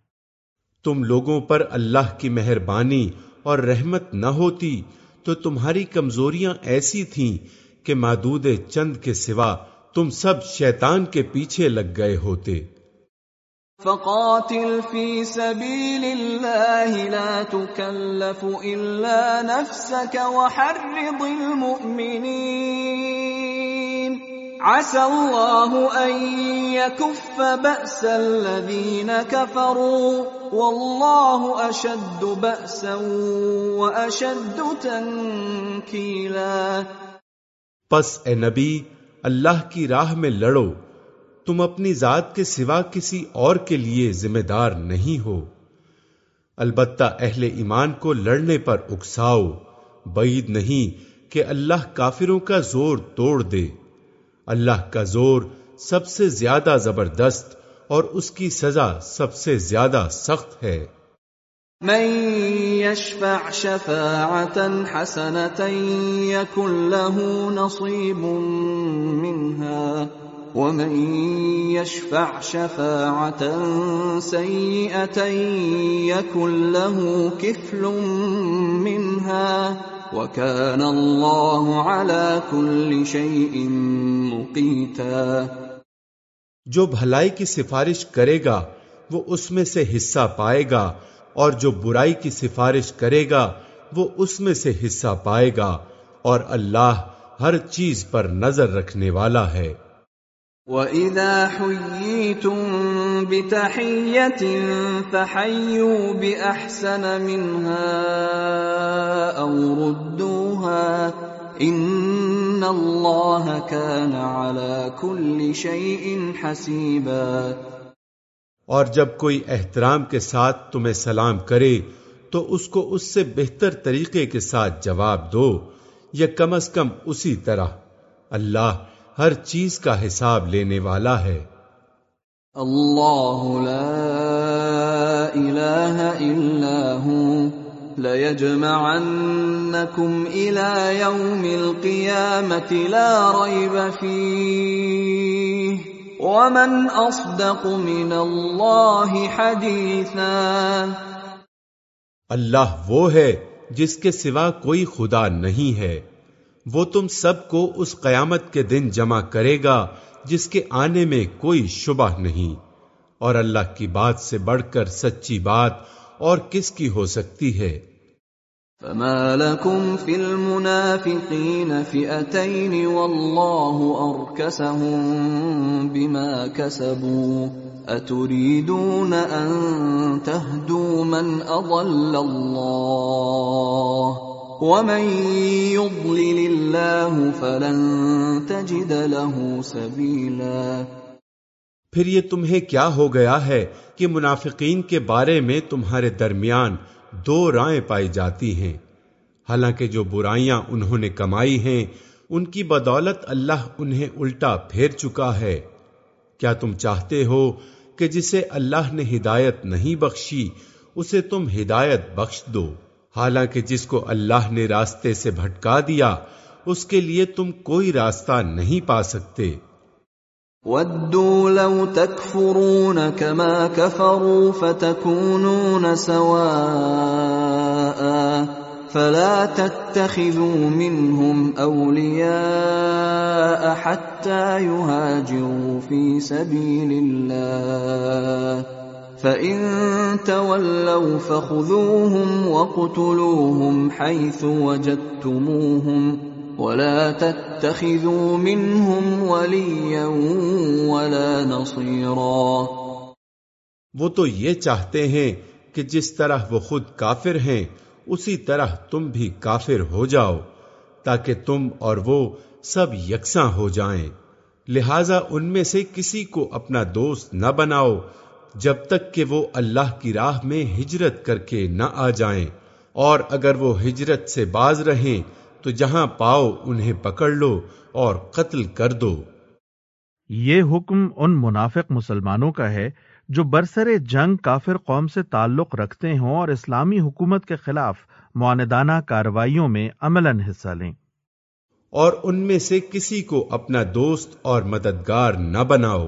تم لوگوں پر اللہ کی مہربانی اور رحمت نہ ہوتی تو تمہاری کمزوریاں ایسی تھیں کہ مادود چند کے سوا تم سب شیطان کے پیچھے لگ گئے ہوتے۔ فقاتل في سبيل الله لا تكلف إلا نفسك وحرض المؤمنين عسى الله أن يكف بأس الذين كفروا والله أشد بأسا وأشد تنكيلا پس اے نبی، اللہ کی راہ میں لڑو، تم اپنی ذات کے سوا کسی اور کے لیے ذمہ دار نہیں ہو۔ البتہ اہل ایمان کو لڑنے پر اکساؤ، بعید نہیں کہ اللہ کافروں کا زور توڑ دے۔ اللہ کا زور سب سے زیادہ زبردست اور اس کی سزا سب سے زیادہ سخت ہے۔ من يشفع شفاعة حسنة يكن له نصيب منها ومن يشفع شفاعة سيئة يكن له كفل منها وكان الله على كل شيء مقيتا جو بھلائی کی سفارش کرے گا، وہ اس میں سے حصہ پائے گا اور جو برائی کی سفارش کرے گا، وہ اس میں سے حصہ پائے گا، اور اللہ ہر چیز پر نظر رکھنے والا ہے۔ وَإِذَا حُيِّيتُم بِتَحِيَّةٍ فَحَيُّوا بِأَحْسَنَ مِنْهَا أَوْ رُدُّوهَا إِنَّ اللَّهَ كَانَ عَلَى كُلِّ شَيْءٍ حَسِيبًا اور جب کوئی احترام کے ساتھ تمہیں سلام کرے، تو اس کو اس سے بہتر طریقے کے ساتھ جواب دو، یا کم از کم اسی طرح۔ اللہ ہر چیز کا حساب لینے والا ہے۔ اللہ لا الہ الا ليجمعنكم الى يوم القيامة لا ريب فيه۔ ومن اصدق من اللہ حدیثا اللہ وہ ہے جس کے سوا کوئی خدا نہیں ہے۔ وہ تم سب کو اس قیامت کے دن جمع کرے گا جس کے آنے میں کوئی شبہ نہیں۔ اور اللہ کی بات سے بڑھ کر سچی بات اور کس کی ہو سکتی ہے؟ فما لكم في المنافقين فئتين والله أركسهم بما كسبوا أتريدون أن تهدوا من أضل الله ومن يضلل الله فلن تجد له سبيلا پھر یہ تمہیں کیا ہو گیا ہے کہ منافقین کے بارے میں تمہارے درمیان دو رائے پائی جاتی ہیں۔ حالانکہ جو برائیاں انہوں نے کمائی ہیں، ان کی بدولت اللہ انہیں الٹا پھیر چکا ہے۔ کیا تم چاہتے ہو کہ جسے اللہ نے ہدایت نہیں بخشی، اسے تم ہدایت بخش دو۔ حالانکہ جس کو اللہ نے راستے سے بھٹکا دیا، اس کے لیے تم کوئی راستہ نہیں پا سکتے۔ ودوا لو تكفرون كما كفروا فتكونون سواء فلا تتخذوا منهم اولياء حتى يهاجروا في سبيل الله فان تولوا فخذوهم وقتلوهم حيث وجدتموهم ولا تتخذوا منهم وليا ولا نصيرا۔ وہ تو یہ چاہتے ہیں کہ جس طرح وہ خود کافر ہیں، اسی طرح تم بھی کافر ہو جاؤ، تاکہ تم اور وہ سب یکساں ہو جائیں۔ لہذا ان میں سے کسی کو اپنا دوست نہ بناؤ، جب تک کہ وہ اللہ کی راہ میں ہجرت کر کے نہ آ جائیں۔ اور اگر وہ ہجرت سے باز رہیں تو جہاں پاؤ انہیں پکڑ لو اور قتل کر دو۔ یہ حکم ان منافق مسلمانوں کا ہے جو برسر جنگ کافر قوم سے تعلق رکھتے ہوں اور اسلامی حکومت کے خلاف معاندانہ کارروائیوں میں عملاً حصہ لیں۔ اور ان میں سے کسی کو اپنا دوست اور مددگار نہ بناؤ۔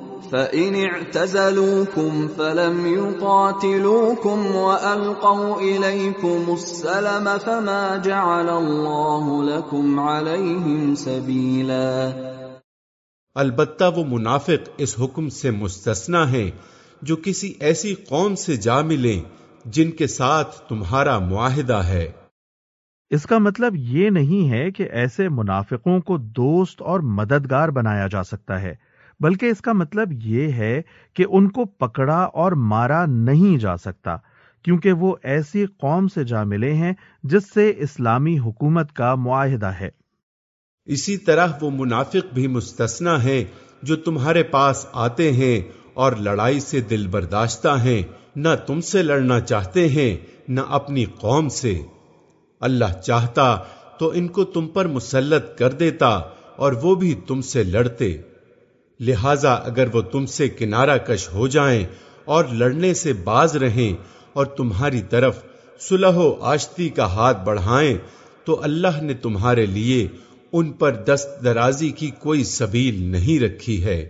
فَإِنِ اعْتَزَلُوكُمْ فَلَمْ يُقَاتِلُوكُمْ وَأَلْقَوْا إِلَيْكُمُ السَّلَمَ فَمَا جَعَلَ اللَّهُ لَكُمْ عَلَيْهِمْ سَبِيلًا البتہ وہ منافق اس حکم سے مستثنا ہیں جو کسی ایسی قوم سے جا ملیں جن کے ساتھ تمہارا معاہدہ ہے۔ اس کا مطلب یہ نہیں ہے کہ ایسے منافقوں کو دوست اور مددگار بنایا جا سکتا ہے۔ بلکہ اس کا مطلب یہ ہے کہ ان کو پکڑا اور مارا نہیں جا سکتا، کیونکہ وہ ایسی قوم سے جا ملے ہیں جس سے اسلامی حکومت کا معاہدہ ہے۔ اسی طرح وہ منافق بھی مستثنا ہیں جو تمہارے پاس آتے ہیں اور لڑائی سے دل برداشتہ ہیں، نہ تم سے لڑنا چاہتے ہیں، نہ اپنی قوم سے۔ اللہ چاہتا تو ان کو تم پر مسلط کر دیتا اور وہ بھی تم سے لڑتے۔ لہذا اگر وہ تم سے کنارہ کش ہو جائیں اور لڑنے سے باز رہیں اور تمہاری طرف سلح و آشتی کا ہاتھ بڑھائیں، تو اللہ نے تمہارے لیے ان پر دست درازی کی کوئی سبیل نہیں رکھی ہے۔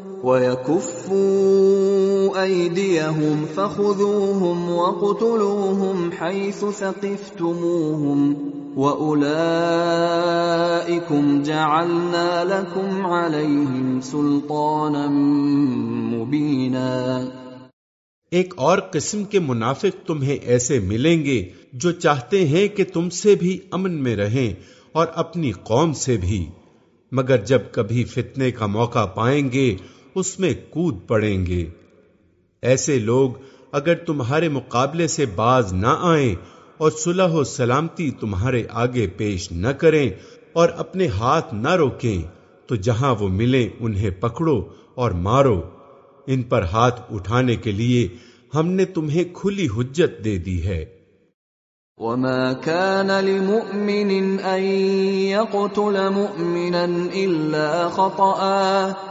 وَيَكُفُّوا أَيْدِيَهُمْ فَخُذُوهُمْ وَقُتُلُوهُمْ حَيْثُ ثَقِفْتُمُوهُمْ وَأُولَئِكُمْ جَعَلْنَا لَكُمْ عَلَيْهِمْ سُلْطَانًا مُبِينًا۔ ایک اور قسم کے منافق تمہیں ایسے ملیں گے جو چاہتے ہیں کہ تم سے بھی امن میں رہیں اور اپنی قوم سے بھی۔ مگر جب کبھی فتنے کا موقع پائیں گے اس میں کود پڑیں گے۔ ایسے لوگ اگر تمہارے مقابلے سے باز نہ آئیں اور صلح و سلامتی تمہارے آگے پیش نہ کریں اور اپنے ہاتھ نہ روکیں، تو جہاں وہ ملیں انہیں پکڑو اور مارو۔ ان پر ہاتھ اٹھانے کے لیے ہم نے تمہیں کھلی حجت دے دی ہے۔ وما كان لمؤمن ان يقتل مؤمنا الا خطأ۔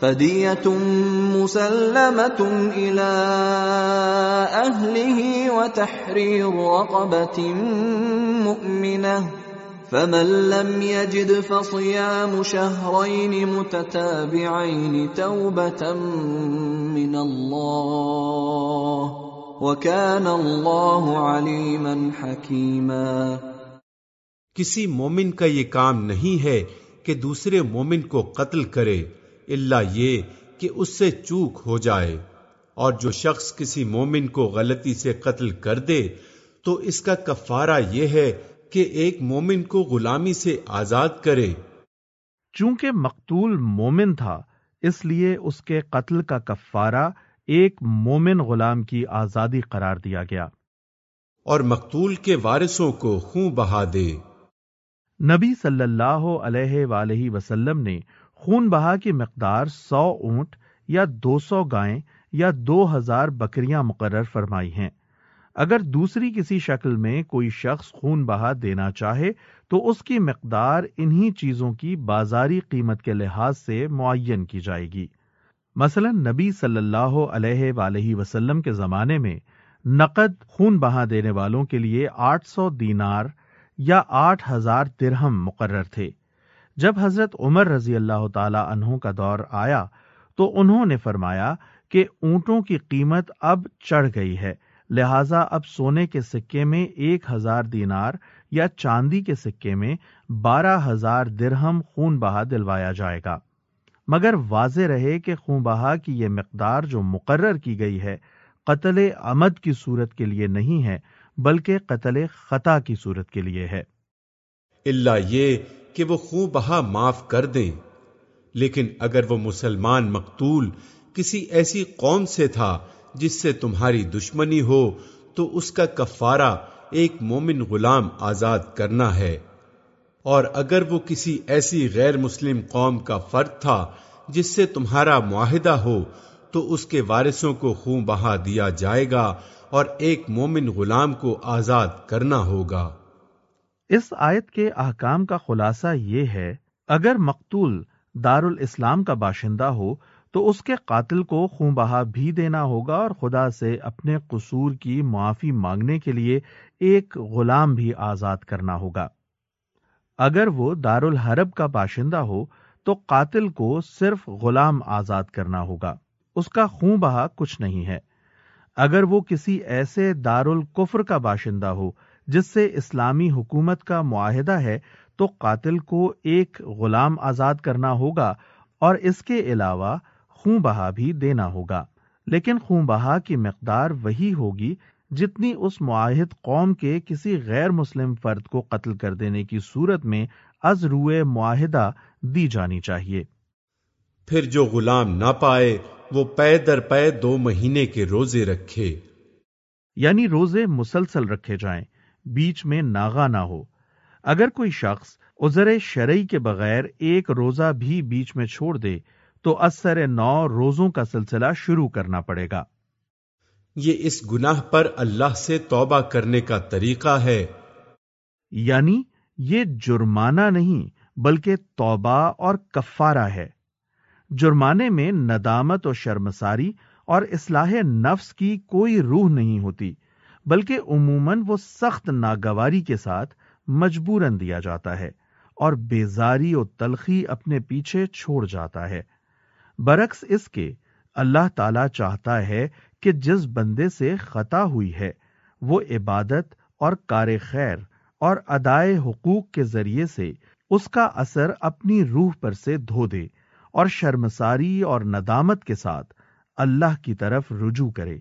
فدية مسلمة إلى أهله وتحرير رقبة مؤمنة فمن لم يجد فصيام شهرين متتابعين توبة من الله وكان الله عليما حكيما کسی مومن کا یہ کام نہیں ہے کہ دوسرے مومن کو قتل کرے۔ اللہ یہ کہ اس سے چوک ہو جائے۔ اور جو شخص کسی مومن کو غلطی سے قتل کر دے تو اس کا کفارہ یہ ہے کہ ایک مومن کو غلامی سے آزاد کرے۔ چونکہ مقتول مومن تھا اس لیے اس کے قتل کا کفارہ ایک مومن غلام کی آزادی قرار دیا گیا۔ اور مقتول کے وارثوں کو خون بہا دے۔ نبی صلی اللہ علیہ وآلہ وسلم نے خون بہا کی مقدار سو اونٹ یا دو سو گائیں یا دو ہزار بکریاں مقرر فرمائی ہیں۔ اگر دوسری کسی شکل میں کوئی شخص خون بہا دینا چاہے، تو اس کی مقدار انہی چیزوں کی بازاری قیمت کے لحاظ سے معین کی جائے گی۔ مثلا نبی صلی اللہ علیہ وآلہ وسلم کے زمانے میں نقد خون بہا دینے والوں کے لیے آٹھ سو دینار یا آٹھ ہزار درہم مقرر تھے۔ جب حضرت عمر رضی اللہ تعالی عنہ کا دور آیا تو انہوں نے فرمایا کہ اونٹوں کی قیمت اب چڑھ گئی ہے، لہذا اب سونے کے سکے میں ایک ہزار دینار یا چاندی کے سکے میں بارہ ہزار درہم خون بہا دلوایا جائے گا۔ مگر واضح رہے کہ خون بہا کی یہ مقدار جو مقرر کی گئی ہے، قتل عمد کی صورت کے لیے نہیں ہے، بلکہ قتل خطا کی صورت کے لیے ہے۔ اللہ یہ کہ وہ خون بہا معاف کر دیں۔ لیکن اگر وہ مسلمان مقتول کسی ایسی قوم سے تھا جس سے تمہاری دشمنی ہو، تو اس کا کفارہ ایک مومن غلام آزاد کرنا ہے۔ اور اگر وہ کسی ایسی غیر مسلم قوم کا فرد تھا جس سے تمہارا معاہدہ ہو، تو اس کے وارثوں کو خون بہا دیا جائے گا اور ایک مومن غلام کو آزاد کرنا ہوگا۔ اس آیت کے احکام کا خلاصہ یہ ہے، اگر مقتول دار الاسلام کا باشندہ ہو، تو اس کے قاتل کو خون بہا بھی دینا ہوگا اور خدا سے اپنے قصور کی معافی مانگنے کے لیے ایک غلام بھی آزاد کرنا ہوگا۔ اگر وہ دار الحرب کا باشندہ ہو، تو قاتل کو صرف غلام آزاد کرنا ہوگا۔ اس کا خون بہا کچھ نہیں ہے۔ اگر وہ کسی ایسے دار القفر کا باشندہ ہو جس سے اسلامی حکومت کا معاہدہ ہے تو قاتل کو ایک غلام آزاد کرنا ہوگا اور اس کے علاوہ خون بہا بھی دینا ہوگا۔ لیکن خون بہا کی مقدار وہی ہوگی جتنی اس معاہد قوم کے کسی غیر مسلم فرد کو قتل کر دینے کی صورت میں از روئے معاہدہ دی جانی چاہیے۔ پھر جو غلام نہ پائے وہ پے در پے دو مہینے کے روزے رکھے۔ یعنی روزے مسلسل رکھے جائیں۔ بیچ میں ناغا نہ ہو۔ اگر کوئی شخص عذر شرعی کے بغیر ایک روزہ بھی بیچ میں چھوڑ دے تو اثر نو روزوں کا سلسلہ شروع کرنا پڑے گا۔ یہ اس گناہ پر اللہ سے توبہ کرنے کا طریقہ ہے۔ یعنی یہ جرمانہ نہیں بلکہ توبہ اور کفارہ ہے۔ جرمانے میں ندامت و شرمساری اور اصلاح نفس کی کوئی روح نہیں ہوتی۔ بلکہ عموماً وہ سخت ناگواری کے ساتھ مجبوراً دیا جاتا ہے اور بیزاری و تلخی اپنے پیچھے چھوڑ جاتا ہے۔ برعکس اس کے اللہ تعالی چاہتا ہے کہ جس بندے سے خطا ہوئی ہے، وہ عبادت اور کار خیر اور ادائے حقوق کے ذریعے سے اس کا اثر اپنی روح پر سے دھو دے اور شرمساری اور ندامت کے ساتھ اللہ کی طرف رجوع کرے۔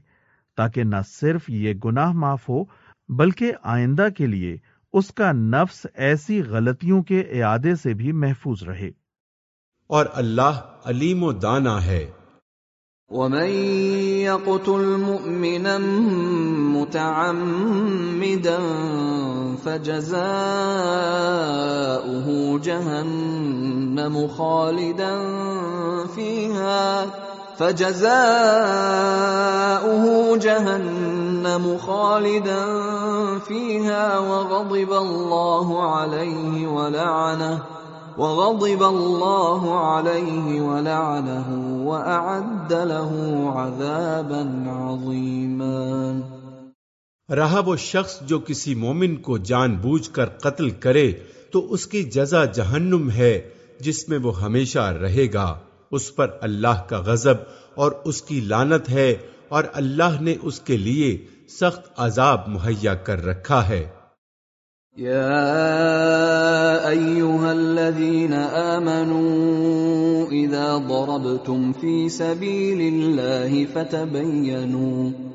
تاکہ نہ صرف یہ گناہ معاف ہو بلکہ آئندہ کے لیے اس کا نفس ایسی غلطیوں کے اعادے سے بھی محفوظ رہے۔ اور اللہ علیم و دانا ہے۔ ومن يقتل مؤمنا متعمدا فجزاؤه جهنم خالدا فيها فجزاؤه جهنم خالدا فيها وغضب الله عليه ولعنه وغضب الله عليه ولعنه وأعد له عذابا عظيما. رہا وہ شخص جو کسی مومن کو جان بوجھ کر قتل کرے تو اس کی جزا جہنم ہے جس میں وہ ہمیشہ رہے گا۔ اس پر اللہ کا غضب اور اس کی لانت ہے اور اللہ نے اس کے لیے سخت عذاب مہیا کر رکھا ہے۔ یا ایوہا الذین آمنوا اذا ضربتم فی سبیل اللہ فتبینوا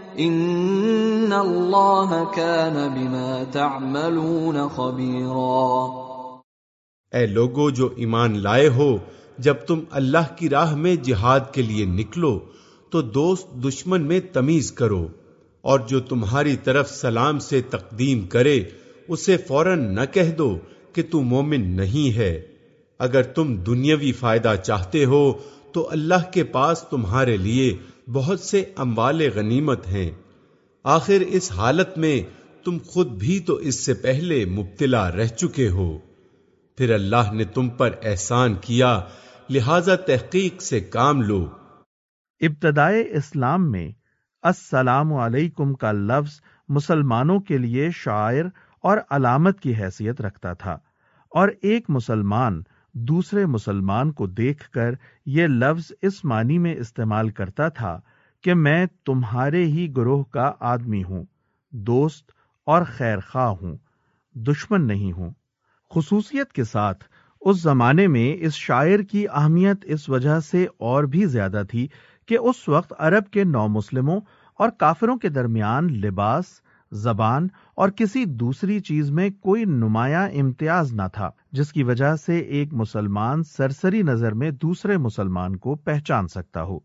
ان اللہ كان بما تعملون خبيرا اے لوگو جو ایمان لائے ہو، جب تم اللہ کی راہ میں جہاد کے لیے نکلو، تو دوست دشمن میں تمیز کرو، اور جو تمہاری طرف سلام سے تقدیم کرے، اسے فوراً نہ کہہ دو کہ تو مومن نہیں ہے۔ اگر تم دنیاوی فائدہ چاہتے ہو، تو اللہ کے پاس تمہارے لیے بہت سے اموال غنیمت ہیں۔ آخر اس حالت میں تم خود بھی تو اس سے پہلے مبتلا رہ چکے ہو۔ پھر اللہ نے تم پر احسان کیا، لہذا تحقیق سے کام لو۔ ابتدائے اسلام میں السلام علیکم کا لفظ مسلمانوں کے لیے شاعر اور علامت کی حیثیت رکھتا تھا، اور ایک مسلمان دوسرے مسلمان کو دیکھ کر یہ لفظ اس معنی میں استعمال کرتا تھا کہ میں تمہارے ہی گروہ کا آدمی ہوں، دوست اور خیر خواہ ہوں، دشمن نہیں ہوں۔ خصوصیت کے ساتھ، اس زمانے میں اس شاعر کی اہمیت اس وجہ سے اور بھی زیادہ تھی کہ اس وقت عرب کے نو مسلموں اور کافروں کے درمیان لباس زبان اور کسی دوسری چیز میں کوئی نمایاں امتیاز نہ تھا، جس کی وجہ سے ایک مسلمان سرسری نظر میں دوسرے مسلمان کو پہچان سکتا ہو۔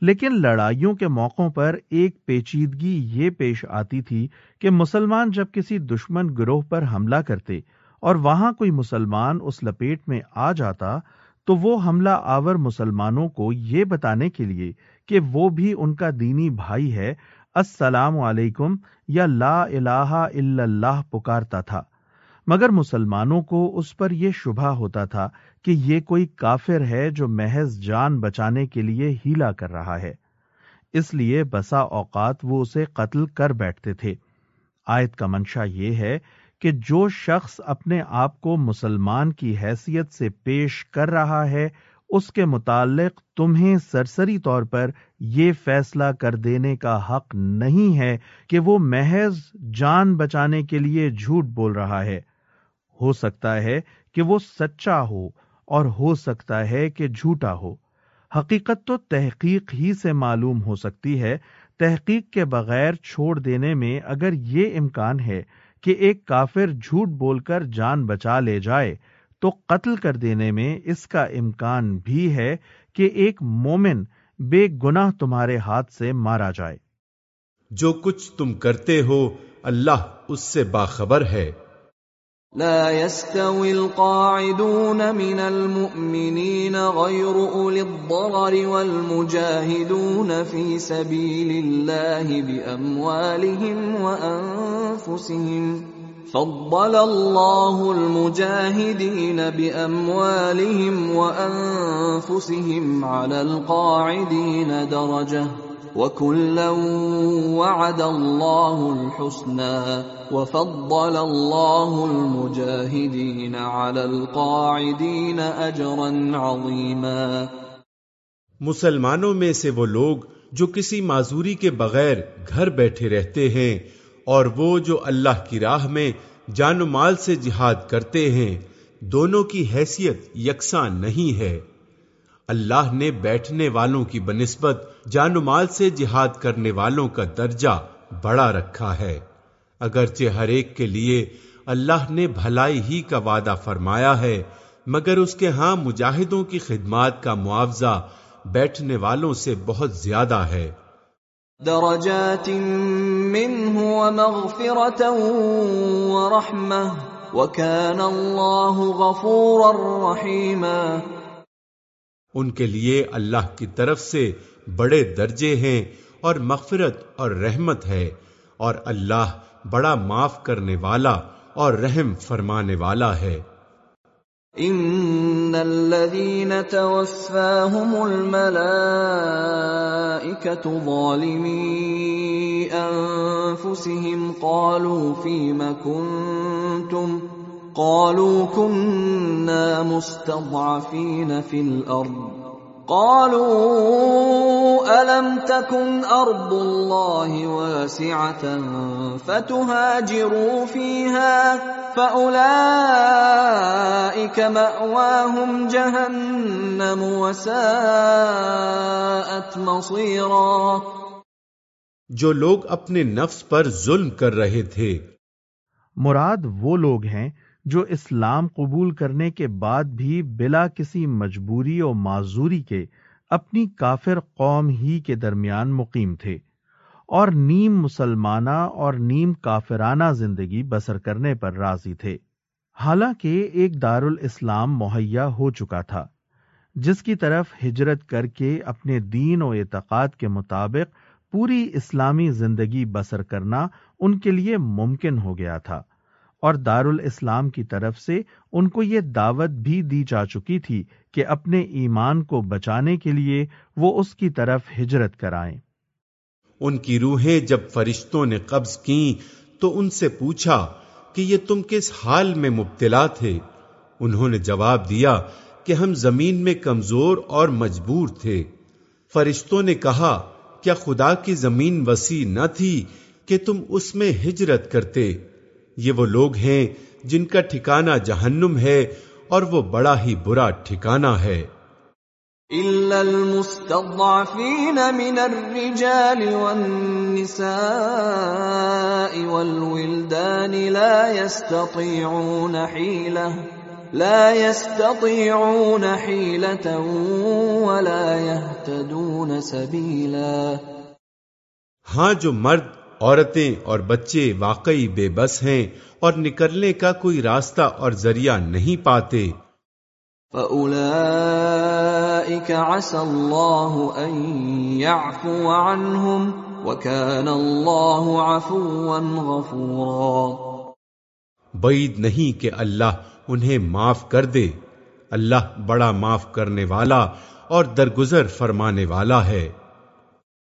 لیکن لڑائیوں کے موقعوں پر ایک پیچیدگی یہ پیش آتی تھی کہ مسلمان جب کسی دشمن گروہ پر حملہ کرتے اور وہاں کوئی مسلمان اس لپیٹ میں آ جاتا، تو وہ حملہ آور مسلمانوں کو یہ بتانے کے لیے کہ وہ بھی ان کا دینی بھائی ہے السلام علیکم یا لا الہ الا اللہ پکارتا تھا، مگر مسلمانوں کو اس پر یہ شبہ ہوتا تھا کہ یہ کوئی کافر ہے جو محض جان بچانے کے لیے ہیلا کر رہا ہے۔ اس لیے بسا اوقات وہ اسے قتل کر بیٹھتے تھے۔ آیت کا منشا یہ ہے کہ جو شخص اپنے آپ کو مسلمان کی حیثیت سے پیش کر رہا ہے اس کے متعلق تمہیں سرسری طور پر یہ فیصلہ کر دینے کا حق نہیں ہے کہ وہ محض جان بچانے کے لیے جھوٹ بول رہا ہے۔ ہو سکتا ہے کہ وہ سچا ہو اور ہو سکتا ہے کہ جھوٹا ہو۔ حقیقت تو تحقیق ہی سے معلوم ہو سکتی ہے۔ تحقیق کے بغیر چھوڑ دینے میں اگر یہ امکان ہے کہ ایک کافر جھوٹ بول کر جان بچا لے جائے تو قتل کر دینے میں اس کا امکان بھی ہے کہ ایک مومن بے گناہ تمہارے ہاتھ سے مارا جائے۔ جو کچھ تم کرتے ہو اللہ اس سے باخبر ہے۔ لا يستوي القاعدون من المؤمنين غير اولي الضرر والمجاهدون في سبيل الله باموالهم وانفسهم فضل الله المجاهدين باموالهم وانفسهم على القاعدين درجه وكلا وعد الله الحسنى وفضل الله المجاهدين على القاعدين اجرا عظيما مسلمانوں میں سے وہ لوگ جو کسی معذوری کے بغیر گھر بیٹھے رہتے ہیں اور وہ جو اللہ کی راہ میں جان و مال سے جہاد کرتے ہیں، دونوں کی حیثیت یکساں نہیں ہے۔ اللہ نے بیٹھنے والوں کی بنسبت جان و مال سے جہاد کرنے والوں کا درجہ بڑا رکھا ہے۔ اگرچہ ہر ایک کے لیے اللہ نے بھلائی ہی کا وعدہ فرمایا ہے، مگر اس کے ہاں مجاہدوں کی خدمات کا معاوضہ بیٹھنے والوں سے بہت زیادہ ہے۔ درجات منه ومغفرة ورحمة. وكان الله غفورا رحيما. ان کے لیے اللہ کی طرف سے بڑے درجے ہیں اور مغفرت اور رحمت ہے اور اللہ بڑا معاف کرنے والا اور رحم فرمانے والا ہے۔ ان الذين توفاهم الملائكه ظالمي انفسهم قالوا فيما كنتم قالوا كنا مستضعفين في الارض قالوا ألم تكن أرض الله واسعة فتهاجروا فيها فأولئك مأواهم جهنم وساءت مصيرا جو لوگ اپنے نفس پر ظلم کر رہے تھے۔ مراد وہ لوگ ہیں جو اسلام قبول کرنے کے بعد بھی بلا کسی مجبوری اور معذوری کے اپنی کافر قوم ہی کے درمیان مقیم تھے اور نیم مسلمانہ اور نیم کافرانہ زندگی بسر کرنے پر راضی تھے۔ حالانکہ ایک دار الاسلام مہیا ہو چکا تھا، جس کی طرف ہجرت کر کے اپنے دین و اعتقاد کے مطابق پوری اسلامی زندگی بسر کرنا ان کے لیے ممکن ہو گیا تھا۔ اور دار الاسلام کی طرف سے ان کو یہ دعوت بھی دی جا چکی تھی کہ اپنے ایمان کو بچانے کے لیے وہ اس کی طرف ہجرت کرائیں۔ ان کی روحیں جب فرشتوں نے قبض کی تو ان سے پوچھا کہ یہ تم کس حال میں مبتلا تھے؟ انہوں نے جواب دیا کہ ہم زمین میں کمزور اور مجبور تھے۔ فرشتوں نے کہا، کیا خدا کی زمین وسیع نہ تھی کہ تم اس میں ہجرت کرتے؟ یہ وہ لوگ ہیں جن کا ٹھکانہ جہنم ہے اور وہ بڑا ہی برا ٹھکانہ ہے۔ إلا المستضعفين من الرجال والنساء والولدان لا يستطيعون حيلة لا يستطيعون حيلة ولا يهتدون سبيلا۔ ہاں جو مرد عورتیں اور بچے واقعی بے بس ہیں اور نکلنے کا کوئی راستہ اور ذریعہ نہیں پاتے۔ عَسَى اللَّهُ أَن يَعْفُوَ عَنْهُمْ وَكَانَ اللَّهُ عَفُوًا غَفُورًا۔ بعید نہیں کہ اللہ انہیں معاف کر دے۔ اللہ بڑا معاف کرنے والا اور درگزر فرمانے والا ہے۔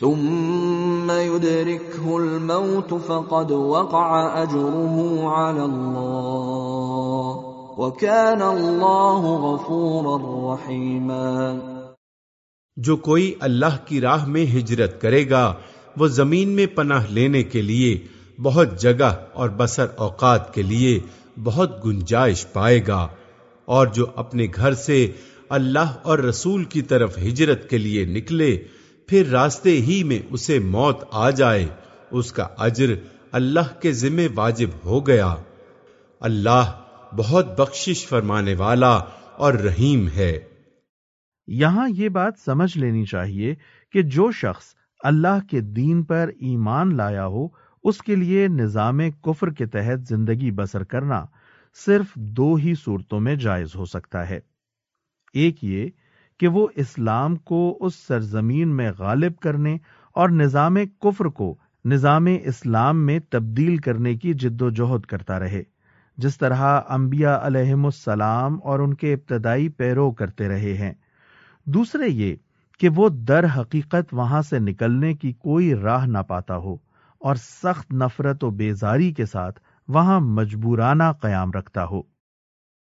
ثم يدركه الموت فقد وقع اجره على الله وكان الله غفورا رحيما جو کوئی اللہ کی راہ میں ہجرت کرے گا، وہ زمین میں پناہ لینے کے لیے، بہت جگہ اور بسر اوقات کے لیے بہت گنجائش پائے گا۔ اور جو اپنے گھر سے اللہ اور رسول کی طرف ہجرت کے لیے نکلے پھر راستے ہی میں اسے موت آ جائے، اس کا اجر اللہ کے ذمہ واجب ہو گیا۔ اللہ بہت بخشش فرمانے والا اور رحیم ہے۔ یہاں یہ بات سمجھ لینی چاہیے کہ جو شخص اللہ کے دین پر ایمان لایا ہو، اس کے لیے نظام کفر کے تحت زندگی بسر کرنا صرف دو ہی صورتوں میں جائز ہو سکتا ہے۔ ایک یہ کہ وہ اسلام کو اس سرزمین میں غالب کرنے اور نظام کفر کو نظام اسلام میں تبدیل کرنے کی جد و جہد کرتا رہے، جس طرح انبیاء علیہم السلام اور ان کے ابتدائی پیرو کرتے رہے ہیں۔ دوسرے یہ کہ وہ در حقیقت وہاں سے نکلنے کی کوئی راہ نہ پاتا ہو اور سخت نفرت و بیزاری کے ساتھ وہاں مجبورانہ قیام رکھتا ہو۔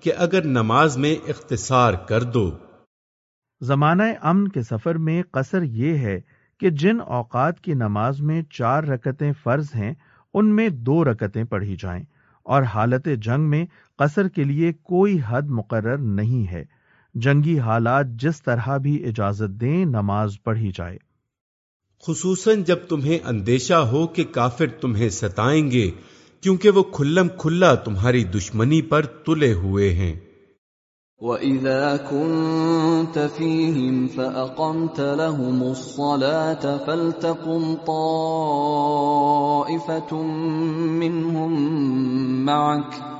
کہ اگر نماز میں اختصار کر دو۔ زمانہ امن کے سفر میں قصر یہ ہے کہ جن اوقات کی نماز میں چار رکتیں فرض ہیں ان میں دو رکتیں پڑھی جائیں اور حالت جنگ میں قصر کے لیے کوئی حد مقرر نہیں ہے۔ جنگی حالات جس طرح بھی اجازت دیں نماز پڑھی جائے۔ خصوصاً جب تمہیں اندیشہ ہو کہ کافر تمہیں ستائیں گے کیونکہ وہ کھلم کھلا تمہاری دشمنی پر تلے ہوئے ہیں۔ وَإِذَا كُنْتَ فِيهِمْ فَأَقَمْتَ لَهُمُ الصَّلَاةَ فَلْتَقُمْ طَائِفَةٌ مِّنْهُمْ مَعَكَ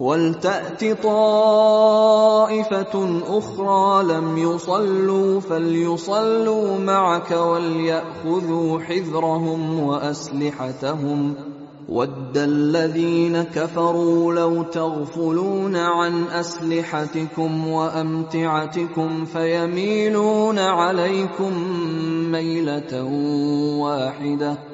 ولتأت طائفة أخرى لم يصلوا فليصلوا معك وليأخذوا حذرهم وأسلحتهم ود الذين كفروا لو تغفلون عن أسلحتكم وأمتعتكم فيميلون عليكم ميلة واحدة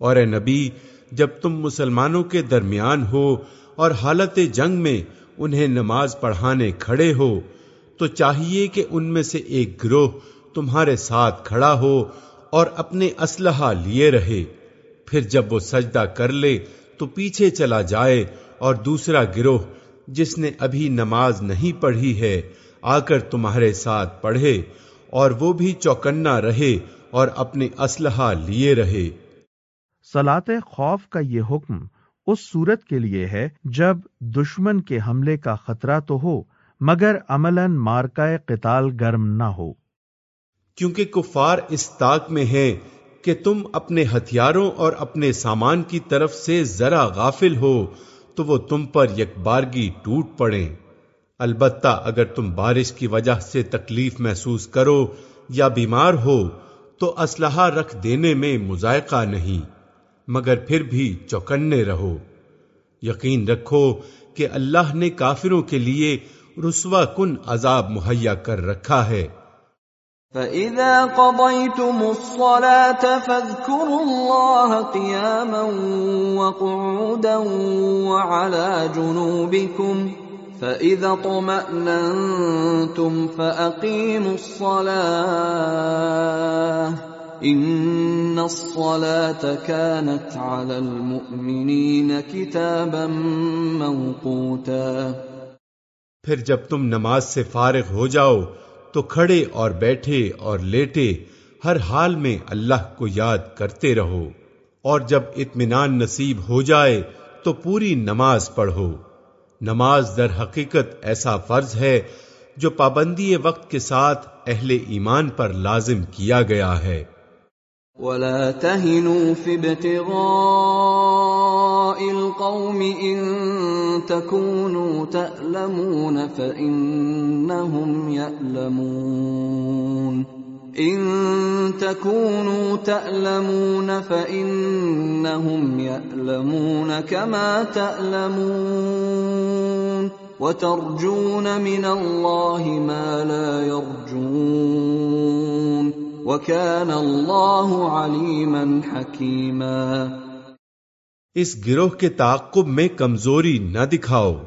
اور اے نبی، جب تم مسلمانوں کے درمیان ہو اور حالت جنگ میں انہیں نماز پڑھانے کھڑے ہو، تو چاہیے کہ ان میں سے ایک گروہ تمہارے ساتھ کھڑا ہو اور اپنے اسلحہ لیے رہے۔ پھر جب وہ سجدہ کر لے، تو پیچھے چلا جائے اور دوسرا گروہ جس نے ابھی نماز نہیں پڑھی ہے، آ کر تمہارے ساتھ پڑھے اور وہ بھی چوکنا رہے اور اپنے اسلحہ لیے رہے۔ سلاط خوف کا یہ حکم اس صورت کے لیے ہے جب دشمن کے حملے کا خطرہ تو ہو، مگر عملاً مارکائے قتال گرم نہ ہو۔ کیونکہ کفار اس طاق میں ہے کہ تم اپنے ہتھیاروں اور اپنے سامان کی طرف سے ذرا غافل ہو تو وہ تم پر یک بارگی ٹوٹ پڑے۔ البتہ اگر تم بارش کی وجہ سے تکلیف محسوس کرو یا بیمار ہو تو اسلحہ رکھ دینے میں مذائقہ نہیں۔ مگر پھر بھی چوکنے رہو۔ یقین رکھو کہ اللہ نے کافروں کے لیے رسوا کن عذاب مہیا کر رکھا ہے۔ فَإِذَا قَضَيْتُمُ الصَّلَاةَ فَاذْكُرُوا اللَّهَ قِيَامًا وَقُعُودًا وَعَلَى جُنُوبِكُمْ فَإِذَا طُمَأْنَنْتُمْ فَأَقِيمُوا الصَّلَاةَ ان الصلاة كانت على المؤمنين كتابا موقوتا پھر جب تم نماز سے فارغ ہو جاؤ، تو کھڑے اور بیٹھے اور لیٹے ہر حال میں اللہ کو یاد کرتے رہو۔ اور جب اطمینان نصیب ہو جائے، تو پوری نماز پڑھو۔ نماز در حقیقت ایسا فرض ہے جو پابندی وقت کے ساتھ اہل ایمان پر لازم کیا گیا ہے۔ ولا تهنوا في ابتغاء القوم ان تكونوا تألمون فإنهم يألمون. ان تكونوا تألمون فإنهم يألمون كما تألمون. وترجون من الله ما لا يرجون. وَكَانَ اللَّهُ عَلِيمًا حَكِيمًا۔ اس گروہ کے تعقب میں کمزوری نہ دکھاؤ۔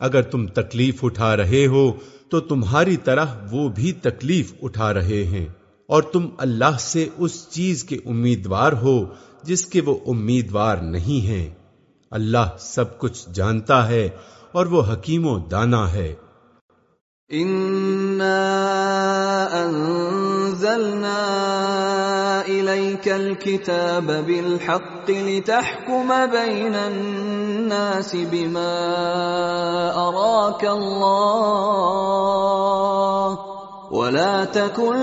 اگر تم تکلیف اٹھا رہے ہو، تو تمہاری طرح وہ بھی تکلیف اٹھا رہے ہیں۔ اور تم اللہ سے اس چیز کے امیدوار ہو، جس کے وہ امیدوار نہیں ہیں۔ اللہ سب کچھ جانتا ہے اور وہ حکیم و دانا ہے۔ انزلنا اليك الكتاب بالحق الناس بما اراك الله ولا تكن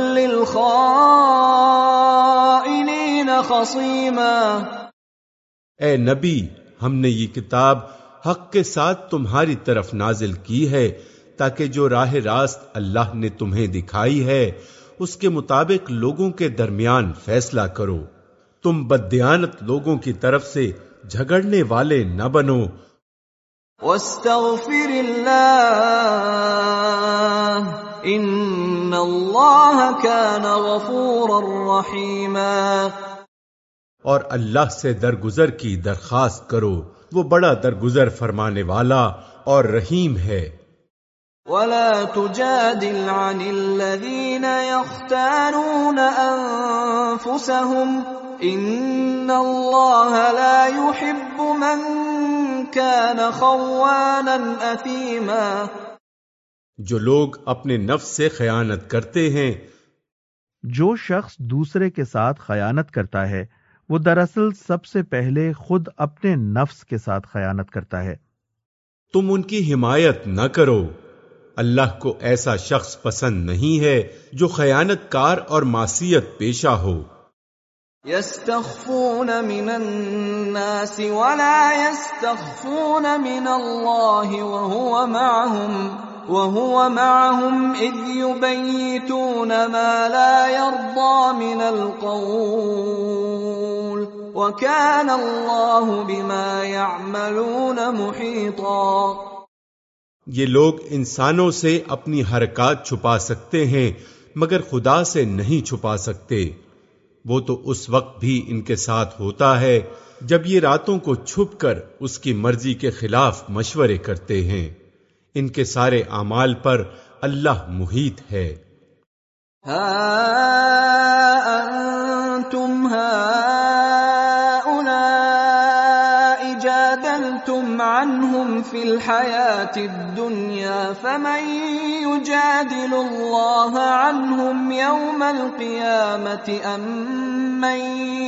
اے نبی، ہم نے یہ کتاب حق کے ساتھ تمہاری طرف نازل کی ہے۔ تاکہ جو راہ راست اللہ نے تمہیں دکھائی ہے اس کے مطابق لوگوں کے درمیان فیصلہ کرو۔ تم بدیانت لوگوں کی طرف سے جھگڑنے والے نہ بنو۔ واستغفر اللہ ان اللہ كان غفورا رحیما۔ اور اللہ سے درگزر کی درخواست کرو۔ وہ بڑا درگزر فرمانے والا اور رحیم ہے۔ ولا تجادل عن الذين يختانون انفسهم ان الله لا يحب من كان خوانا اثيما جو لوگ اپنے نفس سے خیانت کرتے ہیں جو شخص دوسرے کے ساتھ خیانت کرتا ہے وہ دراصل سب سے پہلے خود اپنے نفس کے ساتھ خیانت کرتا ہے۔ تم ان کی حمایت نہ کرو۔ اللہ کو ایسا شخص پسند نہیں ہے جو خیانت کار اور معصیت پیشہ ہو۔ يستخفون من الناس ولا يستخفون من الله وهو معهم وهو معهم إذ يبيتون ما لا يرضى من القول وكان الله بما يعملون محيطا یہ لوگ انسانوں سے اپنی حرکات چھپا سکتے ہیں، مگر خدا سے نہیں چھپا سکتے۔ وہ تو اس وقت بھی ان کے ساتھ ہوتا ہے جب یہ راتوں کو چھپ کر اس کی مرضی کے خلاف مشورے کرتے ہیں۔ ان کے سارے اعمال پر اللہ محیط ہے۔ تم عنهم في الحياة الدنيا فمن يجادل الله عنهم يوم القيامة أم من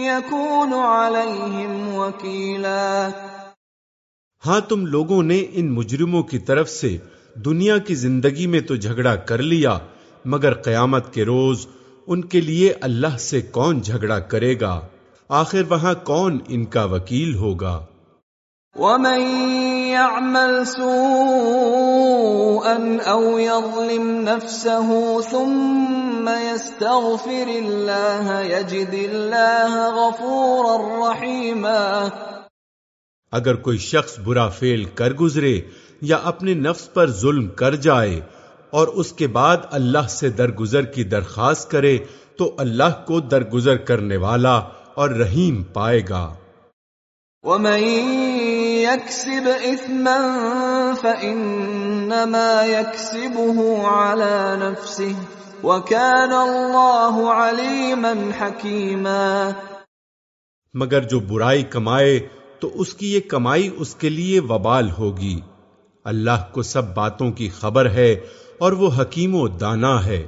يكون عليهم وكيلا؟ ہاں تم لوگوں نے ان مجرموں کی طرف سے دنیا کی زندگی میں تو جھگڑا کر لیا، مگر قیامت کے روز ان کے لیے اللہ سے کون جھگڑا کرے گا؟ آخر وہاں کون ان کا وکیل ہوگا؟ ومن يعمل سوءا او يظلم نفسه ثم يستغفر الله يجد الله غفورا رحيما۔ اگر کوئی شخص برا فیل کر گزرے یا اپنے نفس پر ظلم کر جائے اور اس کے بعد اللہ سے درگزر کی درخواست کرے تو اللہ کو درگزر کرنے والا اور رحیم پائے گا۔ ومن يكسب اثما فانما يكسبه على نفسه وكان الله عليما حكيما مگر جو برائی کمائے تو اس کی یہ کمائی اس کے لیے وبال ہوگی۔ اللہ کو سب باتوں کی خبر ہے اور وہ حکیم و دانا ہے۔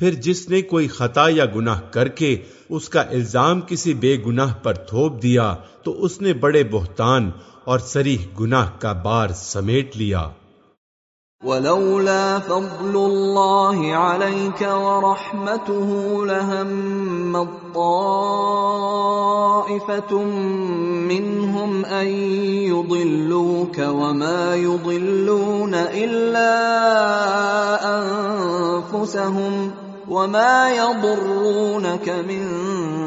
پھر جس نے کوئی خطا یا گناہ کر کے اس کا الزام کسی بے گناہ پر تھوپ دیا، تو اس نے بڑے بہتان اور سریح گناہ کا بار سمیٹ لیا۔ ولولا فضل الله عليك ورحمته لهم الطائفة منهم أن يضلوك وما يضلون إلا أنفسهم وما يضرونك من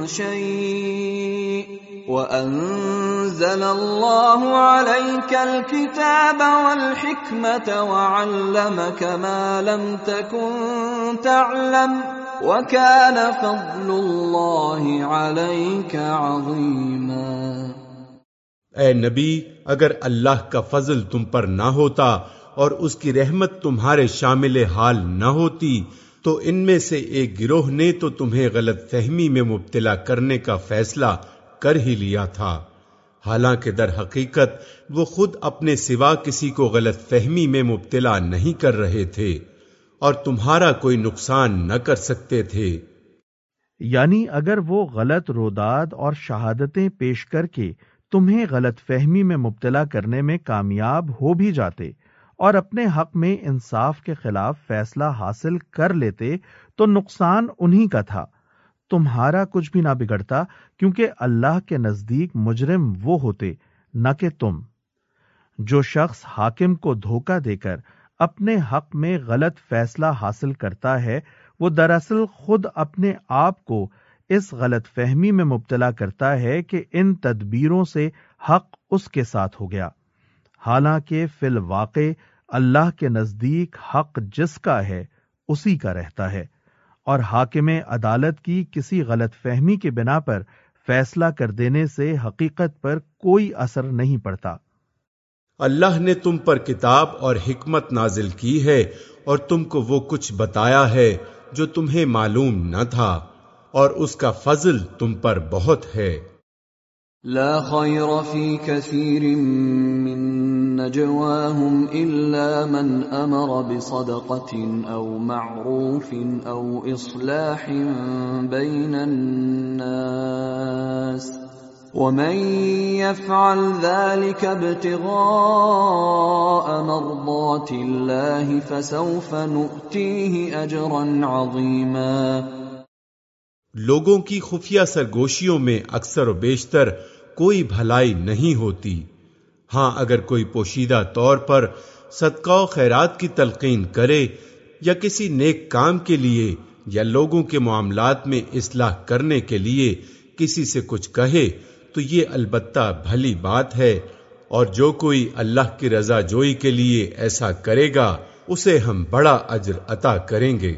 شيء وأنزل الله عليك الكتاب والحكمة وعلمك ما لم تكن تعلم وكان فضل الله عليك عظيما اے نبی، اگر اللہ کا فضل تم پر نہ ہوتا اور اس کی رحمت تمہارے شامل حال نہ ہوتی تو ان میں سے ایک گروہ نے تو تمہیں غلط فہمی میں مبتلا کرنے کا فیصلہ کر ہی لیا تھا۔ حالانکہ در حقیقت وہ خود اپنے سوا کسی کو غلط فہمی میں مبتلا نہیں کر رہے تھے اور تمہارا کوئی نقصان نہ کر سکتے تھے۔ یعنی اگر وہ غلط روداد اور شہادتیں پیش کر کے تمہیں غلط فہمی میں مبتلا کرنے میں کامیاب ہو بھی جاتے اور اپنے حق میں انصاف کے خلاف فیصلہ حاصل کر لیتے تو نقصان انہی کا تھا۔ تمہارا کچھ بھی نہ بگڑتا کیونکہ اللہ کے نزدیک مجرم وہ ہوتے، نہ کہ تم۔ جو شخص حاکم کو دھوکہ دے کر اپنے حق میں غلط فیصلہ حاصل کرتا ہے، وہ دراصل خود اپنے آپ کو اس غلط فہمی میں مبتلا کرتا ہے کہ ان تدبیروں سے حق اس کے ساتھ ہو گیا۔ حالانکہ فی الواقع اللہ کے نزدیک حق جس کا ہے اسی کا رہتا ہے۔ اور حاکم عدالت کی کسی غلط فہمی کے بنا پر فیصلہ کر دینے سے حقیقت پر کوئی اثر نہیں پڑتا۔ اللہ نے تم پر کتاب اور حکمت نازل کی ہے اور تم کو وہ کچھ بتایا ہے جو تمہیں معلوم نہ تھا اور اس کا فضل تم پر بہت ہے۔ لا خير في كثير من نجواهم إلا من أمر بصدقة أو معروف أو إصلاح بين الناس ومن يفعل ذلك ابتغاء مرضات الله فسوف نؤتيه أجرا عظيما لوگوں کی خفیہ سرگوشیوں میں اکثر و بیشتر کوئی بھلائی نہیں ہوتی۔ ہاں اگر کوئی پوشیدہ طور پر صدقہ و خیرات کی تلقین کرے یا کسی نیک کام کے لیے یا لوگوں کے معاملات میں اصلاح کرنے کے لیے کسی سے کچھ کہے، تو یہ البتہ بھلی بات ہے۔ اور جو کوئی اللہ کی رضا جوئی کے لیے ایسا کرے گا، اسے ہم بڑا اجر عطا کریں گے۔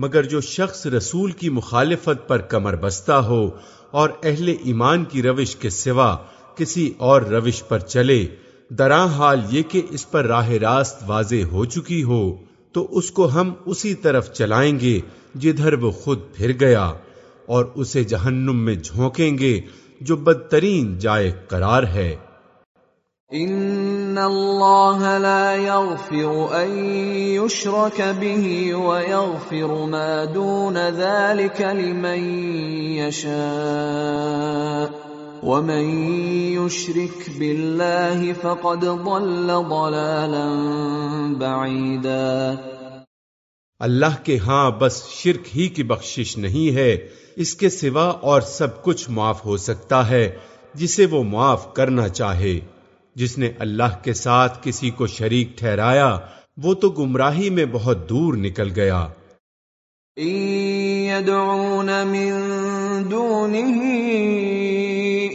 مگر جو شخص رسول کی مخالفت پر کمر بستہ ہو اور اہل ایمان کی روش کے سوا کسی اور روش پر چلے درا حال یہ کہ اس پر راہ راست واضح ہو چکی ہو، تو اس کو ہم اسی طرف چلائیں گے جدھر وہ خود پھر گیا اور اسے جہنم میں جھونکیں گے جو بدترین جائے قرار ہے۔ ان الله لا يغفر ان يشرك به ويغفر ما دون ذلك لمن يشاء ومن يشرك بالله فقد ضل ضلالا بعيدا اللہ کے ہاں بس شرک ہی کی بخشش نہیں ہے۔ اس کے سوا اور سب کچھ معاف ہو سکتا ہے۔ جسے وہ معاف کرنا چاہے۔ جس نے اللہ کے ساتھ کسی کو شریک ٹھہرایا وہ تو گمراہی میں بہت دور نکل گیا۔ يدعون من دونه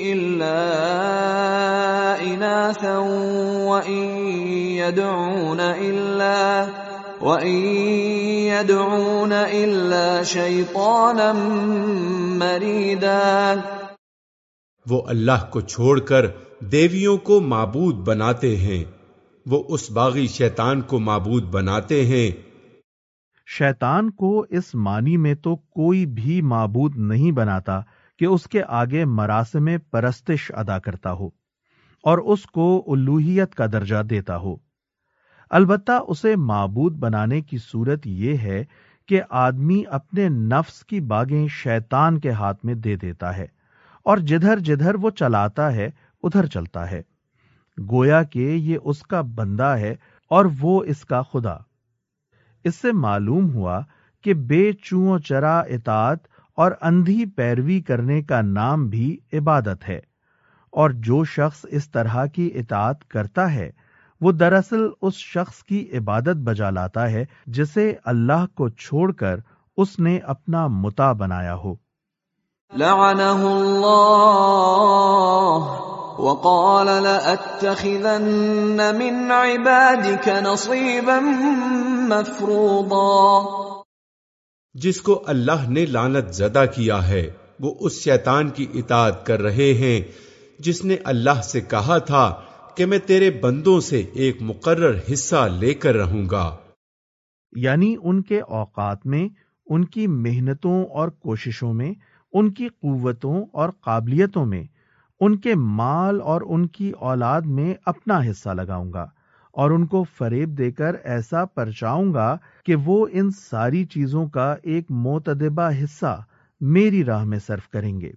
إلا إناثا وإن يدعون إلا وإن يدعون إلا شيطانا مريدا وہ اللہ کو چھوڑ کر دیویوں کو معبود بناتے ہیں۔ وہ اس باغی شیطان کو معبود بناتے ہیں۔ شیطان کو اس معنی میں تو کوئی بھی معبود نہیں بناتا کہ اس کے آگے مراسم پرستش ادا کرتا ہو اور اس کو الوحیت کا درجہ دیتا ہو۔ البتہ اسے معبود بنانے کی صورت یہ ہے کہ آدمی اپنے نفس کی باغیں شیطان کے ہاتھ میں دے دیتا ہے اور جدھر جدھر وہ چلاتا ہے ادھر چلتا ہے۔ گویا کہ یہ اس کا بندہ ہے اور وہ اس کا خدا۔ اس سے معلوم ہوا کہ بے چو چرا اطاعت اور اندھی پیروی کرنے کا نام بھی عبادت ہے۔ اور جو شخص اس طرح کی اطاعت کرتا ہے، وہ دراصل اس شخص کی عبادت بجا لاتا ہے جسے اللہ کو چھوڑ کر اس نے اپنا متا بنایا ہو۔ لعنه وقال لأتخذن من عبادك نصيبا مفروضا۔ جس کو اللہ نے لانت زدہ کیا ہے وہ اس شیطان کی اطاعت کر رہے ہیں۔ جس نے اللہ سے کہا تھا کہ میں تیرے بندوں سے ایک مقرر حصہ لے کر رہوں گا۔ یعنی ان کے اوقات میں ان کی محنتوں اور کوششوں میں ان کی قوتوں اور قابلیتوں میں۔ ان کے مال اور ان کی اولاد میں اپنا حصہ لگاؤں گا اور ان کو فریب دے کر ایسا پرچاؤں گا کہ وہ ان ساری چیزوں کا ایک موتدبہ حصہ میری راہ میں صرف کریں گے۔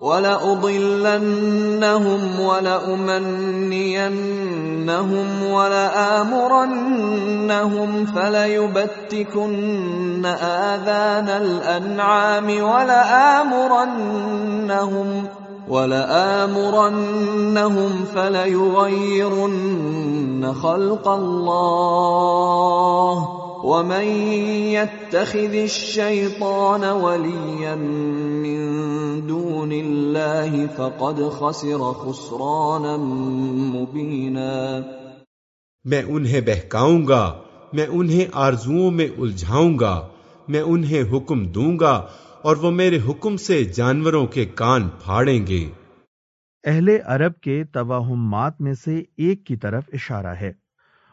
وَلَأُضِلَّنَّهُمْ وَلَأُمَنِّيَنَّهُمْ وَلَآمُرَنَّهُمْ فَلَيُبَتِّكُنَّ آذَانَ الْأَنْعَامِ وَلَآمُرَنَّهُمْ وَلَآمُرَنَّهُمْ فَلَيُغَيِّرُنَّ خَلْقَ اللَّهِ ومن يتخذ الشيطان وليا من دون الله فقد خسر خسرانا مبينا میں انہیں بہکاؤں گا، میں انہیں آرزوؤں میں الجھاؤں گا، میں انہیں حکم دوں گا اور وہ میرے حکم سے جانوروں کے کان پھاڑیں گے۔ اہل عرب کے توہمات میں سے ایک کی طرف اشارہ ہے۔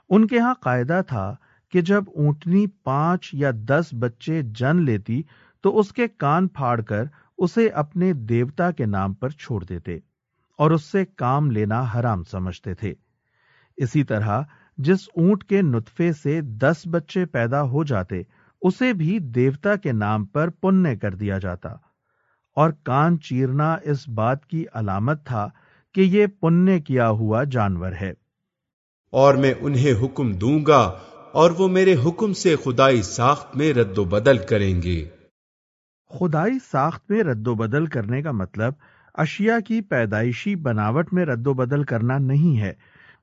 ان کے ہاں قاعدہ تھا کہ جب اونٹنی پانچ یا دس بچے جن لیتی تو اس کے کان پھاڑ کر اسے اپنے دیوتا کے نام پر چھوڑ دیتے اور اس سے کام لینا حرام سمجھتے تھے۔ اسی طرح جس اونٹ کے نطفے سے دس بچے پیدا ہو جاتے اسے بھی دیوتا کے نام پر پنیہ کر دیا جاتا اور کان چیرنا اس بات کی علامت تھا کہ یہ پنیہ کیا ہوا جانور ہے۔ اور میں انہیں حکم دوں گا اور وہ میرے حکم سے خدائی ساخت میں رد و بدل کریں گے۔ خدائی ساخت میں رد و بدل کرنے کا مطلب اشیاء کی پیدائشی بناوٹ میں رد و بدل کرنا نہیں ہے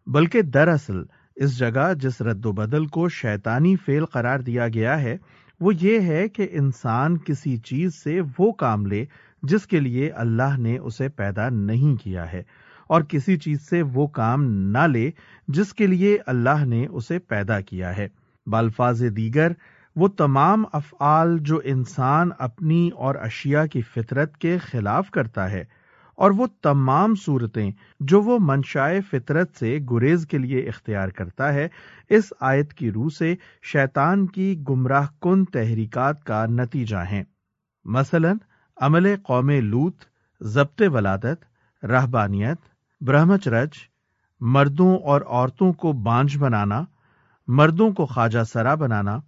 بلکہ دراصل اس جگہ جس رد و بدل کو شیطانی فیل قرار دیا گیا ہے، وہ یہ ہے کہ انسان کسی چیز سے وہ کام لے جس کے لیے اللہ نے اسے پیدا نہیں کیا ہے، اور کسی چیز سے وہ کام نہ لے جس کے لیے اللہ نے اسے پیدا کیا ہے۔ بالفاظ دیگر، وہ تمام افعال جو انسان اپنی اور اشیاء کی فطرت کے خلاف کرتا ہے اور وہ تمام صورتیں جو وہ منشائے فطرت سے گریز کے لیے اختیار کرتا ہے، اس آیت کی روح سے شیطان کی گمراہ کن تحریکات کا نتیجہ ہیں۔ مثلا، عمل قوم لوت ضبط ولادت، رہبانیت، برہمچرج، مردوں اور عورتوں کو بانج بنانا، مردوں کو خواجہ سرا بنانا،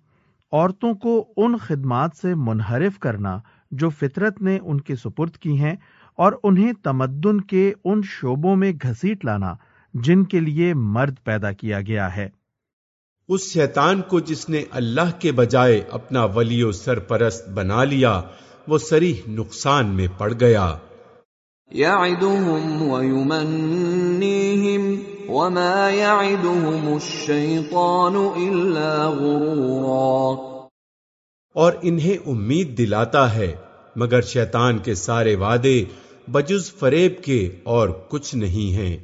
عورتوں کو ان خدمات سے منحرف کرنا جو فطرت نے ان کے سپرد کی ہیں اور انہیں تمدن کے ان شعبوں میں گھسیٹ لانا جن کے لیے مرد پیدا کیا گیا ہے۔ اس شیطان کو جس نے اللہ کے بجائے اپنا ولی و سرپرست بنا لیا وہ سریح نقصان میں پڑ گیا۔ يعدهم ويمنيهم وما يعدهم الشيطان إلا غرورا۔ اور انہیں امید دلاتا ہے مگر شیطان کے سارے وعدے بجز فریب کے اور کچھ نہیں ہیں۔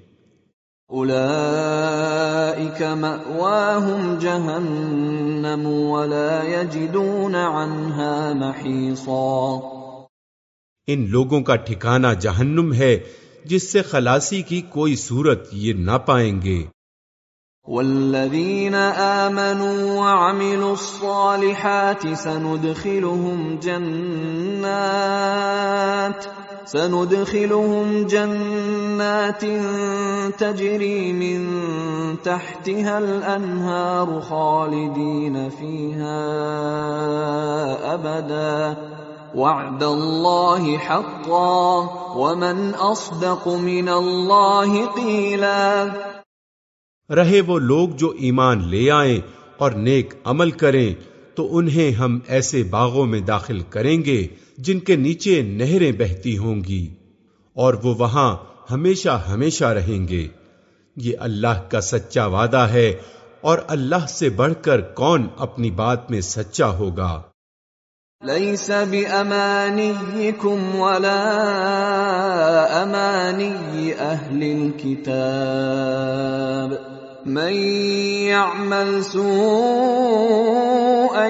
أولئك مأواهم جهنم ولا يجدون عنها محيصا ان لوگوں کا ٹھکانہ جہنم ہے جس سے خلاصی کی کوئی صورت یہ نہ پائیں گے۔ والذين آمنوا وعملوا الصالحات سندخلهم جنات۔ سندخلهم جنات تجري من تحتها الأنهار خالدين فيها أبدا. وعد الله حقا ومن أصدق من الله قيلا. رہے وہ لوگ جو ایمان لے آئیں اور نیک عمل کریں تو انہیں ہم ایسے باغوں میں داخل کریں گے جن کے نیچے نہریں بہتی ہوں گی اور وہ وہاں ہمیشہ ہمیشہ رہیں گے۔ یہ اللہ کا سچا وعدہ ہے اور اللہ سے بڑھ کر کون اپنی بات میں سچا ہوگا۔ ليس بأمانيكم ولا أماني أهل الكتاب۔ من يعمل سوءا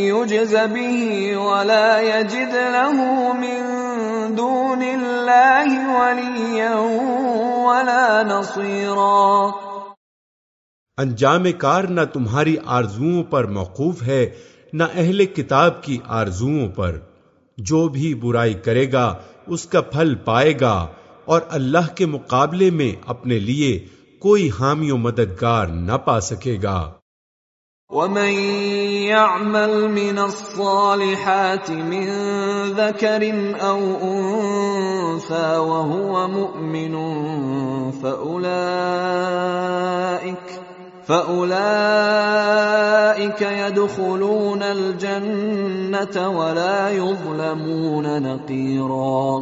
يجز به ولا يجد له من دون الله وليا ولا نصيرا انجام کار نہ تمہاری آرزوؤں پر موقوف ہے، نہ اہل کتاب کی آرزوؤں پر۔ جو بھی برائی کرے گا، اس کا پھل پائے گا اور اللہ کے مقابلے میں اپنے لیے کوئی حامی و مددگار نہ پا سکے گا۔ ومن يعمل من الصالحات من ذكر او انثى وهو مؤمن فاولئك فاولئك يدخلون الجنه ولا يظلمون نقيرا۔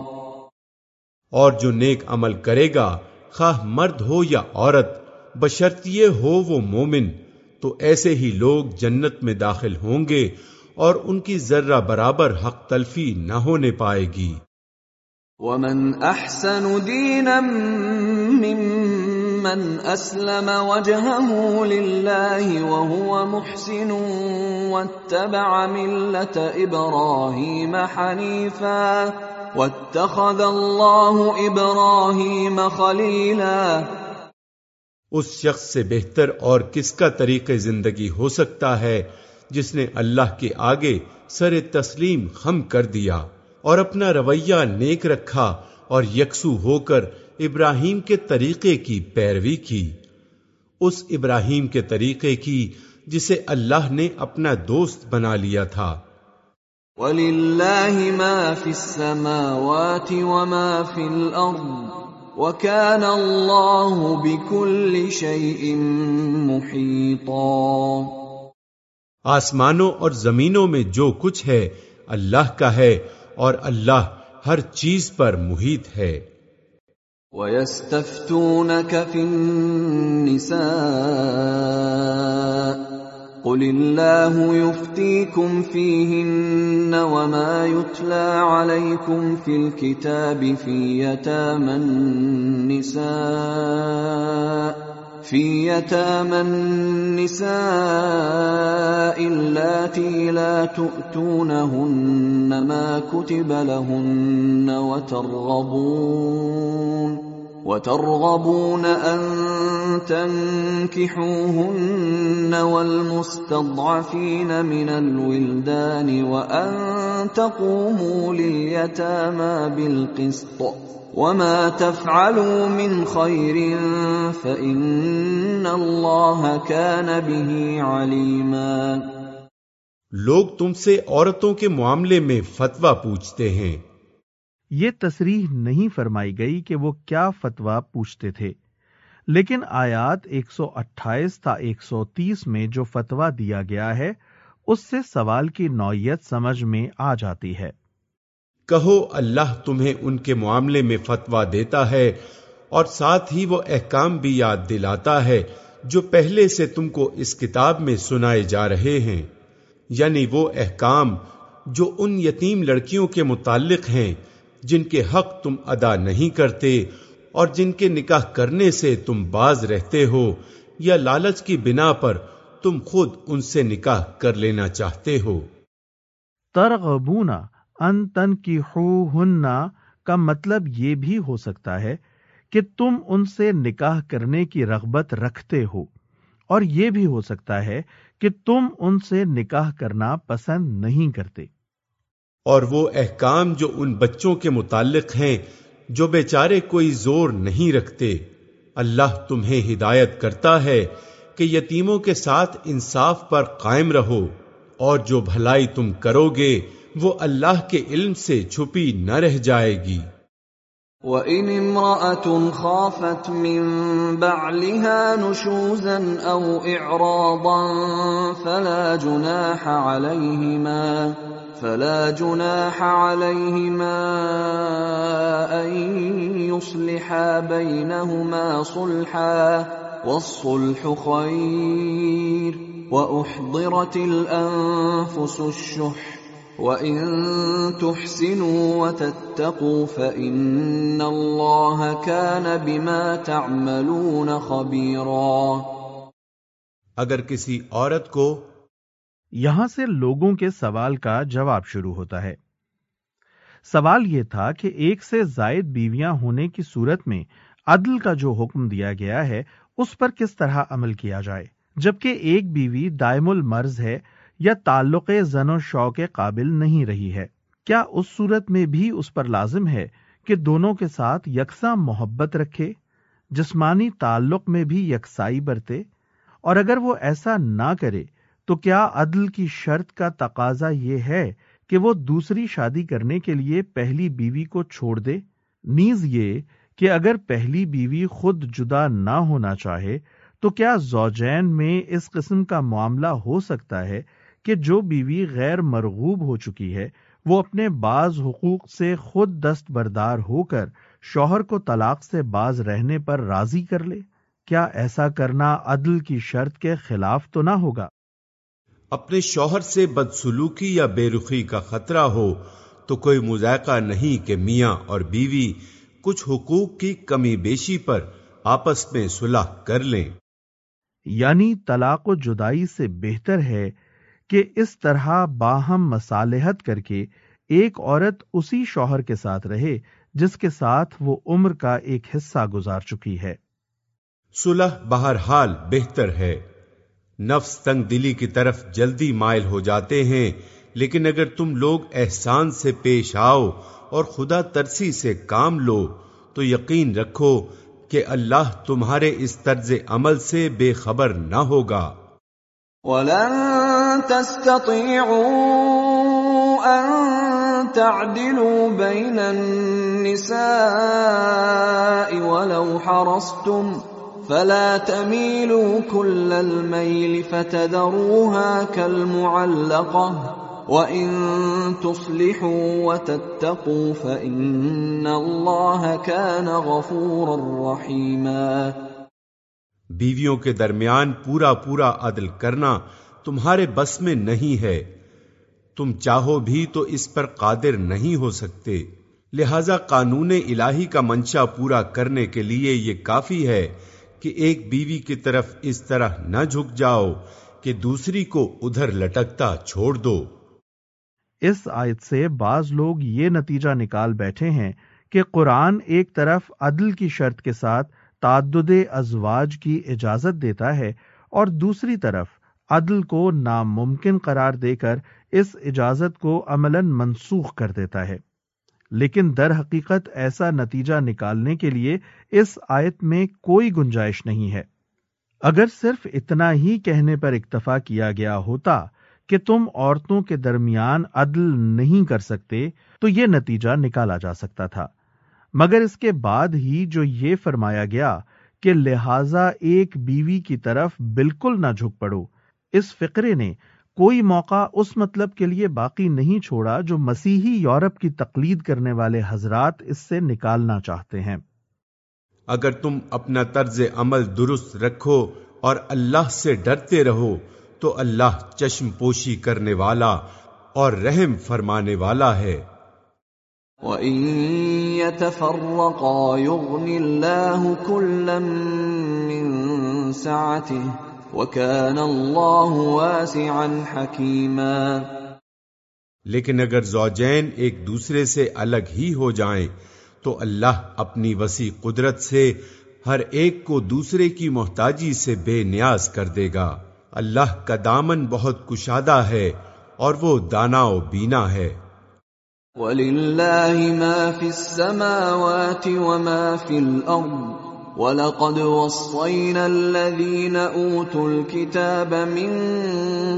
اور جو نیک عمل کرے گا خواہ مرد ہو یا عورت، بشرطیے ہو وہ مومن۔ تو ایسے ہی لوگ جنت میں داخل ہوں گے اور ان کی ذرہ برابر حق تلفی نہ ہونے پائے گی۔ ومن احسن دینا ممن اسلم وجهه لله وهو محسن واتبع ملة ابراهيم حنيفا۔ واتخذ الله ابراهيم خليلا. اس شخص سے بہتر اور کس کا طریق زندگی ہو سکتا ہے جس نے اللہ کے آگے سر تسلیم خم کر دیا اور اپنا رویہ نیک رکھا اور یکسو ہو کر ابراہیم کے طریقے کی پیروی کی۔ اس ابراہیم کے طریقے کی جسے اللہ نے اپنا دوست بنا لیا تھا۔ ولله ما في السماوات وما في الارض وكان الله بكل شيء محيطا آسمانوں اور زمینوں میں جو کچھ ہے اللہ کا ہے اور اللہ ہر چیز پر محیط ہے۔ ويستفتونك في النساء قل الله يفتيكم فيهن وما يتلى عليكم في الكتاب في يتامى النساء في يتامى النساء اللاتي لا تؤتونهن ما كتب لهن وترغبون وترغبون أن تنكحوهن والمستضعفين من الولدان وأن تقوموا لليتامى بالقسط وما تفعلوا من خير فإن الله كان به عليما لوگ تم سے عورتوں کے معاملے میں فتوا پوچھتے ہیں۔ یہ تصریح نہیں فرمائی گئی کہ وہ کیا فتوا پوچھتے تھے، لیکن آیات 128 تا 130 میں جو فتوا دیا گیا ہے، اس سے سوال کی نوعیت سمجھ میں آ جاتی ہے۔ کہو، اللہ تمہیں ان کے معاملے میں فتوا دیتا ہے اور ساتھ ہی وہ احکام بھی یاد دلاتا ہے جو پہلے سے تم کو اس کتاب میں سنائے جا رہے ہیں۔ یعنی وہ احکام جو ان یتیم لڑکیوں کے متعلق ہیں جن کے حق تم ادا نہیں کرتے اور جن کے نکاح کرنے سے تم باز رہتے ہو یا لالچ کی بنا پر تم خود ان سے نکاح کر لینا چاہتے ہو۔ ترغبونا ان تن کی کا مطلب یہ بھی ہو سکتا ہے کہ تم ان سے نکاح کرنے کی رغبت رکھتے ہو اور یہ بھی ہو سکتا ہے کہ تم ان سے نکاح کرنا پسند نہیں کرتے۔ اور وہ احکام جو ان بچوں کے متعلق ہیں، جو بیچارے کوئی زور نہیں رکھتے۔ اللہ تمہیں ہدایت کرتا ہے کہ یتیموں کے ساتھ انصاف پر قائم رہو، اور جو بھلائی تم کرو گے، وہ اللہ کے علم سے چھپی نہ رہ جائے گی۔ وَإِنِ امْرَأَةٌ خَافَتْ مِن بَعْلِهَا نُشُوزًا أَوْ إِعْرَاضًا فَلَا جُنَاحَ عَلَيْهِمَا فَلَا جُنَاحَ عَلَيْهِمَا أَن يُصْلِحَا بَيْنَهُمَا صُلْحًا وَالصُّلْحُ خَيْرٌ وَأُحْضِرَتِ الْأَنفُسُ الشُّحَّ وَإِن تُحْسِنُوا وَتَتَّقُوا فَإِنَّ اللَّهَ كَانَ بِمَا تَعْمَلُونَ خَبِيرًا اگر کسی عورت کو یہاں سے لوگوں کے سوال کا جواب شروع ہوتا ہے۔ سوال یہ تھا کہ ایک سے زائد بیویاں ہونے کی صورت میں عدل کا جو حکم دیا گیا ہے، اس پر کس طرح عمل کیا جائے؟ جبکہ ایک بیوی دائم المرض ہے یا تعلق زن و شو کے قابل نہیں رہی ہے، کیا اس صورت میں بھی اس پر لازم ہے کہ دونوں کے ساتھ یکساں محبت رکھے؟ جسمانی تعلق میں بھی یکسائی برتے، اور اگر وہ ایسا نہ کرے تو کیا عدل کی شرط کا تقاضا یہ ہے کہ وہ دوسری شادی کرنے کے لیے پہلی بیوی کو چھوڑ دے؟ نیز یہ کہ اگر پہلی بیوی خود جدا نہ ہونا چاہے، تو کیا زوجین میں اس قسم کا معاملہ ہو سکتا ہے کہ جو بیوی غیر مرغوب ہو چکی ہے، وہ اپنے بعض حقوق سے خود دست بردار ہو کر شوہر کو طلاق سے باز رہنے پر راضی کر لے؟ کیا ایسا کرنا عدل کی شرط کے خلاف تو نہ ہوگا؟ اپنے شوہر سے بدسلوکی یا بے رخی کا خطرہ ہو تو کوئی مذائقہ نہیں کہ میاں اور بیوی کچھ حقوق کی کمی بیشی پر آپس میں صلح کر لیں۔ یعنی طلاق و جدائی سے بہتر ہے کہ اس طرح باہم مصالحت کر کے ایک عورت اسی شوہر کے ساتھ رہے جس کے ساتھ وہ عمر کا ایک حصہ گزار چکی ہے۔ صلح بہرحال بہتر ہے۔ نفس تنگ دلی کی طرف جلدی مائل ہو جاتے ہیں، لیکن اگر تم لوگ احسان سے پیش آؤ اور خدا ترسی سے کام لو، تو یقین رکھو کہ اللہ تمہارے اس طرز عمل سے بے خبر نہ ہوگا۔ ولن تستطيعوا ان تعدلوا بين النساء ولو حرصتم فلا تميلوا كل الميل فتذروها كالمعلقه وَإِن تُصْلِحُوا وَتَتَّقُوا فَإِنَّ اللَّهَ كَانَ غَفُورًا رَّحِيمًا بیویوں کے درمیان پورا پورا عدل کرنا تمہارے بس میں نہیں ہے۔ تم چاہو بھی تو اس پر قادر نہیں ہو سکتے۔ لہذا قانون الہی کا منشا پورا کرنے کے لیے یہ کافی ہے۔ کہ ایک بیوی کی طرف اس طرح نہ جھک جاؤ کہ دوسری کو ادھر لٹکتا چھوڑ دو۔ اس آیت سے بعض لوگ یہ نتیجہ نکال بیٹھے ہیں کہ قرآن ایک طرف عدل کی شرط کے ساتھ تعدد ازواج کی اجازت دیتا ہے اور دوسری طرف عدل کو ناممکن قرار دے کر اس اجازت کو عمل منسوخ کر دیتا ہے۔ لیکن در حقیقت ایسا نتیجہ نکالنے کے لیے اس آیت میں کوئی گنجائش نہیں ہے۔ اگر صرف اتنا ہی کہنے پر اکتفا کیا گیا ہوتا کہ تم عورتوں کے درمیان عدل نہیں کر سکتے، تو یہ نتیجہ نکالا جا سکتا تھا۔ مگر اس کے بعد ہی جو یہ فرمایا گیا کہ لہذا ایک بیوی کی طرف بالکل نہ جھک پڑو، اس فقرے نے کوئی موقع اس مطلب کے لیے باقی نہیں چھوڑا جو مسیحی یورپ کی تقلید کرنے والے حضرات اس سے نکالنا چاہتے ہیں۔ اگر تم اپنا طرز عمل درست رکھو اور اللہ سے ڈرتے رہو تو اللہ چشم پوشی کرنے والا اور رحم فرمانے والا ہے۔ وَإِن يَتَفَرَّقَا يُغْنِ اللَّهُ كُلًّا مِّن سَعَتِهِ وَكَانَ اللَّهُ وَاسِعًا حَكِيمًا۔ لیکن اگر زوجین ایک دوسرے سے الگ ہی ہو جائیں تو اللہ اپنی وسیع قدرت سے ہر ایک کو دوسرے کی محتاجی سے بے نیاز کر دے گا۔ اللہ کا دامن بہت کشادہ ہے اور وہ دانا و بینا ہے۔ وَلِلَّهِ مَا فِي السَّمَاوَاتِ وَمَا فِي الْأَرْضِ وَلَقَدْ وَصَّيْنَا الَّذِينَ أُوتُوا الْكِتَابَ مِن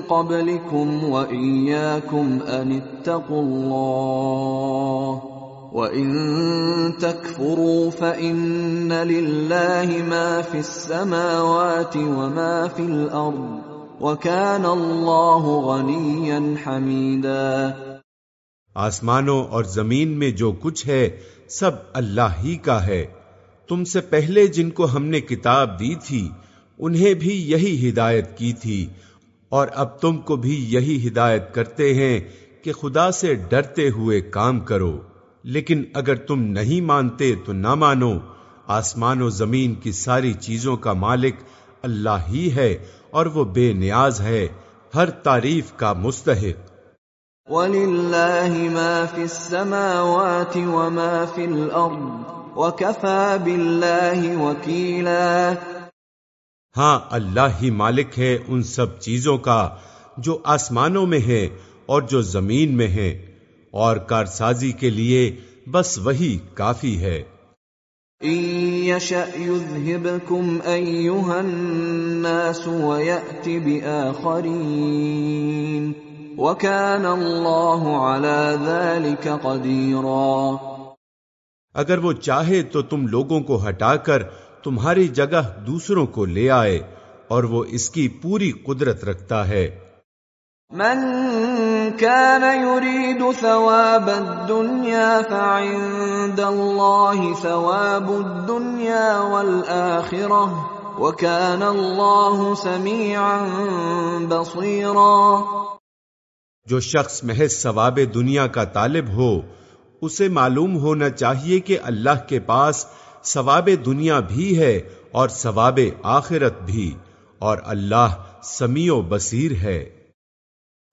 قَبْلِكُمْ وَإِيَّاكُمْ أَنِ اتَّقُوا اللَّهَ وَإِن تَكْفُرُوا فَإِنَّ لِلَّهِ مَا فِي السَّمَاوَاتِ وَمَا فِي الْأَرْضِ وَكَانَ اللَّهُ غَنِيًّا حَمِيدًا آسمانوں اور زمین میں جو کچھ ہے، سب اللہ ہی کا ہے۔ تم سے پہلے جن کو ہم نے کتاب دی تھی، انہیں بھی یہی ہدایت کی تھی۔ اور اب تم کو بھی یہی ہدایت کرتے ہیں کہ خدا سے ڈرتے ہوئے کام کرو۔ لیکن اگر تم نہیں مانتے تو نہ مانو۔ آسمان و زمین کی ساری چیزوں کا مالک اللہ ہی ہے اور وہ بے نیاز ہے۔ ہر تعریف کا مستحق۔ وَلِلَّهِ مَا فِي السَّمَاوَاتِ وَمَا فِي الْأَرْضِ وَكَفَى بِاللَّهِ وَكِيلًا۔ ہاں اللہ ہی مالک ہے ان سب چیزوں کا جو آسمانوں میں ہے اور جو زمین میں ہے۔ اور کارسازی کے لیے بس وہی کافی ہے۔ اگر وہ چاہے تو تم لوگوں کو ہٹا کر تمہاری جگہ دوسروں کو لے آئے اور وہ اس کی پوری قدرت رکھتا ہے۔ من كان يريد ثواب الدنيا فعند الله ثواب الدنيا والآخرة وكان الله سميعا بصيرا جو شخص محض ثواب دنیا کا طالب ہو، اسے معلوم ہونا چاہیے کہ اللہ کے پاس ثواب دنیا بھی ہے اور ثواب آخرت بھی، اور اللہ سمیع و بصیر ہے۔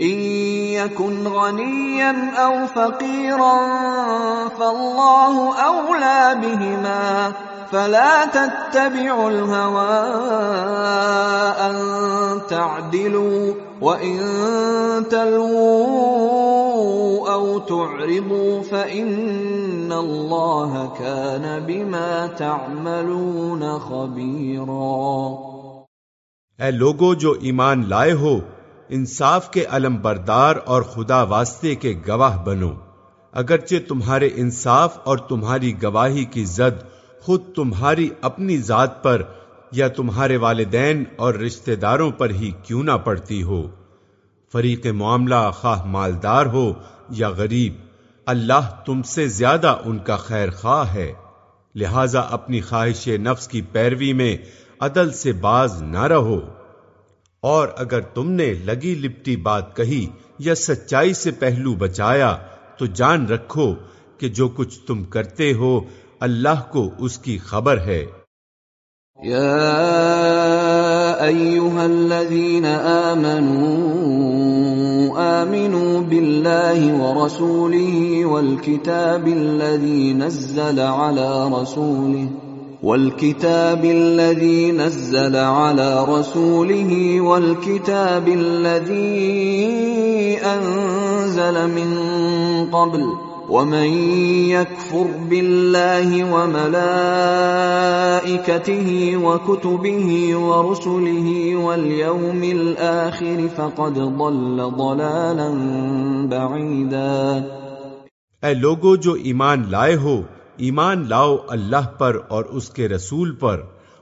يكن غنيا او فقيرا فالله اولى بهما فلا تتبعوا الهوى ان تعدلوا وان تلووا او تعرضوا فان الله كان بما تعملون خبيرا اے لوگو جو ایمان لائے ہو انصاف کے علم بردار اور خدا واسطے کے گواہ بنو۔ اگرچہ تمہارے انصاف اور تمہاری گواہی کی زد خود تمہاری اپنی ذات پر یا تمہارے والدین اور رشتہ داروں پر ہی کیوں نہ پڑتی ہو۔ فریق معاملہ خواہ مالدار ہو یا غریب، اللہ تم سے زیادہ ان کا خیر خواہ ہے۔ لہذا اپنی خواہش نفس کی پیروی میں عدل سے باز نہ رہو۔ اور اگر تم نے لگی لپٹی بات کہی یا سچائی سے پہلو بچایا، تو جان رکھو کہ جو کچھ تم کرتے ہو، اللہ کو اس کی خبر ہے۔ یا ایوہا الذین آمنوا آمنوا بالله ورسوله والكتاب الذي نزل على رسوله والكتاب الذي نزل على رسوله والكتاب الذي أنزل من قبل ومن يكفر بالله وملائكته وكتبه ورسله واليوم الآخر فقد ضل ضلالا بعيدا اے لوگو جو ایمان لائے ہو ایمان لاؤ اللہ پر اور اس کے رسول پر،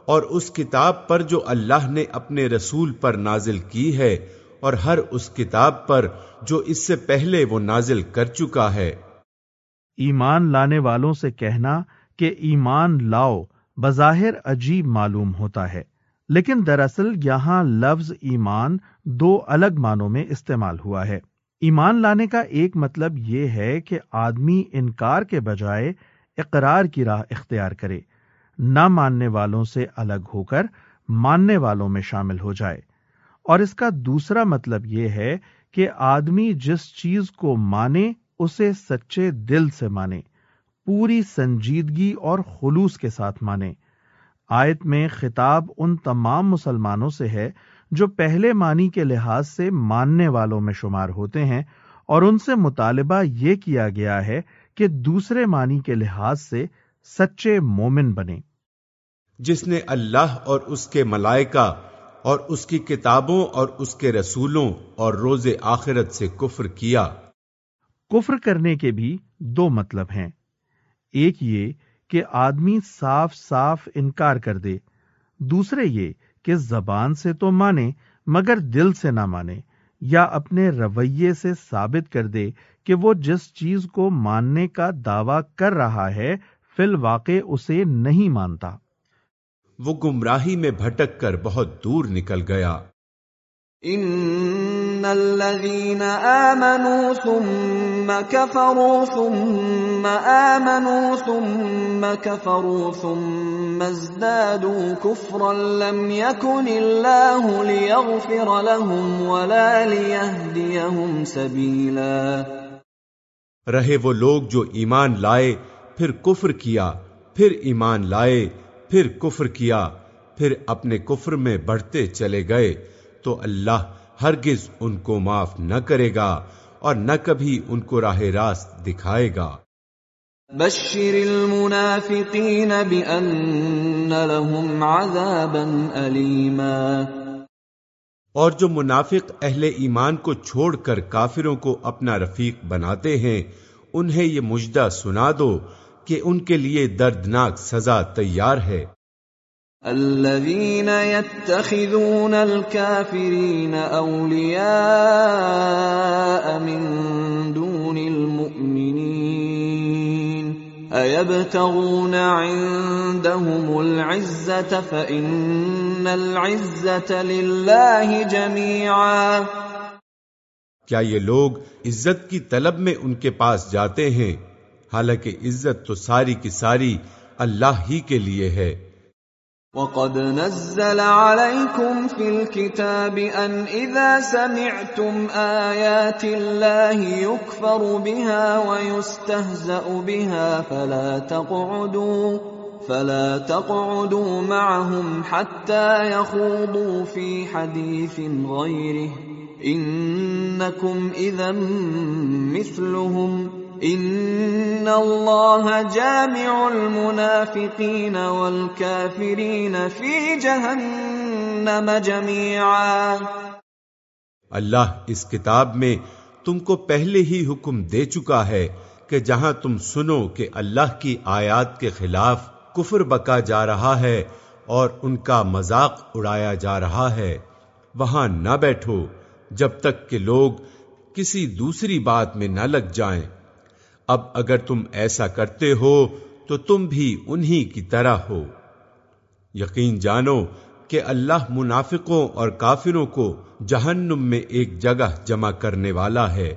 اور اس کتاب پر جو اللہ نے اپنے رسول پر نازل کی ہے، اور ہر اس کتاب پر جو اس سے پہلے وہ نازل کر چکا ہے۔ ایمان لانے والوں سے کہنا کہ ایمان لاؤ بظاہر عجیب معلوم ہوتا ہے، لیکن دراصل یہاں لفظ ایمان دو الگ معنوں میں استعمال ہوا ہے۔ ایمان لانے کا ایک مطلب یہ ہے کہ آدمی انکار کے بجائے اقرار کی راہ اختیار کرے۔ نہ ماننے والوں سے الگ ہو کر ماننے والوں میں شامل ہو جائے۔ اور اس کا دوسرا مطلب یہ ہے کہ آدمی جس چیز کو مانے، اسے سچے دل سے مانے، پوری سنجیدگی اور خلوص کے ساتھ مانے۔ آیت میں خطاب ان تمام مسلمانوں سے ہے جو پہلے معنی کے لحاظ سے ماننے والوں میں شمار ہوتے ہیں اور ان سے مطالبہ یہ کیا گیا ہے کہ دوسرے معنی کے لحاظ سے سچے مومن بنے۔ جس نے اللہ اور اس کے ملائکہ اور اس کی کتابوں اور اس کے رسولوں اور روز آخرت سے کفر کیا۔ کفر کرنے کے بھی دو مطلب ہیں۔ ایک یہ کہ آدمی صاف صاف انکار کر دے۔ دوسرے یہ کہ زبان سے تو مانے مگر دل سے نہ مانے۔ یا اپنے رویے سے ثابت کر دے کہ وہ جس چیز کو ماننے کا دعوی کر رہا ہے، فی الواقع اسے نہیں مانتا۔ وہ گمراہی میں بھٹک کر بہت دور نکل گیا۔ ان الذين امنوا ثم كفروا ثم امنوا ثم كفروا ثم ازدادوا كفرا لم يكن الله ليغفر لهم ولا ليهديهم سبيلا رہے وہ لوگ جو ایمان لائے، پھر کفر کیا، پھر ایمان لائے، پھر کفر کیا، پھر اپنے کفر میں بڑھتے چلے گئے۔ تو اللہ ہرگز ان کو معاف نہ کرے گا اور نہ کبھی ان کو راہ راست دکھائے گا۔ بشر المنافقین بأن لهم عذابا علیما اور جو منافق اہل ایمان کو چھوڑ کر کافروں کو اپنا رفیق بناتے ہیں انہیں یہ مجدہ سنا دو کہ ان کے لیے دردناک سزا تیار ہے۔ الذين يتخذون الكافرين اولياء من دون المؤمنين ايبتغون عندهم العزه فان العزه لله جميعا کیا یہ لوگ عزت کی طلب میں ان کے پاس جاتے ہیں؟ حالانکہ عزت تو ساری کی ساری اللہ ہی کے لیے ہے۔ وقد نزل عليكم في الكتاب أن إذا سمعتم آيات الله يكفر بها ويستهزأ بها فلا تقعدوا فلا تقعدوا معهم حتى يخوضوا في حديث غيره. إنكم إذا مثلهم. ان اللہ جامع المنافقین والکافرین فی جہنم جميعا۔ اللہ اس کتاب میں تم کو پہلے ہی حکم دے چکا ہے کہ جہاں تم سنو کہ اللہ کی آیات کے خلاف کفر بکا جا رہا ہے اور ان کا مذاق اڑایا جا رہا ہے، وہاں نہ بیٹھو جب تک کہ لوگ کسی دوسری بات میں نہ لگ جائیں۔ اب اگر تم ایسا کرتے ہو تو تم بھی انہی کی طرح ہو۔ یقین جانو کہ اللہ منافقوں اور کافروں کو جہنم میں ایک جگہ جمع کرنے والا ہے۔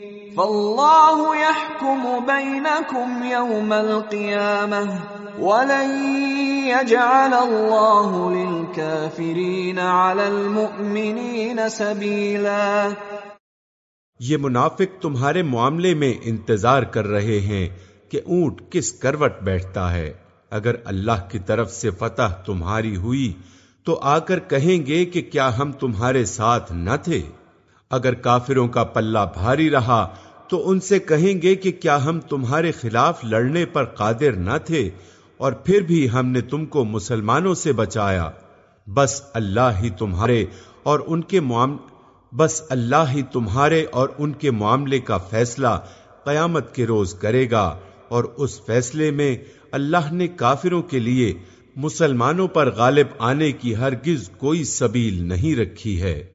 فالله يحكم بينكم يوم القيامة ولن يجعل الله للكافرين على المؤمنين سبيلا یہ منافق تمہارے معاملے میں انتظار کر رہے ہیں کہ اونٹ کس کروٹ بیٹھتا ہے۔ اگر اللہ کی طرف سے فتح تمہاری ہوئی تو آ کر کہیں گے کہ کیا ہم تمہارے ساتھ نہ تھے۔ اگر کافروں کا پلہ بھاری رہا، تو ان سے کہیں گے کہ کیا ہم تمہارے خلاف لڑنے پر قادر نہ تھے، اور پھر بھی ہم نے تم کو مسلمانوں سے بچایا۔ بس اللہ ہی تمہارے اور ان کے معاملے بس اللہ ہی تمہارے اور ان کے معاملے کا فیصلہ قیامت کے روز کرے گا۔ اور اس فیصلے میں اللہ نے کافروں کے لیے مسلمانوں پر غالب آنے کی ہرگز کوئی سبیل نہیں رکھی ہے۔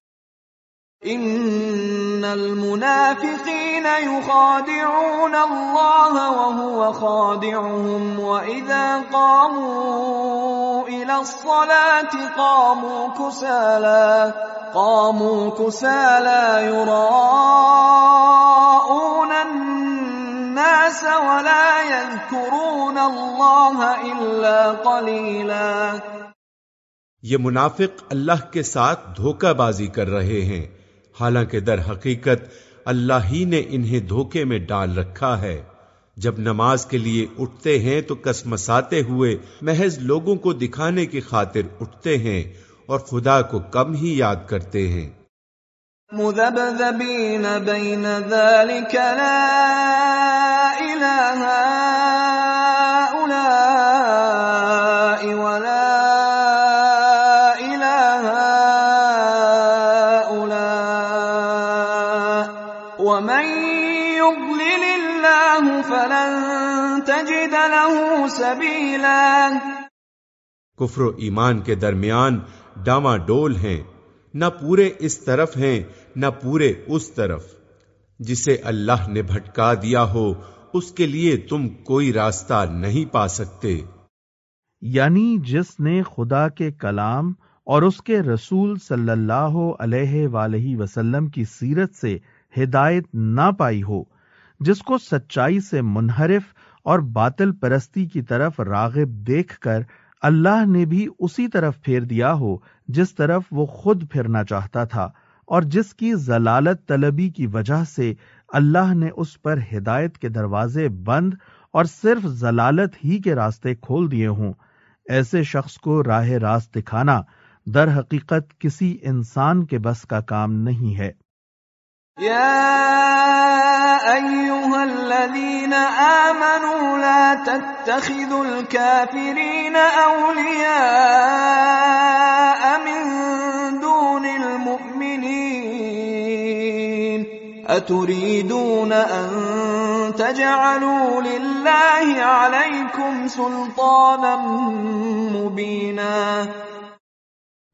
ان المنافقين يخادعون الله وهو خادعهم واذا قاموا الى الصلاه قاموا كسالى قاموا كسالى يراءون الناس ولا يذكرون الله الا قليلا۔ یہ منافق اللہ کے ساتھ دھوکہ بازی کر رہے ہیں۔ حالانکہ در حقیقت اللہ ہی نے انہیں دھوکے میں ڈال رکھا ہے۔ جب نماز کے لیے اٹھتے ہیں تو کسمساتے ہوئے محض لوگوں کو دکھانے کی خاطر اٹھتے ہیں اور خدا کو کم ہی یاد کرتے ہیں۔ مذبذبین بین ذلك لا الہ له سبيلا کفر و ایمان کے درمیان ڈاما ڈول ہیں۔ نہ پورے اس طرف ہیں نہ پورے اس طرف۔ جسے اللہ نے بھٹکا دیا ہو اس کے لیے تم کوئی راستہ نہیں پا سکتے۔ یعنی جس نے خدا کے کلام اور اس کے رسول صلی اللہ علیہ وآلہ وسلم کی سیرت سے ہدایت نہ پائی ہو جس کو سچائی سے منحرف اور باطل پرستی کی طرف راغب دیکھ کر اللہ نے بھی اسی طرف پھیر دیا ہو، جس طرف وہ خود پھرنا چاہتا تھا، اور جس کی ضلالت طلبی کی وجہ سے اللہ نے اس پر ہدایت کے دروازے بند اور صرف ضلالت ہی کے راستے کھول دیے ہوں۔ ایسے شخص کو راہ راست دکھانا در حقیقت کسی انسان کے بس کا کام نہیں ہے۔ يا ايها الذين امنوا لا تتخذوا الكافرين اولياء من دون المؤمنين اتريدون ان تجعلوا لله عليكم سلطانا مبينا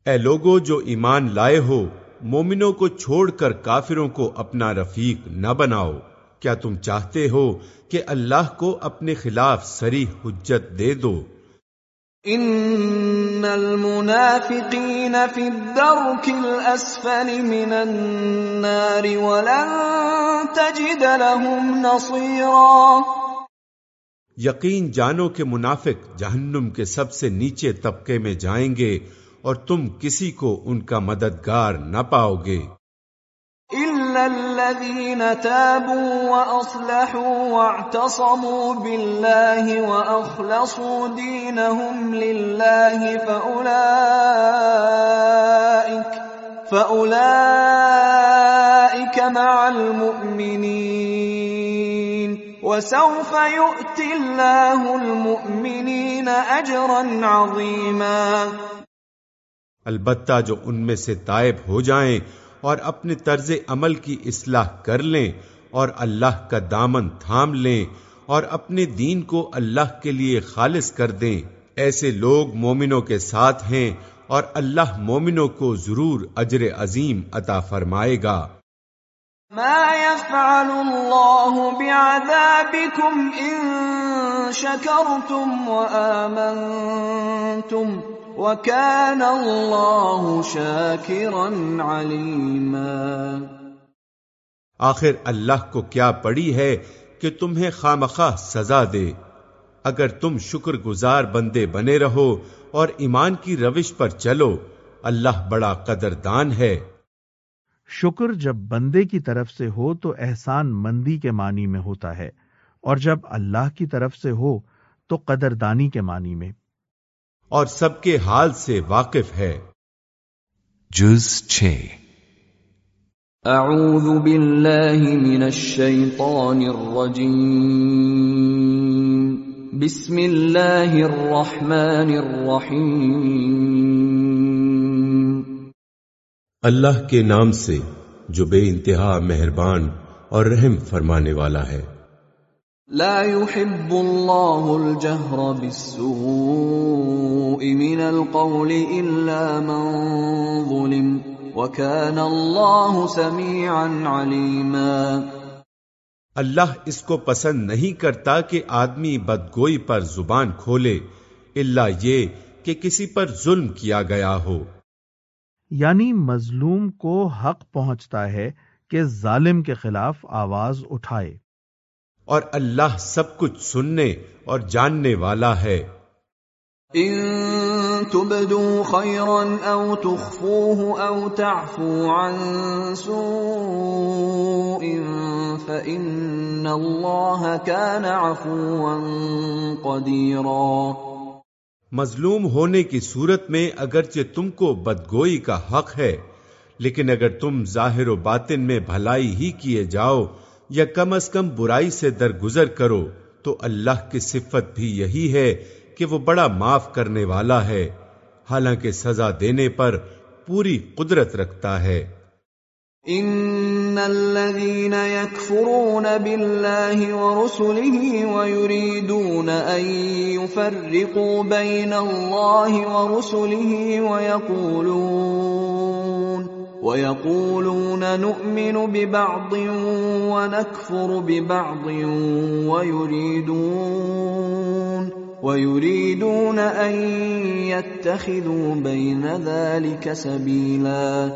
اے لوگو جو ایمان لائے ہو مومنوں کو چھوڑ کر کافروں کو اپنا رفیق نہ بناؤ۔ کیا تم چاہتے ہو کہ اللہ کو اپنے خلاف سری حجت دے دو؟ ان المنافقین فی الدرک الاسفل من النار ولن تجد لهم نصیرا۔ یقین جانو کہ منافق جہنم کے سب سے نیچے طبقے میں جائیں گے اور تم کسی کو ان کا مددگار نہ پاؤ گے۔ الذين تابوا واصلحوا واعتصموا بالله واخلصوا دينهم لله فاولئك فاولئك مع المؤمنين. وسوف يؤتي الله المؤمنين اجرا عظيما. البتہ جو ان میں سے تائب ہو جائیں اور اپنے طرز عمل کی اصلاح کر لیں اور اللہ کا دامن تھام لیں اور اپنے دین کو اللہ کے لیے خالص کر دیں۔ ایسے لوگ مومنوں کے ساتھ ہیں اور اللہ مومنوں کو ضرور اجر عظیم عطا فرمائے گا۔ ما يفعل الله بعذابكم إن شكرتم وآمنتم وكان الله شاكرا عليما آخر اللہ کو کیا پڑی ہے کہ تمہیں خامخواہ سزا دے۔ اگر تم شکر گزار بندے بنے رہو اور ایمان کی روش پر چلو اللہ بڑا قدردان ہے۔ شکر جب بندے کی طرف سے ہو تو احسان مندی کے معنی میں ہوتا ہے اور جب اللہ کی طرف سے ہو تو قدردانی کے معنی میں۔ اور سب کے حال سے واقف ہے۔ جز چھ۔ اعوذ باللہ من الشیطان الرجیم۔ بسم اللہ الرحمن الرحیم۔ اللہ کے نام سے جو بے انتہا مہربان اور رحم فرمانے والا ہے۔ لا يحب الله الجهر بالسوء من القول الا من ظلم وكان الله سميعا عليما اللہ اس کو پسند نہیں کرتا کہ آدمی بدگوئی پر زبان کھولے اللہ یہ کہ کسی پر ظلم کیا گیا ہو۔ یعنی مظلوم کو حق پہنچتا ہے کہ ظالم کے خلاف آواز اٹھائے۔ اور اللہ سب کچھ سننے اور جاننے والا ہے۔ ان تبدوا خيرا او تخفوه او تعفو عن سوء فان الله كان عفوا قديرا مظلوم ہونے کی صورت میں اگرچہ تم کو بدگوئی کا حق ہے لیکن اگر تم ظاہر و باطن میں بھلائی ہی کیے جاؤ یا کم از کم برائی سے درگزر کرو، تو اللہ کی صفت بھی یہی ہے کہ وہ بڑا معاف کرنے والا ہے۔ حالانکہ سزا دینے پر پوری قدرت رکھتا ہے۔ ان الذين يكفرون بالله ورسله ويريدون ان يفرقوا بين الله ورسله ويقولون وَيَقُولُونَ نُؤْمِنُ بِبَعْضٍ وَنَكْفُرُ بِبَعْضٍ وَيُرِيدُونَ وَيُرِيدُونَ أَن يَتَّخِذُوا بَيْنَ ذَلِكَ سَبِيلًا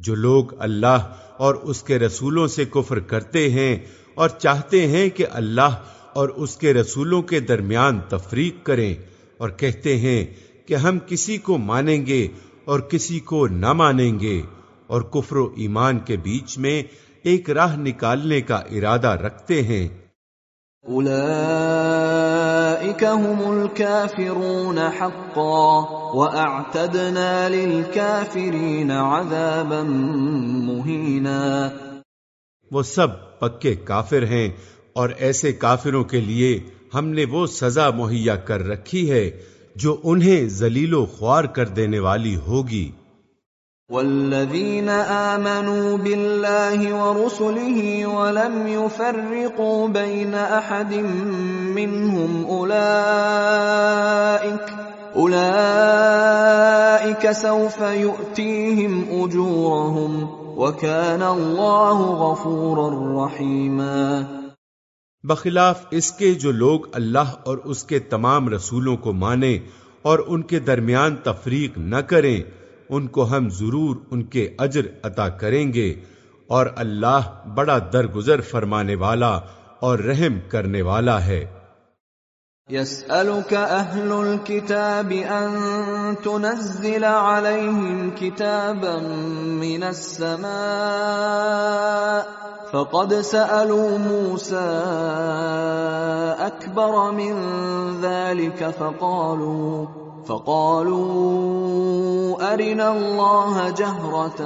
جو لوگ اللہ اور اس کے رسولوں سے کفر کرتے ہیں اور چاہتے ہیں کہ اللہ اور اس کے رسولوں کے درمیان تفریق کریں اور کہتے ہیں کہ ہم کسی کو مانیں گے اور کسی کو نہ مانیں گے اور کفر و ایمان کے بیچ میں ایک راہ نکالنے کا ارادہ رکھتے ہیں۔ هم الكافرون حقا واعتدنا للكافرین عذابا مہینا وہ سب پکے کافر ہیں اور ایسے کافروں کے لیے ہم نے وہ سزا مہیا کر رکھی ہے۔ جو انہیں ذلیل و خوار کر دینے والی ہوگی۔ والذین آمنوا باللہ ورسله ولم يفرقوا بین احد منهم اولئک اولئک سوف يؤتیهم اجورهم وكان الله غفورا رحیما۔ بخلاف اس کے جو لوگ اللہ اور اس کے تمام رسولوں کو مانیں اور ان کے درمیان تفریق نہ کریں، ان کو ہم ضرور ان کے اجر عطا کریں گے اور اللہ بڑا درگزر فرمانے والا اور رحم کرنے والا ہے۔ يسألك أهل الكتاب أن تنزل عليهم كتابا من السماء۔ فقد سألوا موسى أكبر من ذلك فقالوا فقالوا أرنا الله جهرة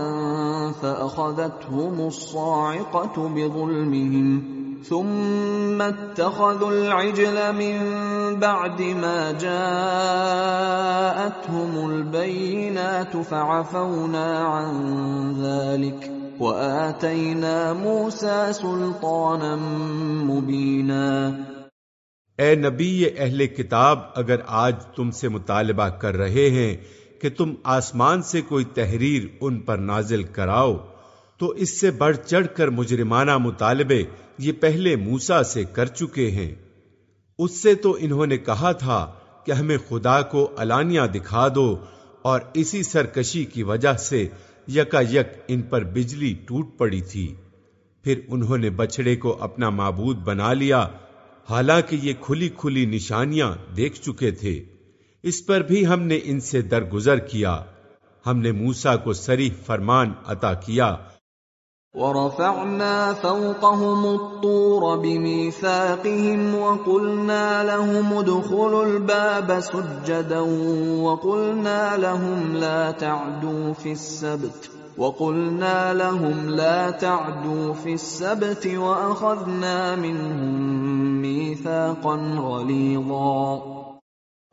فأخذتهم الصاعقة بظلمهم ثم اتخذوا العجل من بعد ما جاءتهم البينات فعفونا عن ذلك وآتينا موسى سلطانا مبينا اے نبی اہل کتاب، اگر آج تم سے مطالبہ کر رہے ہیں کہ تم آسمان سے کوئی تحریر ان پر نازل کراؤ، تو اس سے بڑھ چڑھ کر مجرمانہ مطالبے یہ پہلے موسا سے کر چکے ہیں۔ اس سے تو انہوں نے کہا تھا کہ ہمیں خدا کو الانیہ دکھا دو اور اسی سرکشی کی وجہ سے یکا یک ان پر بجلی ٹوٹ پڑی تھی۔ پھر انہوں نے بچڑے کو اپنا معبود بنا لیا حالانکہ یہ کھلی کھلی نشانیاں دیکھ چکے تھے۔ اس پر بھی ہم نے ان سے درگزر کیا۔ ہم نے موسا کو سری فرمان عطا کیا۔ ورفعنا فوقهم الطور بميثاقهم وقلنا لهم ادخلوا الباب سجدا وقلنا لهم لا تعدوا في السبت وقلنا لهم لا تعدوا في السبت واخذنا منهم ميثاقا غليظا.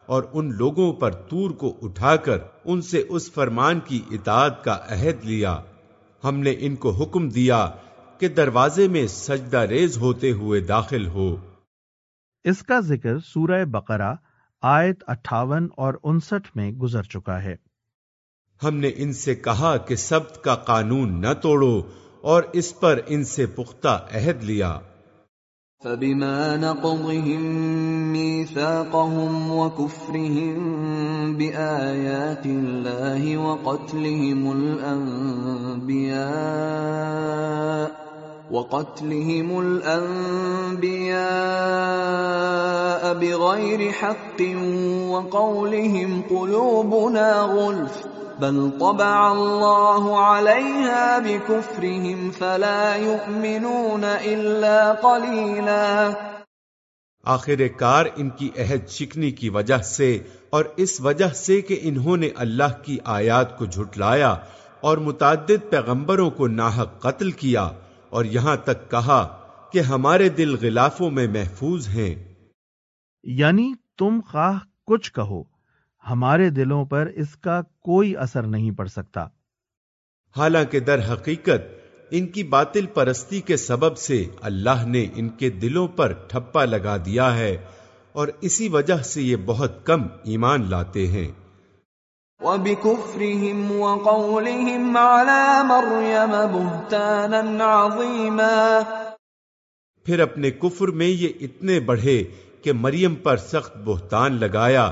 اور ان لوگوں پر تور کو اٹھا کر ان سے اس فرمان کی اطاعت کا عہد لیا۔ ہم نے ان کو حکم دیا کہ دروازے میں سجدہ ریز ہوتے ہوئے داخل ہو۔ اس کا ذکر سورہ بقرہ آیت اٹھاون اور انسٹھ میں گزر چکا ہے۔ ہم نے ان سے کہا کہ سبت کا قانون نہ توڑو اور اس پر ان سے پختہ عہد لیا۔ فبما نقضهم ميثاقهم وكفرهم بآيات الله وقتلهم الأنبياء وقتلهم الأنبياء بغير حق وقولهم قلوبنا غلف بل طبع اللہ علیہا بکفرہم فلا یؤمنون الا قلیلا آخر کار ان کی عہد شکنی کی وجہ سے اور اس وجہ سے کہ انہوں نے اللہ کی آیات کو جھٹلایا اور متعدد پیغمبروں کو ناحق قتل کیا اور یہاں تک کہا کہ ہمارے دل غلافوں میں محفوظ ہیں۔ یعنی تم خواہ کچھ کہو۔ ہمارے دلوں پر اس کا کوئی اثر نہیں پڑ سکتا۔ حالانکہ در حقیقت ان کی باطل پرستی کے سبب سے اللہ نے ان کے دلوں پر ٹھپا لگا دیا ہے اور اسی وجہ سے یہ بہت کم ایمان لاتے ہیں۔ وَبِكُفْرِهِمْ وَقَوْلِهِمْ عَلَى مَرْيَمَ بُهْتَانًا عَظِيمًا پھر اپنے کفر میں یہ اتنے بڑھے کہ مریم پر سخت بہتان لگایا۔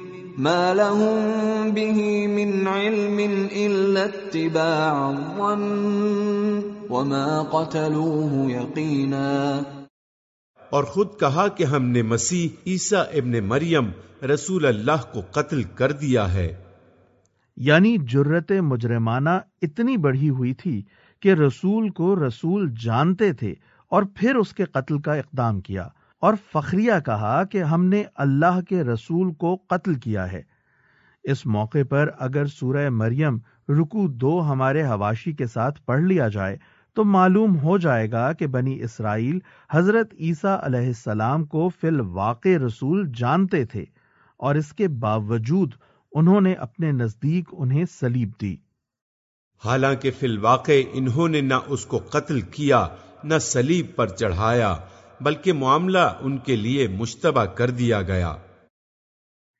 ما لهم به من علم الا اتباع الظن وما قتلوه يقينا اور خود کہا کہ ہم نے مسیح عیسیٰ ابن مریم رسول اللہ کو قتل کر دیا ہے۔ یعنی جرت مجرمانہ اتنی بڑھی ہوئی تھی کہ رسول کو رسول جانتے تھے اور پھر اس کے قتل کا اقدام کیا۔ اور فخریہ کہا کہ ہم نے اللہ کے رسول کو قتل کیا ہے۔ اس موقع پر اگر سورہ مریم رکو دو ہمارے حواشی کے ساتھ پڑھ لیا جائے، تو معلوم ہو جائے گا کہ بنی اسرائیل حضرت عیسیٰ علیہ السلام کو فی الواقع رسول جانتے تھے، اور اس کے باوجود انہوں نے اپنے نزدیک انہیں سلیب دی۔ حالانکہ فی الواقع انہوں نے نہ اس کو قتل کیا، نہ سلیب پر چڑھایا۔ بلکہ معاملہ ان کے لیے مشتبہ کر دیا گیا۔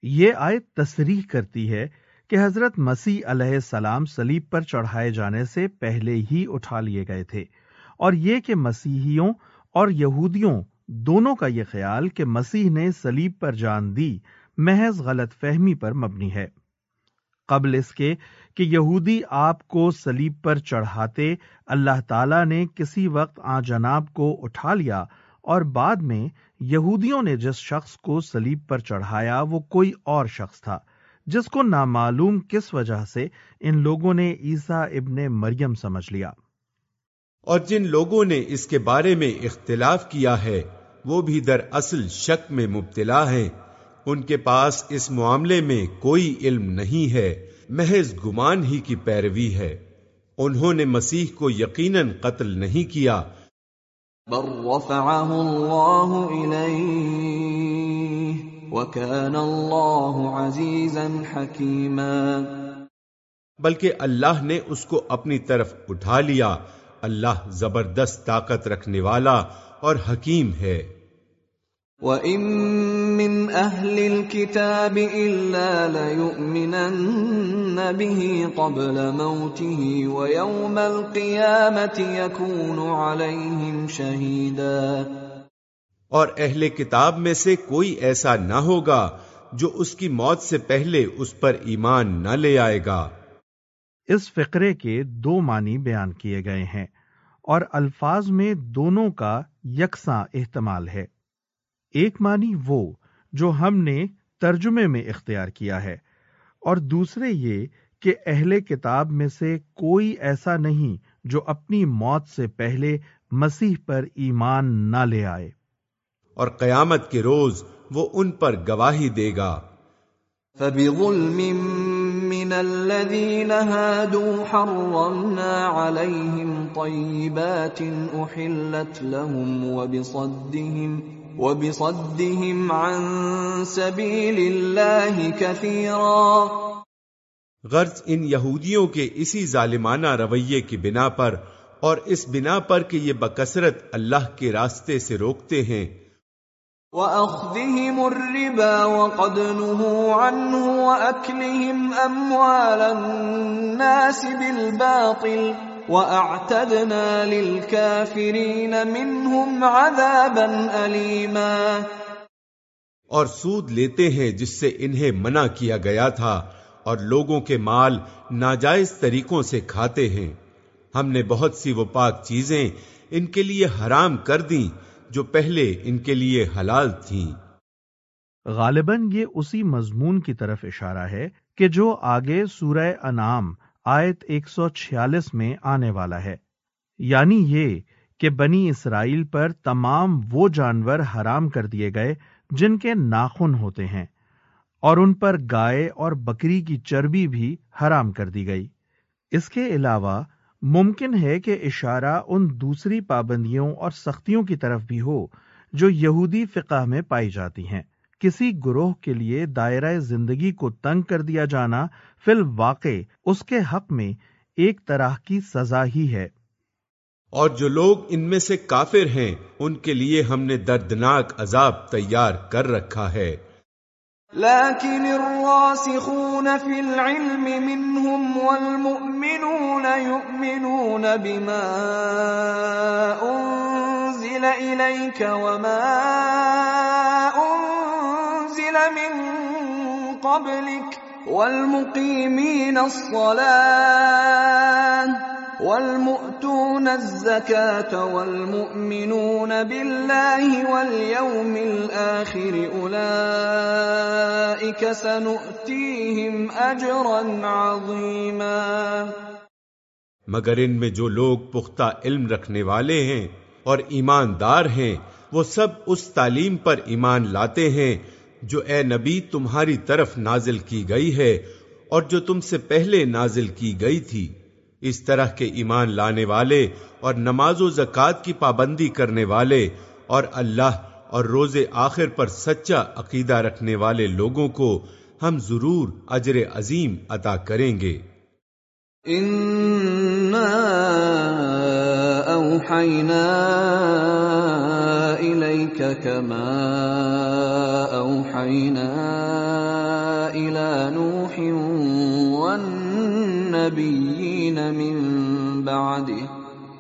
یہ آیت تصریح کرتی ہے کہ حضرت مسیح علیہ السلام سلیب پر چڑھائے جانے سے پہلے ہی اٹھا لیے گئے تھے۔ اور یہ کہ مسیحیوں اور یہودیوں دونوں کا یہ خیال کہ مسیح نے سلیب پر جان دی محض غلط فہمی پر مبنی ہے۔ قبل اس کے کہ یہودی آپ کو سلیب پر چڑھاتے اللہ تعالی نے کسی وقت آ جناب کو اٹھا لیا اور بعد میں یہودیوں نے جس شخص کو سلیب پر چڑھایا وہ کوئی اور شخص تھا، جس کو نامعلوم کس وجہ سے ان لوگوں نے عیسیٰ ابن مریم سمجھ لیا۔ اور جن لوگوں نے اس کے بارے میں اختلاف کیا ہے، وہ بھی در اصل شک میں مبتلا ہیں۔ ان کے پاس اس معاملے میں کوئی علم نہیں ہے، محض گمان ہی کی پیروی ہے۔ انہوں نے مسیح کو یقیناً قتل نہیں کیا بل رفعه الله إليه وكان الله عزيزا حكيما۔ بلکہ اللہ نے اس کو اپنی طرف اٹھا لیا۔ اللہ زبردست طاقت رکھنے والا اور حکیم ہے۔ وَإِن مِّنْ أَهْلِ الْكِتَابِ إِلَّا لَيُؤْمِنَنَّ بِهِ قَبْلَ مَوْتِهِ وَيَوْمَ الْقِيَامَةِ يَكُونُ عَلَيْهِمْ شَهِيدًا اور اہل کتاب میں سے کوئی ایسا نہ ہوگا جو اس کی موت سے پہلے اس پر ایمان نہ لے آئے گا۔ اس فقرے کے دو معنی بیان کیے گئے ہیں اور الفاظ میں دونوں کا یکساں احتمال ہے۔ ایک معنی وہ جو ہم نے ترجمے میں اختیار کیا ہے۔ اور دوسرے یہ کہ اہل کتاب میں سے کوئی ایسا نہیں جو اپنی موت سے پہلے مسیح پر ایمان نہ لے آئے۔ اور قیامت کے روز وہ ان پر گواہی دے گا۔ فَبِظُلْمٍ مِّنَ الَّذِينَ هَادُوا حَرَّمْنَا عَلَيْهِمْ طَيِّبَاتٍ أُحِلَّتْ لَهُمْ وَبِصَدِّهِمْ وَبِصَدِّهِمْ عَن سَبِيلِ اللَّهِ كَثِيرًا. غرض ان یہودیوں کے اسی ظالمانہ رویے کی بنا پر اور اس بنا پر کہ یہ بکثرت اللہ کے راستے سے روکتے ہیں۔ وَأَخْذِهِمُ الرِّبَا وَقَدْ نُهُوا عَنْهُ وَأَكْلِهِمْ أَمْوَالَ النَّاسِ بِالْبَاطِلِ وَأَعْتَدْنَا لِلْكَافِرِينَ مِنْهُمْ عَذَابًا أَلِيمًا اور سود لیتے ہیں جس سے انہیں منع کیا گیا تھا اور لوگوں کے مال ناجائز طریقوں سے کھاتے ہیں۔ ہم نے بہت سی وہ پاک چیزیں ان کے لیے حرام کر دیں جو پہلے ان کے لیے حلال تھیں۔ غالباً یہ اسی مضمون کی طرف اشارہ ہے کہ جو آگے سورہ انعام آیت 146 میں آنے والا ہے۔ یعنی یہ کہ بنی اسرائیل پر تمام وہ جانور حرام کر دیے گئے جن کے ناخن ہوتے ہیں، اور ان پر گائے اور بکری کی چربی بھی حرام کر دی گئی۔ اس کے علاوہ ممکن ہے کہ اشارہ ان دوسری پابندیوں اور سختیوں کی طرف بھی ہو جو یہودی فقہ میں پائی جاتی ہیں۔ کسی گروہ کے لیے دائرہ زندگی کو تنگ کر دیا جانا فی الواقع اس کے حق میں ایک طرح کی سزا ہی ہے۔ اور جو لوگ ان میں سے کافر ہیں ان کے لیے ہم نے دردناک عذاب تیار کر رکھا ہے۔ لكن الراسخون في العلم منهم والمؤمنون يؤمنون بما أنزل إليك وما أنزل من قبلك والمقيمين الصلاة والمؤتون الزكاة والمؤمنون بالله واليوم الآخر أولئك سنؤتيهم أجرا عظيما مگر ان میں جو لوگ پختہ علم رکھنے والے ہیں اور ایماندار ہیں، وہ سب اس تعلیم پر ایمان لاتے ہیں جو اے نبی تمہاری طرف نازل کی گئی ہے اور جو تم سے پہلے نازل کی گئی تھی۔ اس طرح کے ایمان لانے والے اور نماز و زکوٰۃ کی پابندی کرنے والے اور اللہ اور روز آخر پر سچا عقیدہ رکھنے والے لوگوں کو ہم ضرور اجر عظیم عطا کریں گے۔ اوحینا الیک کما اوحینا الى نوح والنبیین من بعده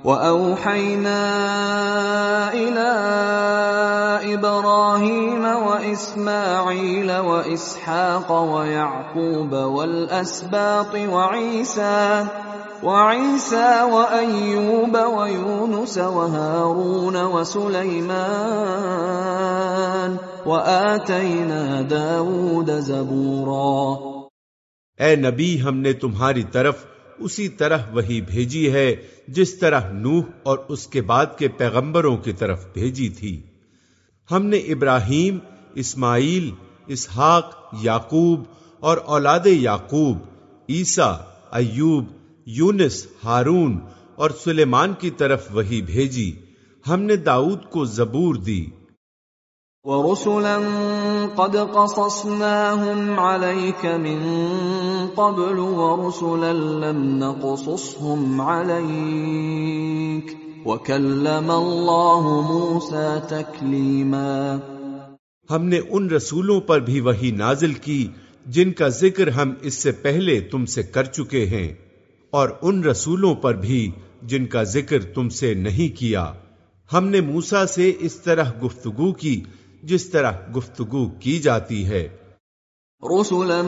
واوحینا الى ابراهيم واسماعيل واسحاق ويعقوب والاسباط وعيسى وعيسى وايوب ويونس وهارون وسليمان واتينا داود زبورا اے نبی، ہم نے تمہاری طرف اسی طرح وہی بھیجی ہے جس طرح نوح اور اس کے بعد کے پیغمبروں کی طرف بھیجی تھی۔ ہم نے ابراہیم، اسماعیل، اسحاق، یعقوب اور اولاد یعقوب، عیسیٰ، ایوب یونس ہارون اور سلیمان کی طرف وہی بھیجی۔ ہم نے داؤد کو زبور دی۔ ورسلا قد قصصناهم عليك من قبل ورسلا لم نقصصهم عليك وكلم الله موسى تكليما ہم نے ان رسولوں پر بھی وہی نازل کی جن کا ذکر ہم اس سے پہلے تم سے کر چکے ہیں۔ اور ان رسولوں پر بھی جن کا ذکر تم سے نہیں کیا۔ ہم نے موسا سے اس طرح گفتگو کی جس طرح گفتگو کی جاتی ہے۔ رسلا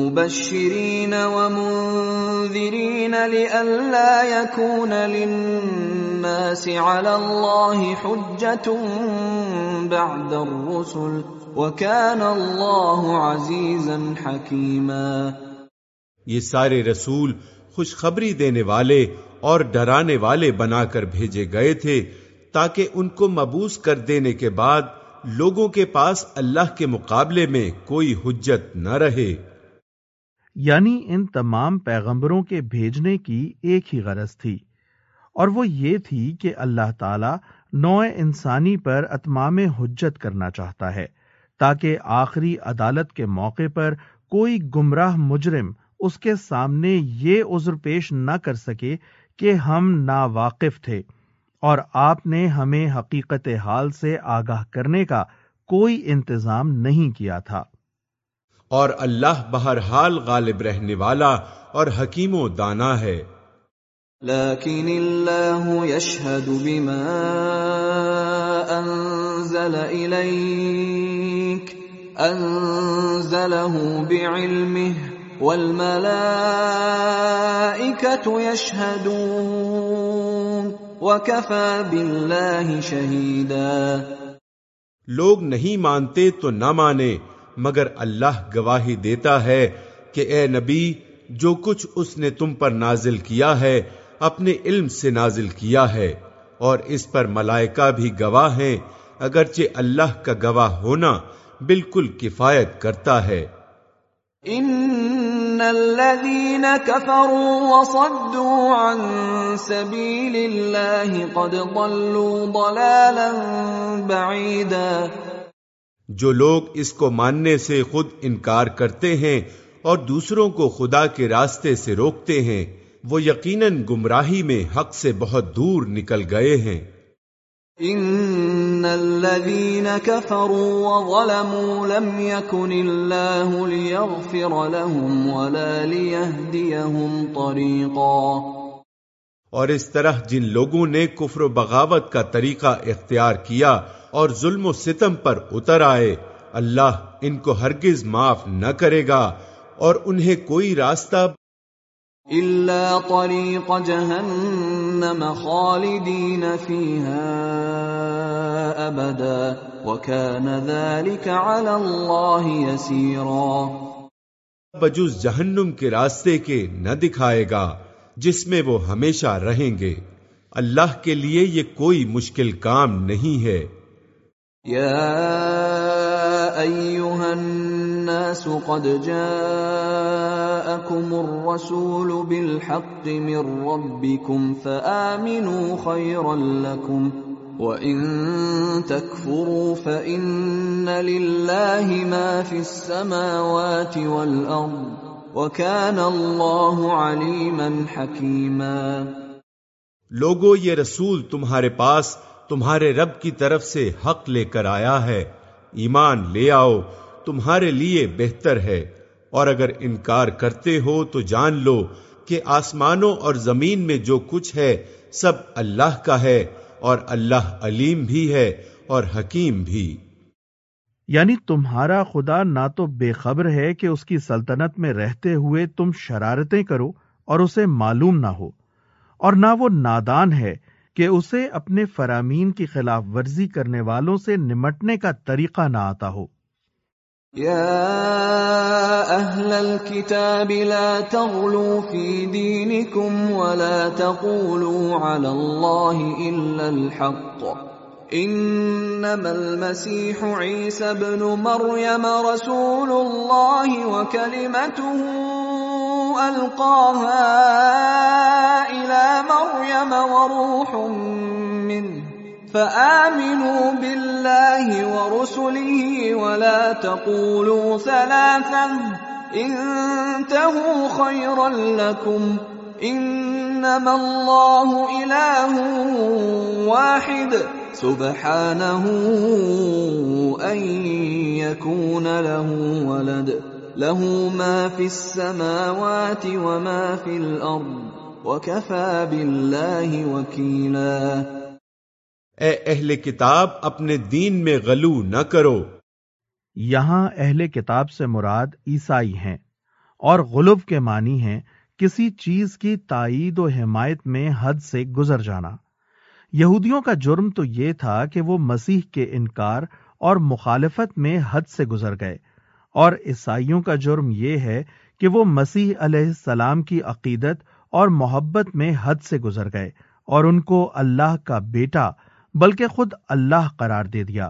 مبشرين ومنذرين لئلا يكون للناس على الله حجة بعد الرسل وكان الله عزيزا حكيما یہ سارے رسول خوشخبری دینے والے اور ڈرانے والے بنا کر بھیجے گئے تھے تاکہ ان کو مبوس کر دینے کے بعد لوگوں کے پاس اللہ کے مقابلے میں کوئی حجت نہ رہے۔ یعنی ان تمام پیغمبروں کے بھیجنے کی ایک ہی غرض تھی۔ اور وہ یہ تھی کہ اللہ تعالی نوع انسانی پر اتمام حجت کرنا چاہتا ہے تاکہ آخری عدالت کے موقع پر کوئی گمراہ مجرم اس کے سامنے یہ عذر پیش نہ کر سکے کہ ہم نا واقف تھے اور آپ نے ہمیں حقیقت حال سے آگاہ کرنے کا کوئی انتظام نہیں کیا تھا۔ اور اللہ بہرحال غالب رہنے والا اور حکیم و دانا ہے۔ لیکن اللہ یشہد بما انزل الیک انزلہ بعلمہ والملائکة یشہدون وَكَفَى بِاللَّهِ شَهِيدًا لوگ نہیں مانتے تو نہ مانے، مگر اللہ گواہی دیتا ہے کہ اے نبی، جو کچھ اس نے تم پر نازل کیا ہے، اپنے علم سے نازل کیا ہے، اور اس پر ملائکہ بھی گواہ ہیں، اگرچہ اللہ کا گواہ ہونا بالکل کفایت کرتا ہے۔ ان الذين كفروا وصدوا عن سبيل الله قد ضلوا ضلالا بعيدا جو لوگ اس کو ماننے سے خود انکار کرتے ہیں اور دوسروں کو خدا کے راستے سے روکتے ہیں وہ یقیناً گمراہی میں حق سے بہت دور نکل گئے ہیں۔ ان الذين كفروا وظلموا لم يكن الله ليغفر لهم ولا ليهديهم طريقا۔ اور اس طرح جن لوگوں نے کفر و بغاوت کا طریقہ اختیار کیا اور ظلم و ستم پر اتر آئے، اللہ ان کو ہرگز معاف نہ کرے گا اور انہیں کوئی راستہ الا طريق جهنم خالدين فيها ابدا وكان ذلك على الله يسيرا۔ بجز جہنم کے راستے کے نہ دکھائے گا جس میں وہ ہمیشہ رہیں گے۔ اللہ کے لیے یہ کوئی مشکل کام نہیں ہے۔ یا ایوہ الناس قد جاءكم الرسول بالحق من ربكم فآمنوا خيرا لكم وإن تكفروا فإن لله ما في السماوات والأرض وكان الله عليما حكيما لوگو، یہ رسول تمہارے پاس تمہارے رب کی طرف سے حق لے کر آیا ہے۔ ایمان لے آؤ، تمہارے لیے بہتر ہے۔ اور اگر انکار کرتے ہو تو جان لو کہ آسمانوں اور زمین میں جو کچھ ہے، سب اللہ کا ہے۔ اور اللہ علیم بھی ہے اور حکیم بھی۔ یعنی تمہارا خدا نہ تو بے خبر ہے کہ اس کی سلطنت میں رہتے ہوئے تم شرارتیں کرو اور اسے معلوم نہ ہو۔ اور نہ وہ نادان ہے کہ اسے اپنے فرامین کی خلاف ورزی کرنے والوں سے نمٹنے کا طریقہ نہ آتا ہو۔ يا اهل الكتاب لا تغلوا في دينكم ولا تقولوا على الله الا الحق۔ انما المسيح عيسى ابن مريم رسول الله وكلمته ألقاها إلى مريم وروح منه. فآمنوا بالله ورسله ولا تقولوا ثلاثة انتهوا خيرا لكم. إنما الله إله واحد. سبحانه أن يكون له ولد. له ما في السماوات وما في الأرض وكفى بالله وكيلا۔ اے اہل کتاب اپنے دین میں غلو نہ کرو۔ یہاں اہل کتاب سے مراد عیسائی ہیں اور غلب کے معنی ہیں کسی چیز کی تائید و حمایت میں حد سے گزر جانا۔ یہودیوں کا جرم تو یہ تھا کہ وہ مسیح کے انکار اور مخالفت میں حد سے گزر گئے۔ اور عیسائیوں کا جرم یہ ہے کہ وہ مسیح علیہ السلام کی عقیدت اور محبت میں حد سے گزر گئے اور ان کو اللہ کا بیٹا بلکہ خود اللہ قرار دے دیا۔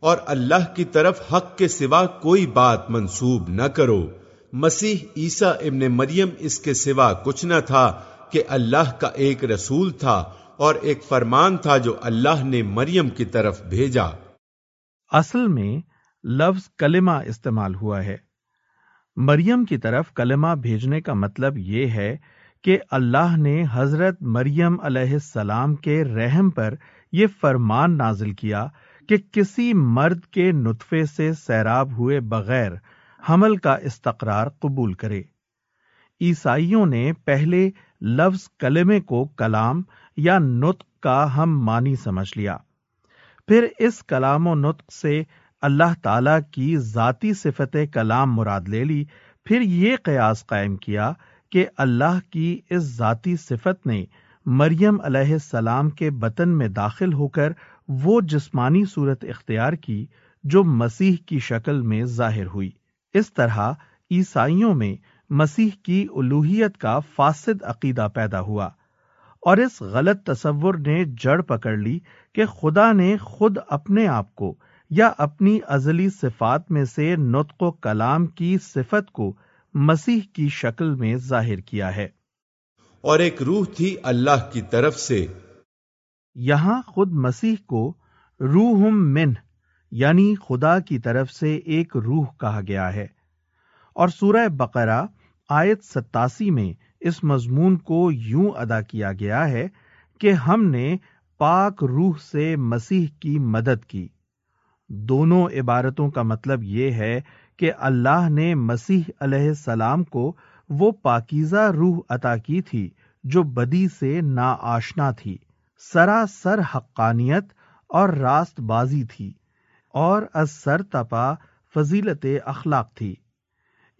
اور اللہ کی طرف حق کے سوا کوئی بات منسوب نہ کرو۔ مسیح عیسیٰ ابن مریم اس کے سوا کچھ نہ تھا کہ اللہ کا ایک رسول تھا اور ایک فرمان تھا جو اللہ نے مریم کی طرف بھیجا۔ اصل میں لفظ کلمہ استعمال ہوا ہے۔ مریم کی طرف کلمہ بھیجنے کا مطلب یہ ہے کہ اللہ نے حضرت مریم علیہ السلام کے رحم پر یہ فرمان نازل کیا کہ کسی مرد کے نطفے سے سیراب ہوئے بغیر حمل کا استقرار قبول کرے۔ عیسائیوں نے پہلے لفظ کلمے کو کلام یا نطق کا ہم مانی سمجھ لیا۔ پھر اس کلام و نطق سے اللہ تعالی کی ذاتی صفت کلام مراد لے لی، پھر یہ قیاس قائم کیا کہ اللہ کی اس ذاتی صفت نے مریم علیہ السلام کے بطن میں داخل ہو کر وہ جسمانی صورت اختیار کی جو مسیح کی شکل میں ظاہر ہوئی۔ اس طرح عیسائیوں میں مسیح کی الوحیت کا فاسد عقیدہ پیدا ہوا اور اس غلط تصور نے جڑ پکڑ لی کہ خدا نے خود اپنے آپ کو یا اپنی ازلی صفات میں سے نطق و کلام کی صفت کو مسیح کی شکل میں ظاہر کیا ہے۔ اور ایک روح تھی اللہ کی طرف سے۔ یہاں خود مسیح کو روح من یعنی خدا کی طرف سے ایک روح کہا گیا ہے۔ اور سورہ بقرہ آیت ستاسی میں اس مضمون کو یوں ادا کیا گیا ہے کہ ہم نے پاک روح سے مسیح کی مدد کی۔ دونوں عبارتوں کا مطلب یہ ہے کہ اللہ نے مسیح علیہ السلام کو وہ پاکیزہ روح عطا کی تھی جو بدی سے نا آشنا تھی، سراسر حقانیت اور راست بازی تھی اور از سر تپا فضیلت اخلاق تھی۔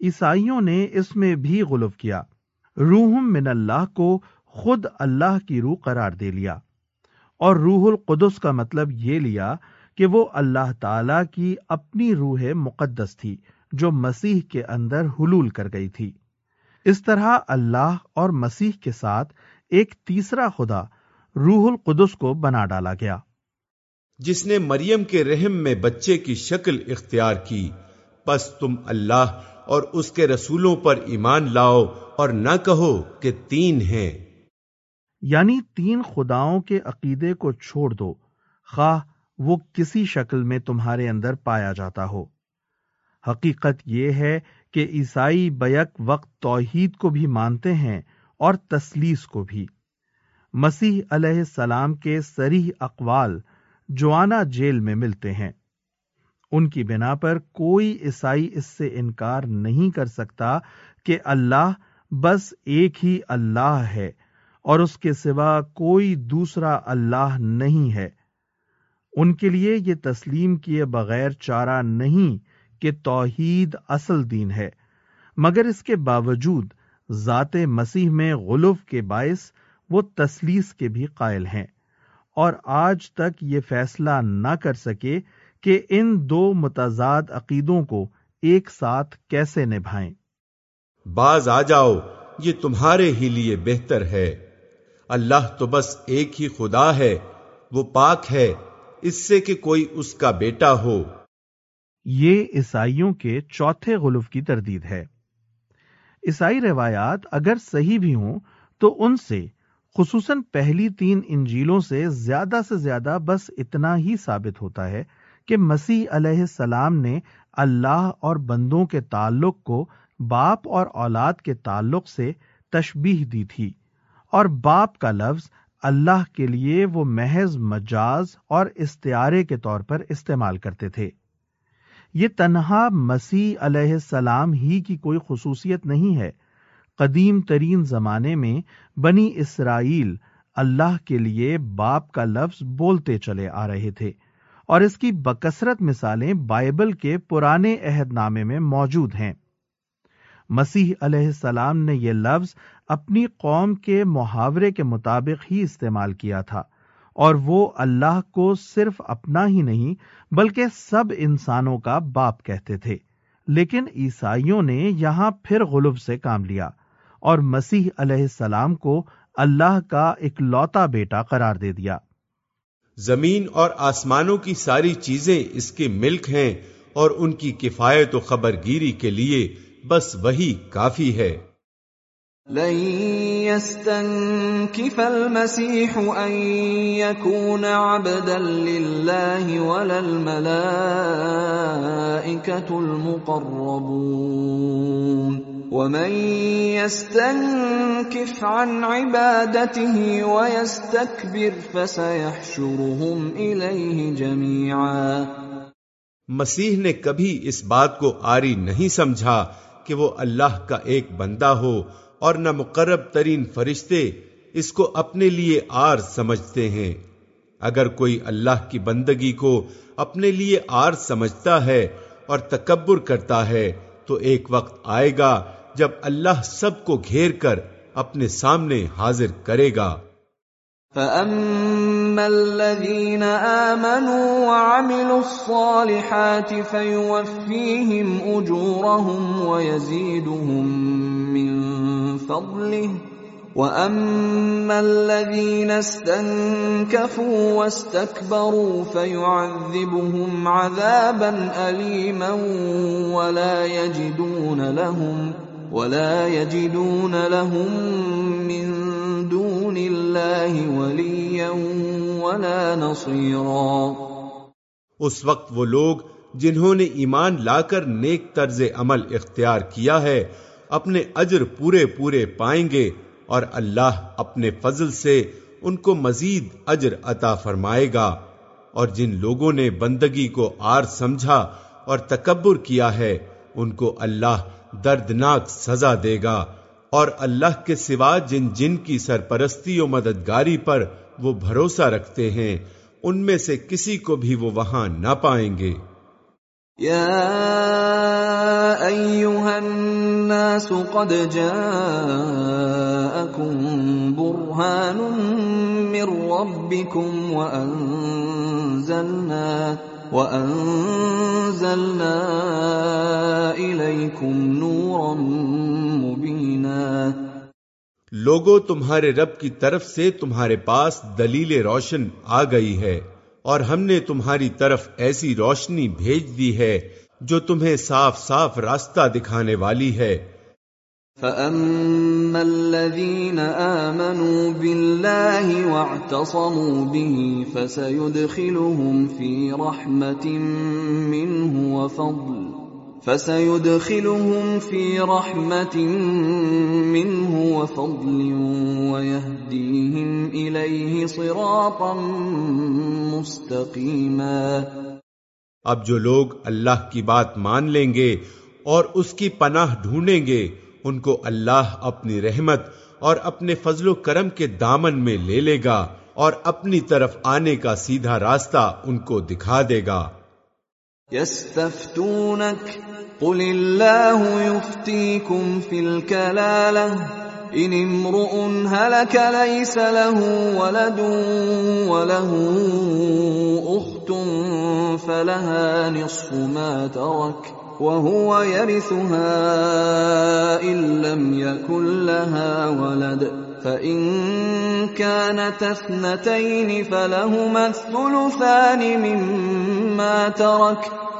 عیسائیوں نے اس میں بھی غلف کیا۔ روح من اللہ کو خود اللہ کی روح قرار دے لیا۔ اور روح القدس کا مطلب یہ لیا کہ وہ اللہ تعالی کی اپنی روح مقدس تھی جو مسیح کے اندر حلول کر گئی تھی۔ اس طرح اللہ اور مسیح کے ساتھ ایک تیسرا خدا روح القدس کو بنا ڈالا گیا۔ جس نے مریم کے رحم میں بچے کی شکل اختیار کی پس تم اللہ اور اس کے رسولوں پر ایمان لاؤ اور نہ کہو کہ تین ہیں۔ یعنی تین خداؤں کے عقیدے کو چھوڑ دو خواہ وہ کسی شکل میں تمہارے اندر پایا جاتا ہو۔ حقیقت یہ ہے کہ عیسائی بیک وقت توحید کو بھی مانتے ہیں اور تسلیس کو بھی۔ مسیح علیہ السلام کے سریح اقوال جوانا جیل میں ملتے ہیں۔ ان کی بنا پر کوئی عیسائی اس سے انکار نہیں کر سکتا کہ اللہ بس ایک ہی اللہ ہے اور اس کے سوا کوئی دوسرا اللہ نہیں ہے۔ ان کے لیے یہ تسلیم کیے بغیر چارہ نہیں کہ توحید اصل دین ہے، مگر اس کے باوجود ذات مسیح میں غلف کے باعث وہ تسلیس کے بھی قائل ہیں۔ اور آج تک یہ فیصلہ نہ کر سکے کہ ان دو متضاد عقیدوں کو ایک ساتھ کیسے نبھائیں۔ باز آ جاؤ، یہ تمہارے ہی لیے بہتر ہے۔ اللہ تو بس ایک ہی خدا ہے، وہ پاک ہے۔ اس سے کہ کوئی اس کا بیٹا ہو۔ یہ عیسائیوں کے چوتھے غلف کی تردید ہے۔ عیسائی روایات اگر صحیح بھی ہوں تو ان سے، خصوصاً پہلی تین انجیلوں سے زیادہ سے زیادہ بس اتنا ہی ثابت ہوتا ہے کہ مسیح علیہ السلام نے اللہ اور بندوں کے تعلق کو باپ اور اولاد کے تعلق سے تشبیح دی تھی اور باپ کا لفظ اللہ کے لیے وہ محض مجاز اور استعارے کے طور پر استعمال کرتے تھے۔ یہ تنہا مسیح علیہ السلام ہی کی کوئی خصوصیت نہیں ہے۔ قدیم ترین زمانے میں بنی اسرائیل اللہ کے لیے باپ کا لفظ بولتے چلے آ رہے تھے اور اس کی بکثرت مثالیں بائبل کے پرانے عہد نامے میں موجود ہیں۔ مسیح علیہ السلام نے یہ لفظ اپنی قوم کے محاورے کے مطابق ہی استعمال کیا تھا، اور وہ اللہ کو صرف اپنا ہی نہیں بلکہ سب انسانوں کا باپ کہتے تھے۔ لیکن عیسائیوں نے یہاں پھر غلب سے کام لیا، اور مسیح علیہ السلام کو اللہ کا ایک لوتا بیٹا قرار دے دیا۔ زمین اور آسمانوں کی ساری چیزیں اس کے ملک ہیں اور ان کی کفایت و خبر گیری کے لیے بس وہی کافی ہے۔ لن يستنكف المسيح ان يكون عبدا لله ولا الملائكه المقربون. ومن يستنكف عن عبادته ويستكبر فسيحشرهم اليه جميعا. مسیح نے کبھی اس بات کو آری نہیں سمجھا کہ وہ اللہ کا ایک بندہ ہو اور نہ مقرب ترین فرشتے اس کو اپنے لیے آر سمجھتے ہیں۔ اگر کوئی اللہ کی بندگی کو اپنے لیے آر سمجھتا ہے اور تکبر کرتا ہے، تو ایک وقت آئے گا جب اللہ سب کو گھیر کر اپنے سامنے حاضر کرے گا۔ فَأَمَّا الَّذِينَ آمَنُوا وَعَمِلُوا الصَّالِحَاتِ فَيُوَفِّيهِمْ أُجُورَهُمْ وَيَزِيدُهُمْ مِنْ فضله واما الذين استنكفوا واستكبروا فيعذبهم عذابا اليما ولا يجدون لهم ولا يجدون لهم من دون الله وليا ولا نصيرا۔ اس وقت وہ لوگ جنہوں نے ایمان لا کر نیک طرز عمل اختیار کیا ہے، اپنے اجر پورے پورے پائیں گے اور اللہ اپنے فضل سے ان کو مزید اجر عطا فرمائے گا۔ اور جن لوگوں نے بندگی کو آر سمجھا اور تکبر کیا ہے، ان کو اللہ دردناک سزا دے گا اور اللہ کے سوا جن جن کی سرپرستی و مددگاری پر وہ بھروسہ رکھتے ہیں، ان میں سے کسی کو بھی وہ وہاں نہ پائیں گے۔ الناس قد جاءكم برهان من ربكم وأنزلنا وأنزلنا إليكم نورا مبينا لوگوں تمہارے رب کی طرف سے تمہارے پاس دلیل روشن آ گئی ہے، اور ہم نے تمہاری طرف ایسی روشنی بھیج دی ہے جو تمہیں صاف صاف راستہ دکھانے والی ہے۔ فَأَمَّا الَّذِينَ آمَنُوا بِاللَّهِ وَاعْتَصَمُوا بِهِ فَسَيُدْخِلُهُمْ فِي رَحْمَةٍ مِّنْهُ وَفَضْلٍ فَسَيُدْخِلُهُمْ فِي رَحْمَةٍ مِّنْهُ وَفَضْلٍ وَيَهْدِيهِمْ إِلَيْهِ صِرَاطًا مُسْتَقِيمًا اب جو لوگ اللہ کی بات مان لیں گے اور اس کی پناہ ڈھونڈیں گے ان کو اللہ اپنی رحمت اور اپنے فضل و کرم کے دامن میں لے لے گا اور اپنی طرف آنے کا سیدھا راستہ ان کو دکھا دے گا۔ قل اللہ یفتیکم فی ان امرؤ هلك ليس له ولد وله اخت فلها نصف ما ترك وهو يرثها ان لم يكن لها ولد. فان كانت اثنتين فلهما الثلثان مما ترك.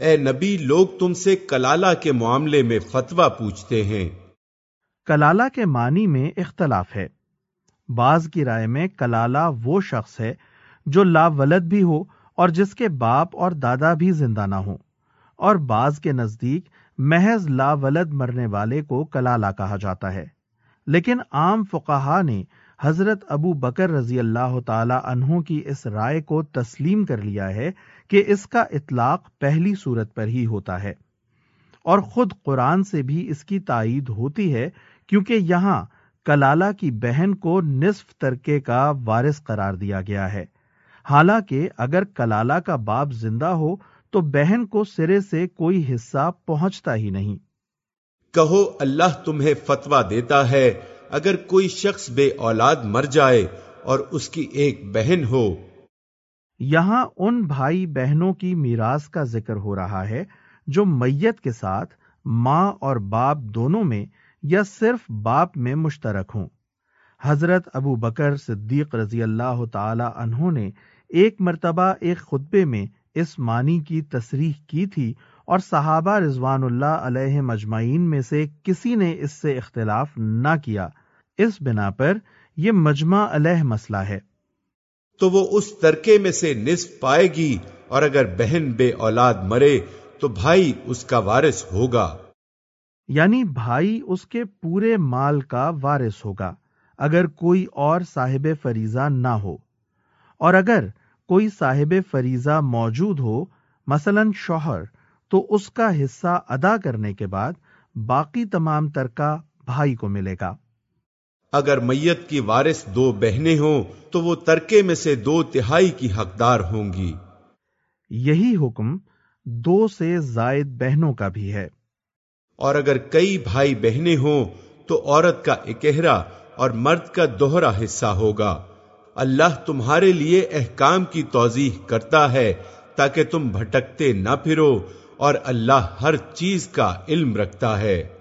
اے نبی، لوگ تم سے کلالہ کے معاملے میں فتویٰ پوچھتے ہیں۔ کلالہ کے معنی میں اختلاف ہے۔ بعض کی رائے میں کلالہ وہ شخص ہے جو لا ولد بھی ہو اور جس کے باپ اور دادا بھی زندہ نہ ہو اور بعض کے نزدیک محض لا ولد مرنے والے کو کلالہ کہا جاتا ہے۔ لیکن عام فقہا نے حضرت ابو بکر رضی اللہ تعالی عنہ کی اس رائے کو تسلیم کر لیا ہے کہ اس کا اطلاق پہلی صورت پر ہی ہوتا ہے۔ اور خود قرآن سے بھی اس کی تائید ہوتی ہے کیونکہ یہاں کلالہ کی بہن کو نصف ترکے کا وارث قرار دیا گیا ہے۔ حالانکہ اگر کلالہ کا باپ زندہ ہو تو بہن کو سرے سے کوئی حصہ پہنچتا ہی نہیں۔ کہو، اللہ تمہیں فتویٰ دیتا ہے، اگر کوئی شخص بے اولاد مر جائے اور اس کی ایک بہن ہو یہاں ان بھائی بہنوں کی میراث کا ذکر ہو رہا ہے جو میت کے ساتھ ماں اور باپ دونوں میں یا صرف باپ میں مشترک ہوں۔ حضرت ابو بکر صدیق رضی اللہ تعالی عنہ نے ایک مرتبہ ایک خطبے میں اس معنی کی تصریح کی تھی اور صحابہ رضوان اللہ علیہ مجمعین میں سے کسی نے اس سے اختلاف نہ کیا۔ اس بنا پر یہ مجمع علیہ مسئلہ ہے۔ تو وہ اس ترکے میں سے نصف پائے گی اور اگر بہن بے اولاد مرے تو بھائی اس کا وارث ہوگا۔ یعنی بھائی اس کے پورے مال کا وارث ہوگا، اگر کوئی اور صاحب فریضہ نہ ہو۔ اور اگر کوئی صاحب فریضہ موجود ہو، مثلا شوہر، تو اس کا حصہ ادا کرنے کے بعد باقی تمام ترکہ بھائی کو ملے گا۔ اگر میت کی وارث دو بہنیں ہوں تو وہ ترکے میں سے دو تہائی کی حقدار ہوں گی۔ یہی حکم دو سے زائد بہنوں کا بھی ہے۔ اور اگر کئی بھائی بہنیں ہوں تو عورت کا اکہرا اور مرد کا دوہرا حصہ ہوگا۔ اللہ تمہارے لیے احکام کی توضیح کرتا ہے تاکہ تم بھٹکتے نہ پھرو اور اللہ ہر چیز کا علم رکھتا ہے۔